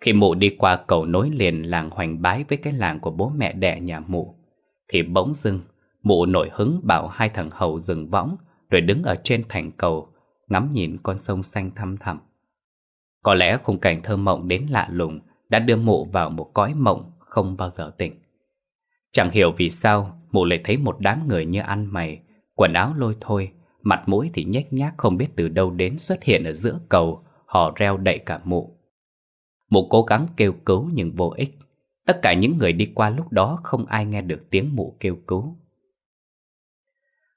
Khi mụ đi qua cầu nối liền làng hoành bái với cái làng của bố mẹ đẻ nhà mụ, thì bỗng dưng mụ nổi hứng bảo hai thằng hầu dừng võng rồi đứng ở trên thành cầu, ngắm nhìn con sông xanh thăm thẳm. Có lẽ khung cảnh thơ mộng đến lạ lùng đã đưa mụ vào một cõi mộng không bao giờ tỉnh. Chẳng hiểu vì sao mụ lại thấy một đám người như ăn mày, quần áo lôi thôi, mặt mũi thì nhếch nhác không biết từ đâu đến xuất hiện ở giữa cầu, họ reo đậy cả mụ. Mụ cố gắng kêu cứu nhưng vô ích. Tất cả những người đi qua lúc đó không ai nghe được tiếng mụ kêu cứu.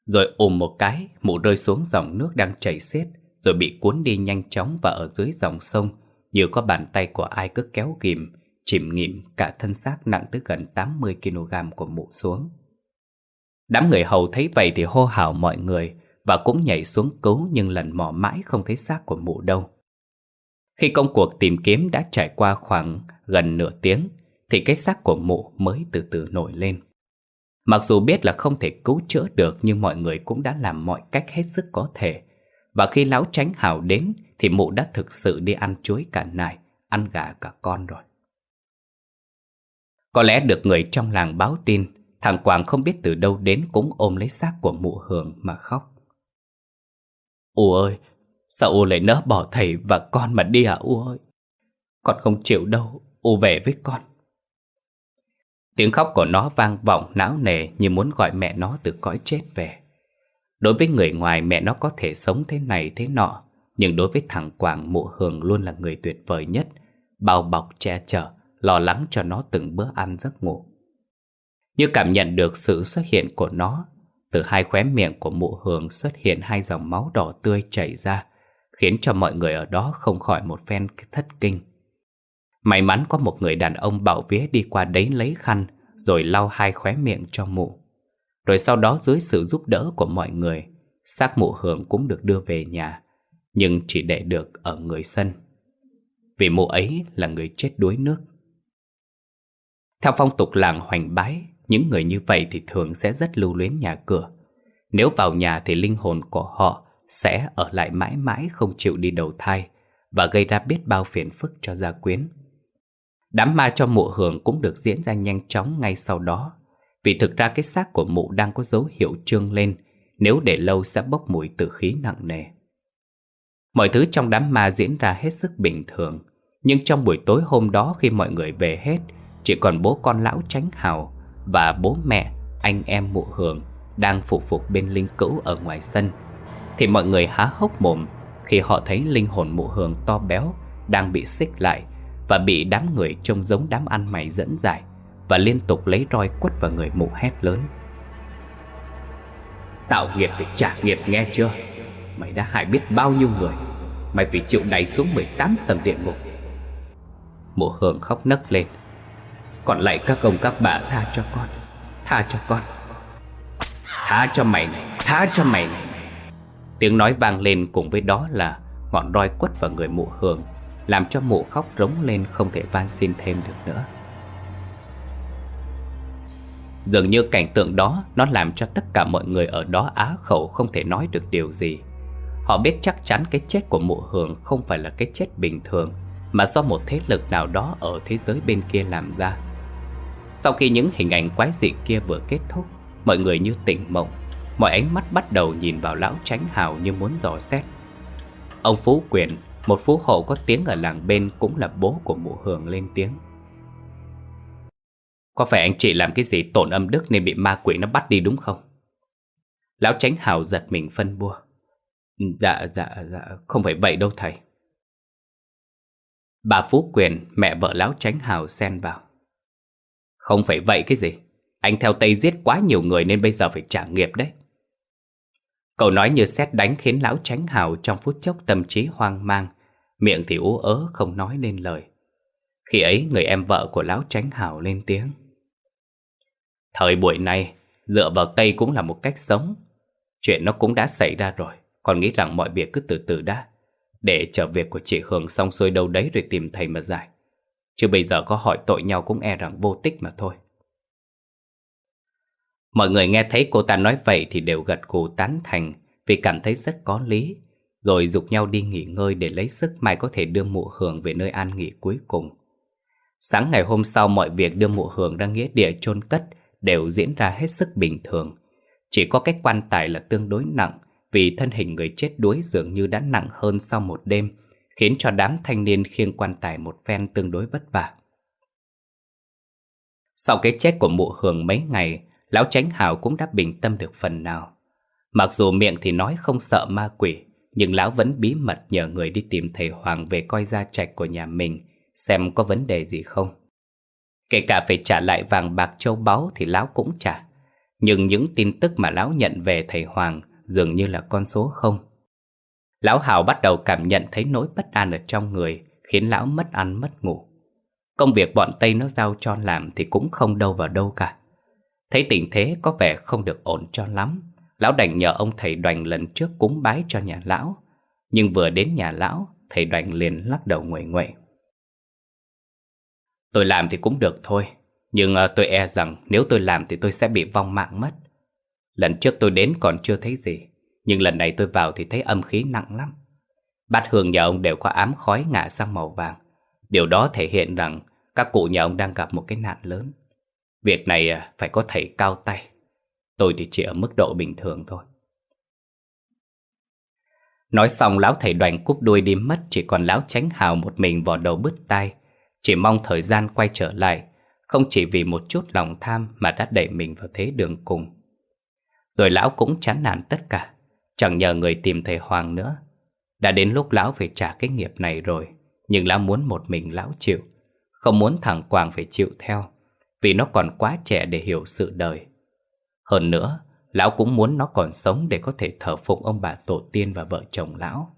Rồi ùm một cái, mụ rơi xuống dòng nước đang chảy xiết, rồi bị cuốn đi nhanh chóng và ở dưới dòng sông, như có bàn tay của ai cứ kéo ghim, chìm nghịm cả thân xác nặng tới gần 80kg của mụ xuống. Đám người hầu thấy vậy thì hô hào mọi người và cũng nhảy xuống cứu nhưng lần mò mãi không thấy xác của mụ đâu. Khi công cuộc tìm kiếm đã trải qua khoảng gần nửa tiếng thì cái xác của mụ mới từ từ nổi lên. Mặc dù biết là không thể cứu chữa được nhưng mọi người cũng đã làm mọi cách hết sức có thể. Và khi lão tránh hào đến thì mụ đã thực sự đi ăn chuối cả nải, ăn gà cả con rồi. Có lẽ được người trong làng báo tin, thằng Quảng không biết từ đâu đến cũng ôm lấy xác của mụ Hường mà khóc. U ơi, sao U lại nỡ bỏ thầy và con mà đi à U ơi? Con không chịu đâu, U về với con. Tiếng khóc của nó vang vọng não nề như muốn gọi mẹ nó từ cõi chết về. Đối với người ngoài mẹ nó có thể sống thế này thế nọ, nhưng đối với thằng Quảng mụ Hường luôn là người tuyệt vời nhất, bao bọc che chở, lo lắng cho nó từng bữa ăn giấc ngủ. Như cảm nhận được sự xuất hiện của nó, từ hai khóe miệng của mụ Hường xuất hiện hai dòng máu đỏ tươi chảy ra, khiến cho mọi người ở đó không khỏi một phen thất kinh. May mắn có một người đàn ông bảo vía đi qua đấy lấy khăn Rồi lau hai khóe miệng cho mụ. Rồi sau đó dưới sự giúp đỡ của mọi người xác mụ hưởng cũng được đưa về nhà Nhưng chỉ để được ở người sân. Vì mụ ấy là người chết đuối nước. Theo phong tục làng hoành bái những người như vậy thì thường sẽ rất lưu luyến nhà cửa. Nếu vào nhà thì linh hồn của họ sẽ ở lại mãi mãi không chịu đi đầu thai và gây ra biết bao phiền phức cho gia quyến. Đám ma cho mụ hưởng cũng được diễn ra nhanh chóng ngay sau đó. Vì thực ra cái xác của mụ đang có dấu hiệu trương lên, Nếu để lâu sẽ bốc mùi tử khí nặng nề. Mọi thứ trong đám ma diễn ra hết sức bình thường, Nhưng trong buổi tối hôm đó khi mọi người về hết, Chỉ còn bố con lão tránh hào và bố mẹ, anh em mụ hưởng Đang phục phục bên linh cữu ở ngoài sân Thì mọi người há hốc mồm Khi họ thấy linh hồn mụ hưởng to béo Đang bị xích lại và bị đám người trông giống đám ăn mày dẫn dải và liên tục lấy roi quất vào người mụ hét lớn. Tạo nghiệp phải trả nghiệp nghe chưa? Mày đã hại biết bao nhiêu người, mày phải chịu đẩy xuống 18 tầng địa ngục. Mụ hưởng khóc nấc lên. Còn lại các ông các bà tha cho con, tha cho con. Tha cho mày này, tha cho mày này. Tiếng nói vang lên cùng với đó là ngọn roi quất vào người mụ hương làm cho mụ khóc rống lên không thể van xin thêm được nữa Dường như cảnh tượng đó Nó làm cho tất cả mọi người ở đó á khẩu không thể nói được điều gì Họ biết chắc chắn cái chết của mụ hường Không phải là cái chết bình thường Mà do một thế lực nào đó Ở thế giới bên kia làm ra sau khi những hình ảnh quái dị kia vừa kết thúc, Mọi người như tỉnh mộng, Mọi ánh mắt bắt đầu nhìn vào lão tránh hào như muốn dò xét. Ông Phú Quyền, Một phú hộ có tiếng ở làng bên cũng là bố của mụ hường lên tiếng. Có phải anh chị làm cái gì tổn âm đức nên bị ma quỷ nó bắt đi đúng không? Lão tránh hào giật mình phân bua. Dạ dạ dạ không phải vậy đâu thầy. Bà Phú Quyền, mẹ vợ lão tránh hào xen vào. Không phải vậy cái gì? Anh theo Tây giết quá nhiều người nên bây giờ phải trả nghiệp đấy. Cậu nói như xét đánh khiến lão tránh hào trong phút chốc tâm trí hoang mang, Miệng thì ú ớ, không nói nên lời. Khi ấy, người em vợ của lão tránh hào lên tiếng. Thời buổi này, Dựa vào Tây cũng là một cách sống. Chuyện nó cũng đã xảy ra rồi Còn nghĩ rằng mọi việc cứ từ từ đã, Để chờ việc của chị Hường xong xuôi đâu đấy Rồi tìm thầy mà giải. Chứ bây giờ có hỏi tội nhau cũng e rằng vô tích mà thôi Mọi người nghe thấy cô ta nói vậy Thì đều gật gù tán thành Vì cảm thấy rất có lý Rồi dục nhau đi nghỉ ngơi để lấy sức Mai có thể đưa mụ Hường về nơi an nghỉ cuối cùng Sáng ngày hôm sau mọi việc đưa mụ Hường ra nghĩa địa chôn cất đều diễn ra hết sức bình thường. Chỉ có cách quan tài là tương đối nặng vì thân hình người chết đuối dường như đã nặng hơn sau một đêm, khiến cho đám thanh niên khiêng quan tài một phen tương đối vất vả. Sau cái chết của mụ hường mấy ngày, lão tránh hào cũng đã bình tâm được phần nào. Mặc dù miệng thì nói không sợ ma quỷ, nhưng lão vẫn bí mật nhờ người đi tìm thầy Hoàng về coi gia trạch của nhà mình, xem có vấn đề gì không. Kể cả phải trả lại vàng bạc châu báu thì lão cũng trả. Nhưng những tin tức mà lão nhận về thầy Hoàng dường như là con số không. Lão Hào bắt đầu cảm nhận thấy nỗi bất an ở trong người, khiến lão mất ăn mất ngủ. Công việc bọn Tây nó giao cho làm thì cũng không đâu vào đâu cả. Thấy tình thế có vẻ không được ổn cho lắm, lão đành nhờ ông thầy đoành lần trước cúng bái cho nhà lão. Nhưng vừa đến nhà lão, thầy đoành liền lắc đầu nguệ nguệ. Tôi làm thì cũng được thôi Nhưng ờ, tôi e rằng nếu tôi làm thì tôi sẽ bị vong mạng mất Lần trước tôi đến còn chưa thấy gì nhưng lần này tôi vào thì thấy âm khí nặng lắm. Bát hương nhà ông đều có ám khói ngả sang màu vàng. Điều đó thể hiện rằng Các cụ nhà ông đang gặp một cái nạn lớn. Việc này à, phải có thầy cao tay. Tôi thì chỉ ở mức độ bình thường thôi. Nói xong, lão thầy đoàn cúp đuôi đi mất. Chỉ còn lão tránh hào một mình vò đầu bứt tai. Chỉ mong thời gian quay trở lại. Không chỉ vì một chút lòng tham Mà đã đẩy mình vào thế đường cùng. Rồi lão cũng chán nản tất cả. Chẳng nhờ người tìm thầy Hoàng nữa Đã đến lúc lão phải trả cái nghiệp này rồi, Nhưng lão muốn một mình lão chịu Không muốn thằng Quảng phải chịu theo, Vì nó còn quá trẻ để hiểu sự đời Hơn nữa, Lão cũng muốn nó còn sống để có thể thờ phụng ông bà tổ tiên và vợ chồng lão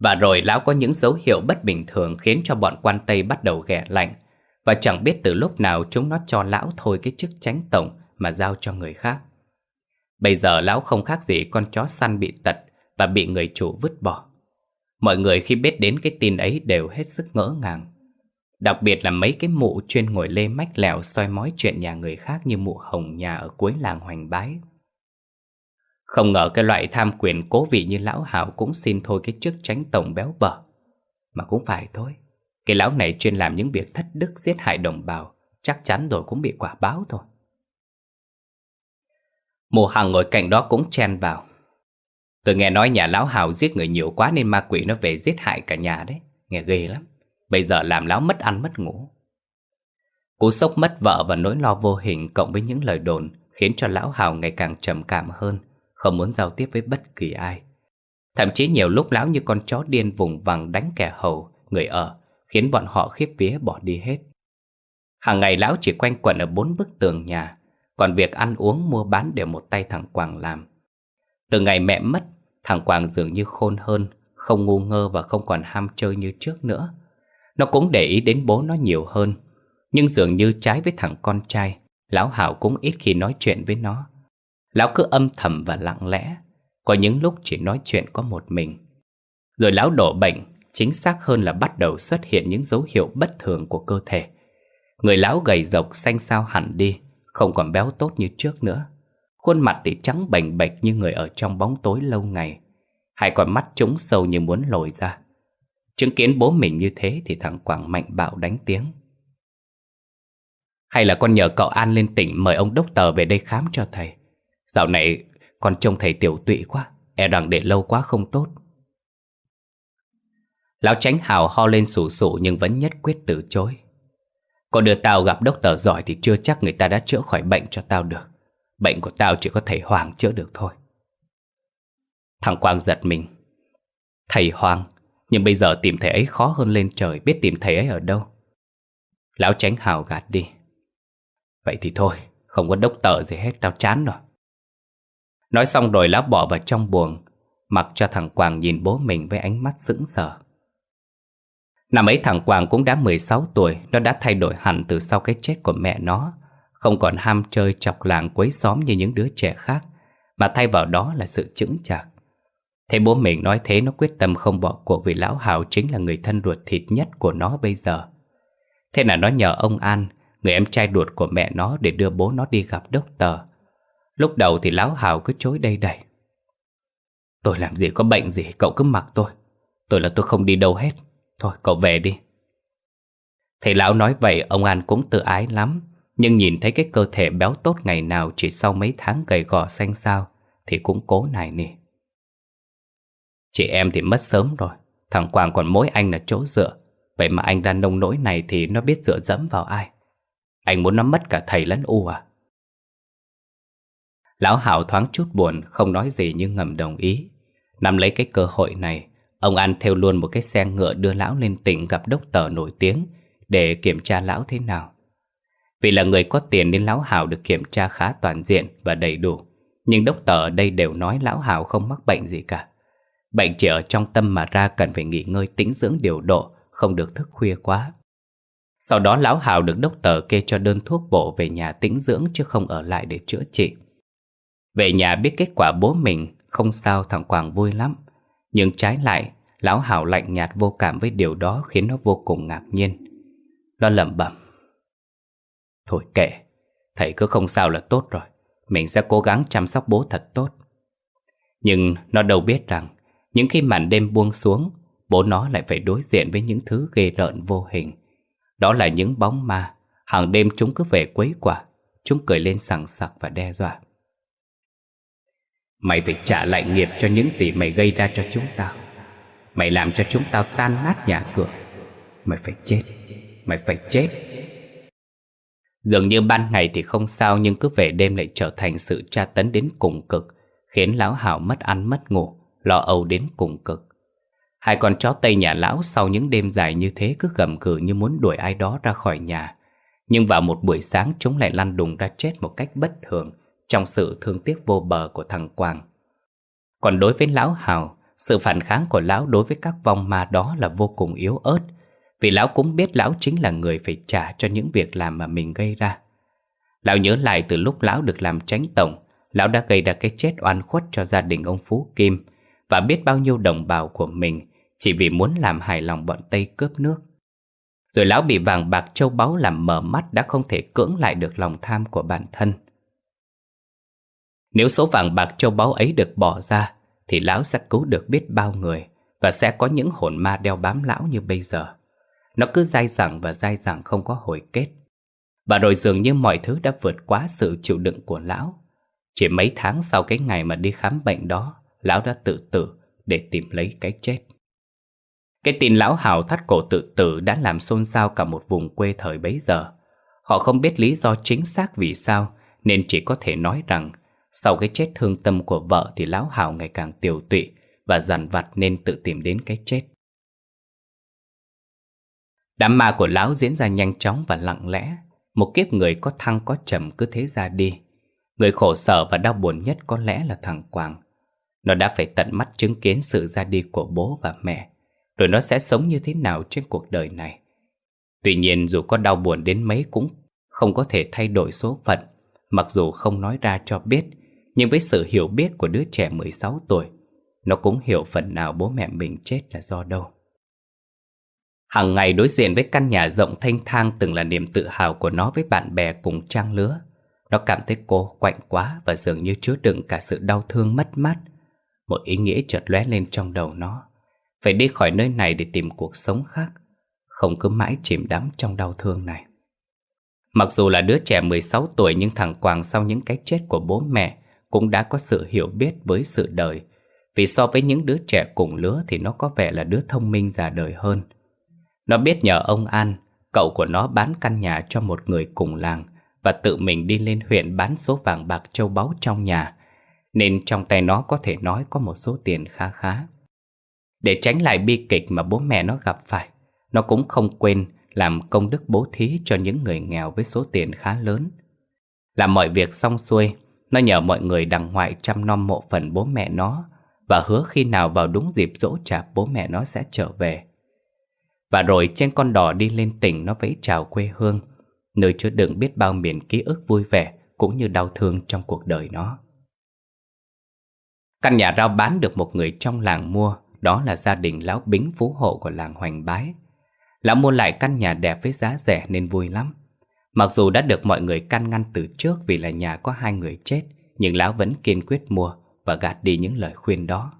và rồi lão có những dấu hiệu bất bình thường khiến cho bọn quan Tây bắt đầu ghẻ lạnh. Và chẳng biết từ lúc nào chúng nó cho lão thôi cái chức tránh tổng mà giao cho người khác. Bây giờ lão không khác gì con chó săn bị tật và bị người chủ vứt bỏ. Mọi người khi biết đến cái tin ấy đều hết sức ngỡ ngàng. Đặc biệt là mấy cái mụ chuyên ngồi lê mách lèo soi mói chuyện nhà người khác như mụ hồng nhà ở cuối làng Hoành Bái. Không ngờ cái loại tham quyền cố vị như lão Hảo cũng xin thôi cái chức tránh tổng béo bở. Mà cũng phải thôi. Cái lão này chuyên làm những việc thất đức giết hại đồng bào, chắc chắn rồi cũng bị quả báo thôi. Mộ Hằng ngồi cạnh đó cũng chen vào. Tôi nghe nói nhà lão Hào giết người nhiều quá nên ma quỷ nó về giết hại cả nhà đấy. Nghe ghê lắm. Bây giờ làm lão mất ăn mất ngủ. Cú sốc mất vợ và nỗi lo vô hình cộng với những lời đồn khiến cho lão Hào ngày càng trầm cảm hơn không muốn giao tiếp với bất kỳ ai. Thậm chí nhiều lúc lão như con chó điên vùng vằng đánh kẻ hầu, người ở, khiến bọn họ khiếp vía bỏ đi hết. Hàng ngày lão chỉ quanh quẩn ở bốn bức tường nhà, còn việc ăn uống mua bán đều một tay thằng Quảng làm. Từ ngày mẹ mất, thằng Quảng dường như khôn hơn, không ngu ngơ và không còn ham chơi như trước nữa. Nó cũng để ý đến bố nó nhiều hơn, nhưng dường như trái với thằng con trai, lão Hảo cũng ít khi nói chuyện với nó. Lão cứ âm thầm và lặng lẽ Có những lúc chỉ nói chuyện có một mình Rồi lão đổ bệnh Chính xác hơn là bắt đầu xuất hiện những dấu hiệu bất thường của cơ thể Người lão gầy rộc xanh xao hẳn đi không còn béo tốt như trước nữa. Khuôn mặt thì trắng bềnh bệch như người ở trong bóng tối lâu ngày. Hai con mắt trúng sâu như muốn lồi ra. Chứng kiến bố mình như thế thì thằng Quảng mạnh bạo đánh tiếng. Hay là con nhờ cậu An lên tỉnh mời ông đốc tờ về đây khám cho thầy. Dạo này con trông thầy tiểu tụy quá E rằng để lâu quá không tốt. Lão tránh hào ho lên sủ sụ nhưng vẫn nhất quyết từ chối còn đưa tao gặp đốc tờ giỏi thì chưa chắc người ta đã chữa khỏi bệnh cho tao được. Bệnh của tao chỉ có thầy Hoàng chữa được thôi. Thằng Quang giật mình. Thầy Hoàng, nhưng bây giờ tìm thầy ấy khó hơn lên trời, biết tìm thầy ấy ở đâu. Lão tránh hào gạt đi. Vậy thì thôi, không có đốc tờ gì hết, tao chán rồi. Nói xong rồi lão bỏ vào trong buồng, mặc cho thằng Quang nhìn bố mình với ánh mắt sững sờ. Năm ấy thằng Quang cũng đã 16 tuổi, nó đã thay đổi hẳn từ sau cái chết của mẹ nó. Không còn ham chơi chọc làng quấy xóm như những đứa trẻ khác, mà thay vào đó là sự chững chạc. Thấy bố mình nói thế nó quyết tâm không bỏ cuộc vì lão Hào chính là người thân ruột thịt nhất của nó bây giờ. Thế là nó nhờ ông An, người em trai ruột của mẹ nó để đưa bố nó đi gặp đốc tờ. Lúc đầu thì lão Hào cứ chối đây đây. Tôi làm gì có bệnh gì, cậu cứ mặc tôi. Tôi là tôi không đi đâu hết. Thôi, cậu về đi. Thầy lão nói vậy, ông An cũng tự ái lắm. Nhưng nhìn thấy cái cơ thể béo tốt ngày nào Chỉ sau mấy tháng gầy gò xanh xao Thì cũng cố này nỉ. Chị em thì mất sớm rồi, Thằng Quang còn mỗi anh là chỗ dựa. Vậy mà anh đang nông nỗi này Thì nó biết dựa dẫm vào ai? Anh muốn nó mất cả thầy lẫn U à? Lão Hảo thoáng chút buồn, Không nói gì nhưng ngầm đồng ý. Nắm lấy cái cơ hội này Ông An theo luôn một cái xe ngựa đưa lão lên tỉnh gặp đốc tờ nổi tiếng để kiểm tra lão thế nào. Vì là người có tiền nên lão Hào được kiểm tra khá toàn diện và đầy đủ. Nhưng đốc tờ ở đây đều nói lão Hào không mắc bệnh gì cả. Bệnh chỉ ở trong tâm mà ra cần phải nghỉ ngơi tĩnh dưỡng điều độ, không được thức khuya quá. Sau đó lão Hào được đốc tờ kê cho đơn thuốc bổ về nhà tĩnh dưỡng chứ không ở lại để chữa trị. Về nhà biết kết quả bố mình, không sao thằng Quảng vui lắm. Nhưng trái lại, lão Hảo lạnh nhạt vô cảm với điều đó khiến nó vô cùng ngạc nhiên. Nó lẩm bẩm. Thôi kệ, thầy cứ không sao là tốt rồi. Mình sẽ cố gắng chăm sóc bố thật tốt. Nhưng nó đâu biết rằng, những khi màn đêm buông xuống, bố nó lại phải đối diện với những thứ ghê rợn vô hình. Đó là những bóng ma, hàng đêm chúng cứ về quấy quả, chúng cười lên sảng sặc và đe dọa. Mày phải trả lại nghiệp cho những gì mày gây ra cho chúng tao. Mày làm cho chúng tao tan nát nhà cửa. Mày phải chết. Mày phải chết. Dường như ban ngày thì không sao, Nhưng cứ về đêm lại trở thành sự tra tấn đến cùng cực, Khiến lão hảo mất ăn, mất ngủ, Lo âu đến cùng cực. Hai con chó tây nhà lão sau những đêm dài như thế Cứ gầm gừ như muốn đuổi ai đó ra khỏi nhà. Nhưng vào một buổi sáng, chúng lại lăn đùng ra chết một cách bất thường trong sự thương tiếc vô bờ của thằng Quang. Còn đối với lão Hào, sự phản kháng của lão đối với các vong ma đó là vô cùng yếu ớt, vì lão cũng biết lão chính là người phải trả cho những việc làm mà mình gây ra. Lão nhớ lại từ lúc lão được làm tránh tổng, lão đã gây ra cái chết oan khuất cho gia đình ông Phú Kim và biết bao nhiêu đồng bào của mình chỉ vì muốn làm hài lòng bọn Tây cướp nước. Rồi lão bị vàng bạc châu báu làm mờ mắt đã không thể cưỡng lại được lòng tham của bản thân. Nếu số vàng bạc châu báu ấy được bỏ ra, Thì lão sẽ cứu được biết bao người Và sẽ có những hồn ma đeo bám lão như bây giờ. Nó cứ dai dẳng và dai dẳng không có hồi kết. Và rồi dường như mọi thứ đã vượt quá sự chịu đựng của lão. Chỉ mấy tháng sau cái ngày mà đi khám bệnh đó, Lão đã tự tử để tìm lấy cái chết. Cái tin lão hào thắt cổ tự tử đã làm xôn xao cả một vùng quê thời bấy giờ. Họ không biết lý do chính xác vì sao, Nên chỉ có thể nói rằng sau cái chết thương tâm của vợ thì lão Hào ngày càng tiểu tụy và dằn vặt nên tự tìm đến cái chết. Đám ma của lão diễn ra nhanh chóng và lặng lẽ. Một kiếp người có thăng có trầm cứ thế ra đi. Người khổ sở và đau buồn nhất có lẽ là thằng Quang. Nó đã phải tận mắt chứng kiến sự ra đi của bố và mẹ. Rồi nó sẽ sống như thế nào trên cuộc đời này. Tuy nhiên dù có đau buồn đến mấy cũng không có thể thay đổi số phận. Mặc dù không nói ra cho biết nhưng với sự hiểu biết của đứa trẻ 16 tuổi Nó cũng hiểu phần nào bố mẹ mình chết là do đâu Hằng ngày đối diện với căn nhà rộng thanh thang từng là niềm tự hào của nó với bạn bè cùng trang lứa. Nó cảm thấy cô quạnh quá và dường như chứa đựng cả sự đau thương mất mát. Một ý nghĩa chợt lóe lên trong đầu nó. Phải đi khỏi nơi này để tìm cuộc sống khác, không cứ mãi chìm đắm trong đau thương này. Mặc dù là đứa trẻ 16 tuổi nhưng thằng Quàng sau những cái chết của bố mẹ cũng đã có sự hiểu biết với sự đời, Vì so với những đứa trẻ cùng lứa thì nó có vẻ là đứa thông minh già đời hơn. Nó biết nhờ ông An, cậu của nó bán căn nhà cho một người cùng làng và tự mình đi lên huyện bán số vàng bạc châu báu trong nhà, nên trong tay nó có thể nói có một số tiền khá khá. Để tránh lại bi kịch mà bố mẹ nó gặp phải, nó cũng không quên làm công đức bố thí cho những người nghèo với số tiền khá lớn. Làm mọi việc xong xuôi, nó nhờ mọi người đằng ngoại chăm nom mộ phần bố mẹ nó và hứa khi nào vào đúng dịp dỗ chạp bố mẹ nó sẽ trở về. Và rồi trên con đò đi lên tỉnh nó vẫy chào quê hương, nơi chứa đựng biết bao miền ký ức vui vẻ cũng như đau thương trong cuộc đời nó. Căn nhà rau bán được một người trong làng mua, đó là gia đình lão Bính phú hộ của làng Hoành Bái. Lão mua lại căn nhà đẹp với giá rẻ nên vui lắm. Mặc dù đã được mọi người can ngăn từ trước vì là nhà có hai người chết, nhưng lão vẫn kiên quyết mua và gạt đi những lời khuyên đó.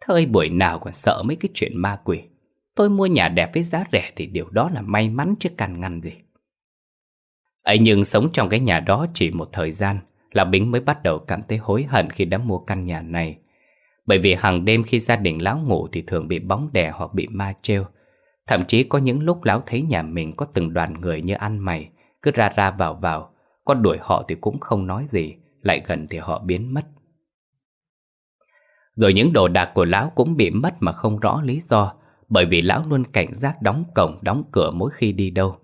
Thời buổi nào còn sợ mấy cái chuyện ma quỷ. Tôi mua nhà đẹp với giá rẻ thì điều đó là may mắn chứ can ngăn gì. ấy nhưng sống trong cái nhà đó chỉ một thời gian là Bính mới bắt đầu cảm thấy hối hận khi đã mua căn nhà này. Bởi vì hàng đêm khi gia đình lão ngủ thì thường bị bóng đè hoặc bị ma treo. Thậm chí có những lúc lão thấy nhà mình có từng đoàn người như ăn mày, cứ ra ra vào vào, có đuổi họ thì cũng không nói gì, lại gần thì họ biến mất. Rồi những đồ đạc của lão cũng bị mất mà không rõ lý do, bởi vì lão luôn cảnh giác đóng cổng, đóng cửa mỗi khi đi đâu.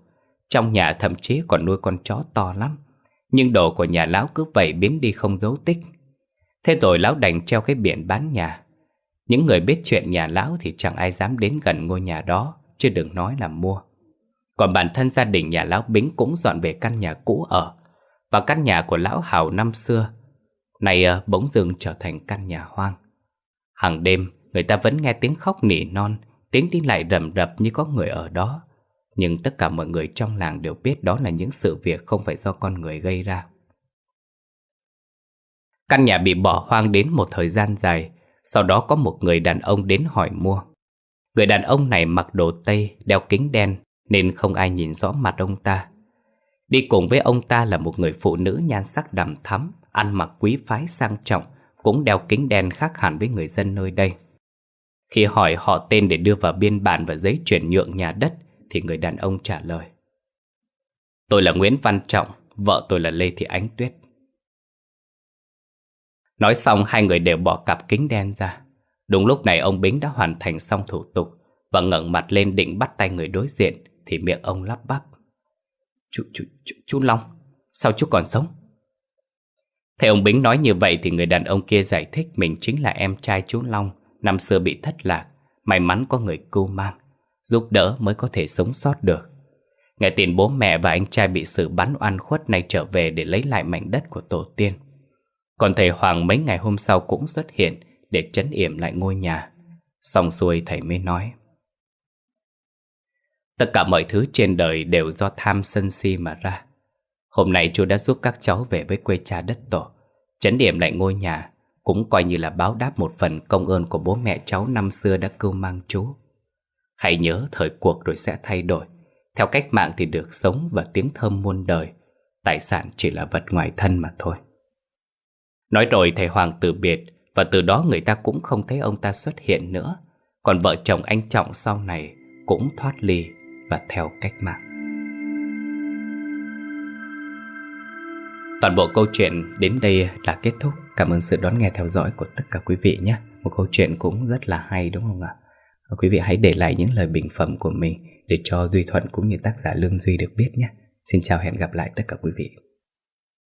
Trong nhà thậm chí còn nuôi con chó to lắm, nhưng đồ của nhà lão cứ vậy biến đi không dấu tích. Thế rồi lão đành treo cái biển bán nhà. Những người biết chuyện nhà lão thì chẳng ai dám đến gần ngôi nhà đó, chứ đừng nói là mua. Còn bản thân gia đình nhà lão Bính cũng dọn về căn nhà cũ ở, và căn nhà của lão Hào năm xưa, này ờ, bỗng dưng trở thành căn nhà hoang. Hàng đêm, người ta vẫn nghe tiếng khóc nỉ non, tiếng đi lại rầm rập như có người ở đó. Nhưng tất cả mọi người trong làng đều biết đó là những sự việc không phải do con người gây ra. Căn nhà bị bỏ hoang đến một thời gian dài, sau đó có một người đàn ông đến hỏi mua. Người đàn ông này mặc đồ Tây, đeo kính đen nên không ai nhìn rõ mặt ông ta. Đi cùng với ông ta là một người phụ nữ nhan sắc đầm thắm, ăn mặc quý phái sang trọng, cũng đeo kính đen khác hẳn với người dân nơi đây. Khi hỏi họ tên để đưa vào biên bản và giấy chuyển nhượng nhà đất, thì người đàn ông trả lời. Tôi là Nguyễn Văn Trọng, vợ tôi là Lê Thị Ánh Tuyết. Nói xong hai người đều bỏ cặp kính đen ra. Đúng lúc này ông Bính đã hoàn thành xong thủ tục và ngẩng mặt lên định bắt tay người đối diện thì miệng ông lắp bắp. Chú, chú, chú, chú Long, sao chú còn sống? Thấy ông Bính nói như vậy thì người đàn ông kia giải thích mình chính là em trai chú Long, năm xưa bị thất lạc, may mắn có người cứu mang, giúp đỡ mới có thể sống sót được. Nghe tin bố mẹ và anh trai bị xử bắn oan khuất này trở về để lấy lại mảnh đất của tổ tiên. Còn thầy Hoàng mấy ngày hôm sau cũng xuất hiện để trấn yểm lại ngôi nhà. Xong xuôi thầy mới nói. Tất cả mọi thứ trên đời đều do tham sân si mà ra. Hôm nay chú đã giúp các cháu về với quê cha đất tổ, chấn điểm lại ngôi nhà, cũng coi như là báo đáp một phần công ơn của bố mẹ cháu năm xưa đã cưu mang chú. Hãy nhớ thời cuộc rồi sẽ thay đổi, theo cách mạng thì được sống và tiếng thơm muôn đời, tài sản chỉ là vật ngoài thân mà thôi. Nói rồi thầy Hoàng từ biệt và từ đó người ta cũng không thấy ông ta xuất hiện nữa, còn vợ chồng anh Trọng sau này cũng thoát ly và theo cách mạng. Toàn bộ câu chuyện đến đây là kết thúc. Cảm ơn sự đón nghe theo dõi của tất cả quý vị nhé. Một câu chuyện cũng rất là hay đúng không ạ? Quý vị hãy để lại những lời bình phẩm của mình để cho Duy Thuận cũng như tác giả Lương Duy được biết nhé. Xin chào hẹn gặp lại tất cả quý vị.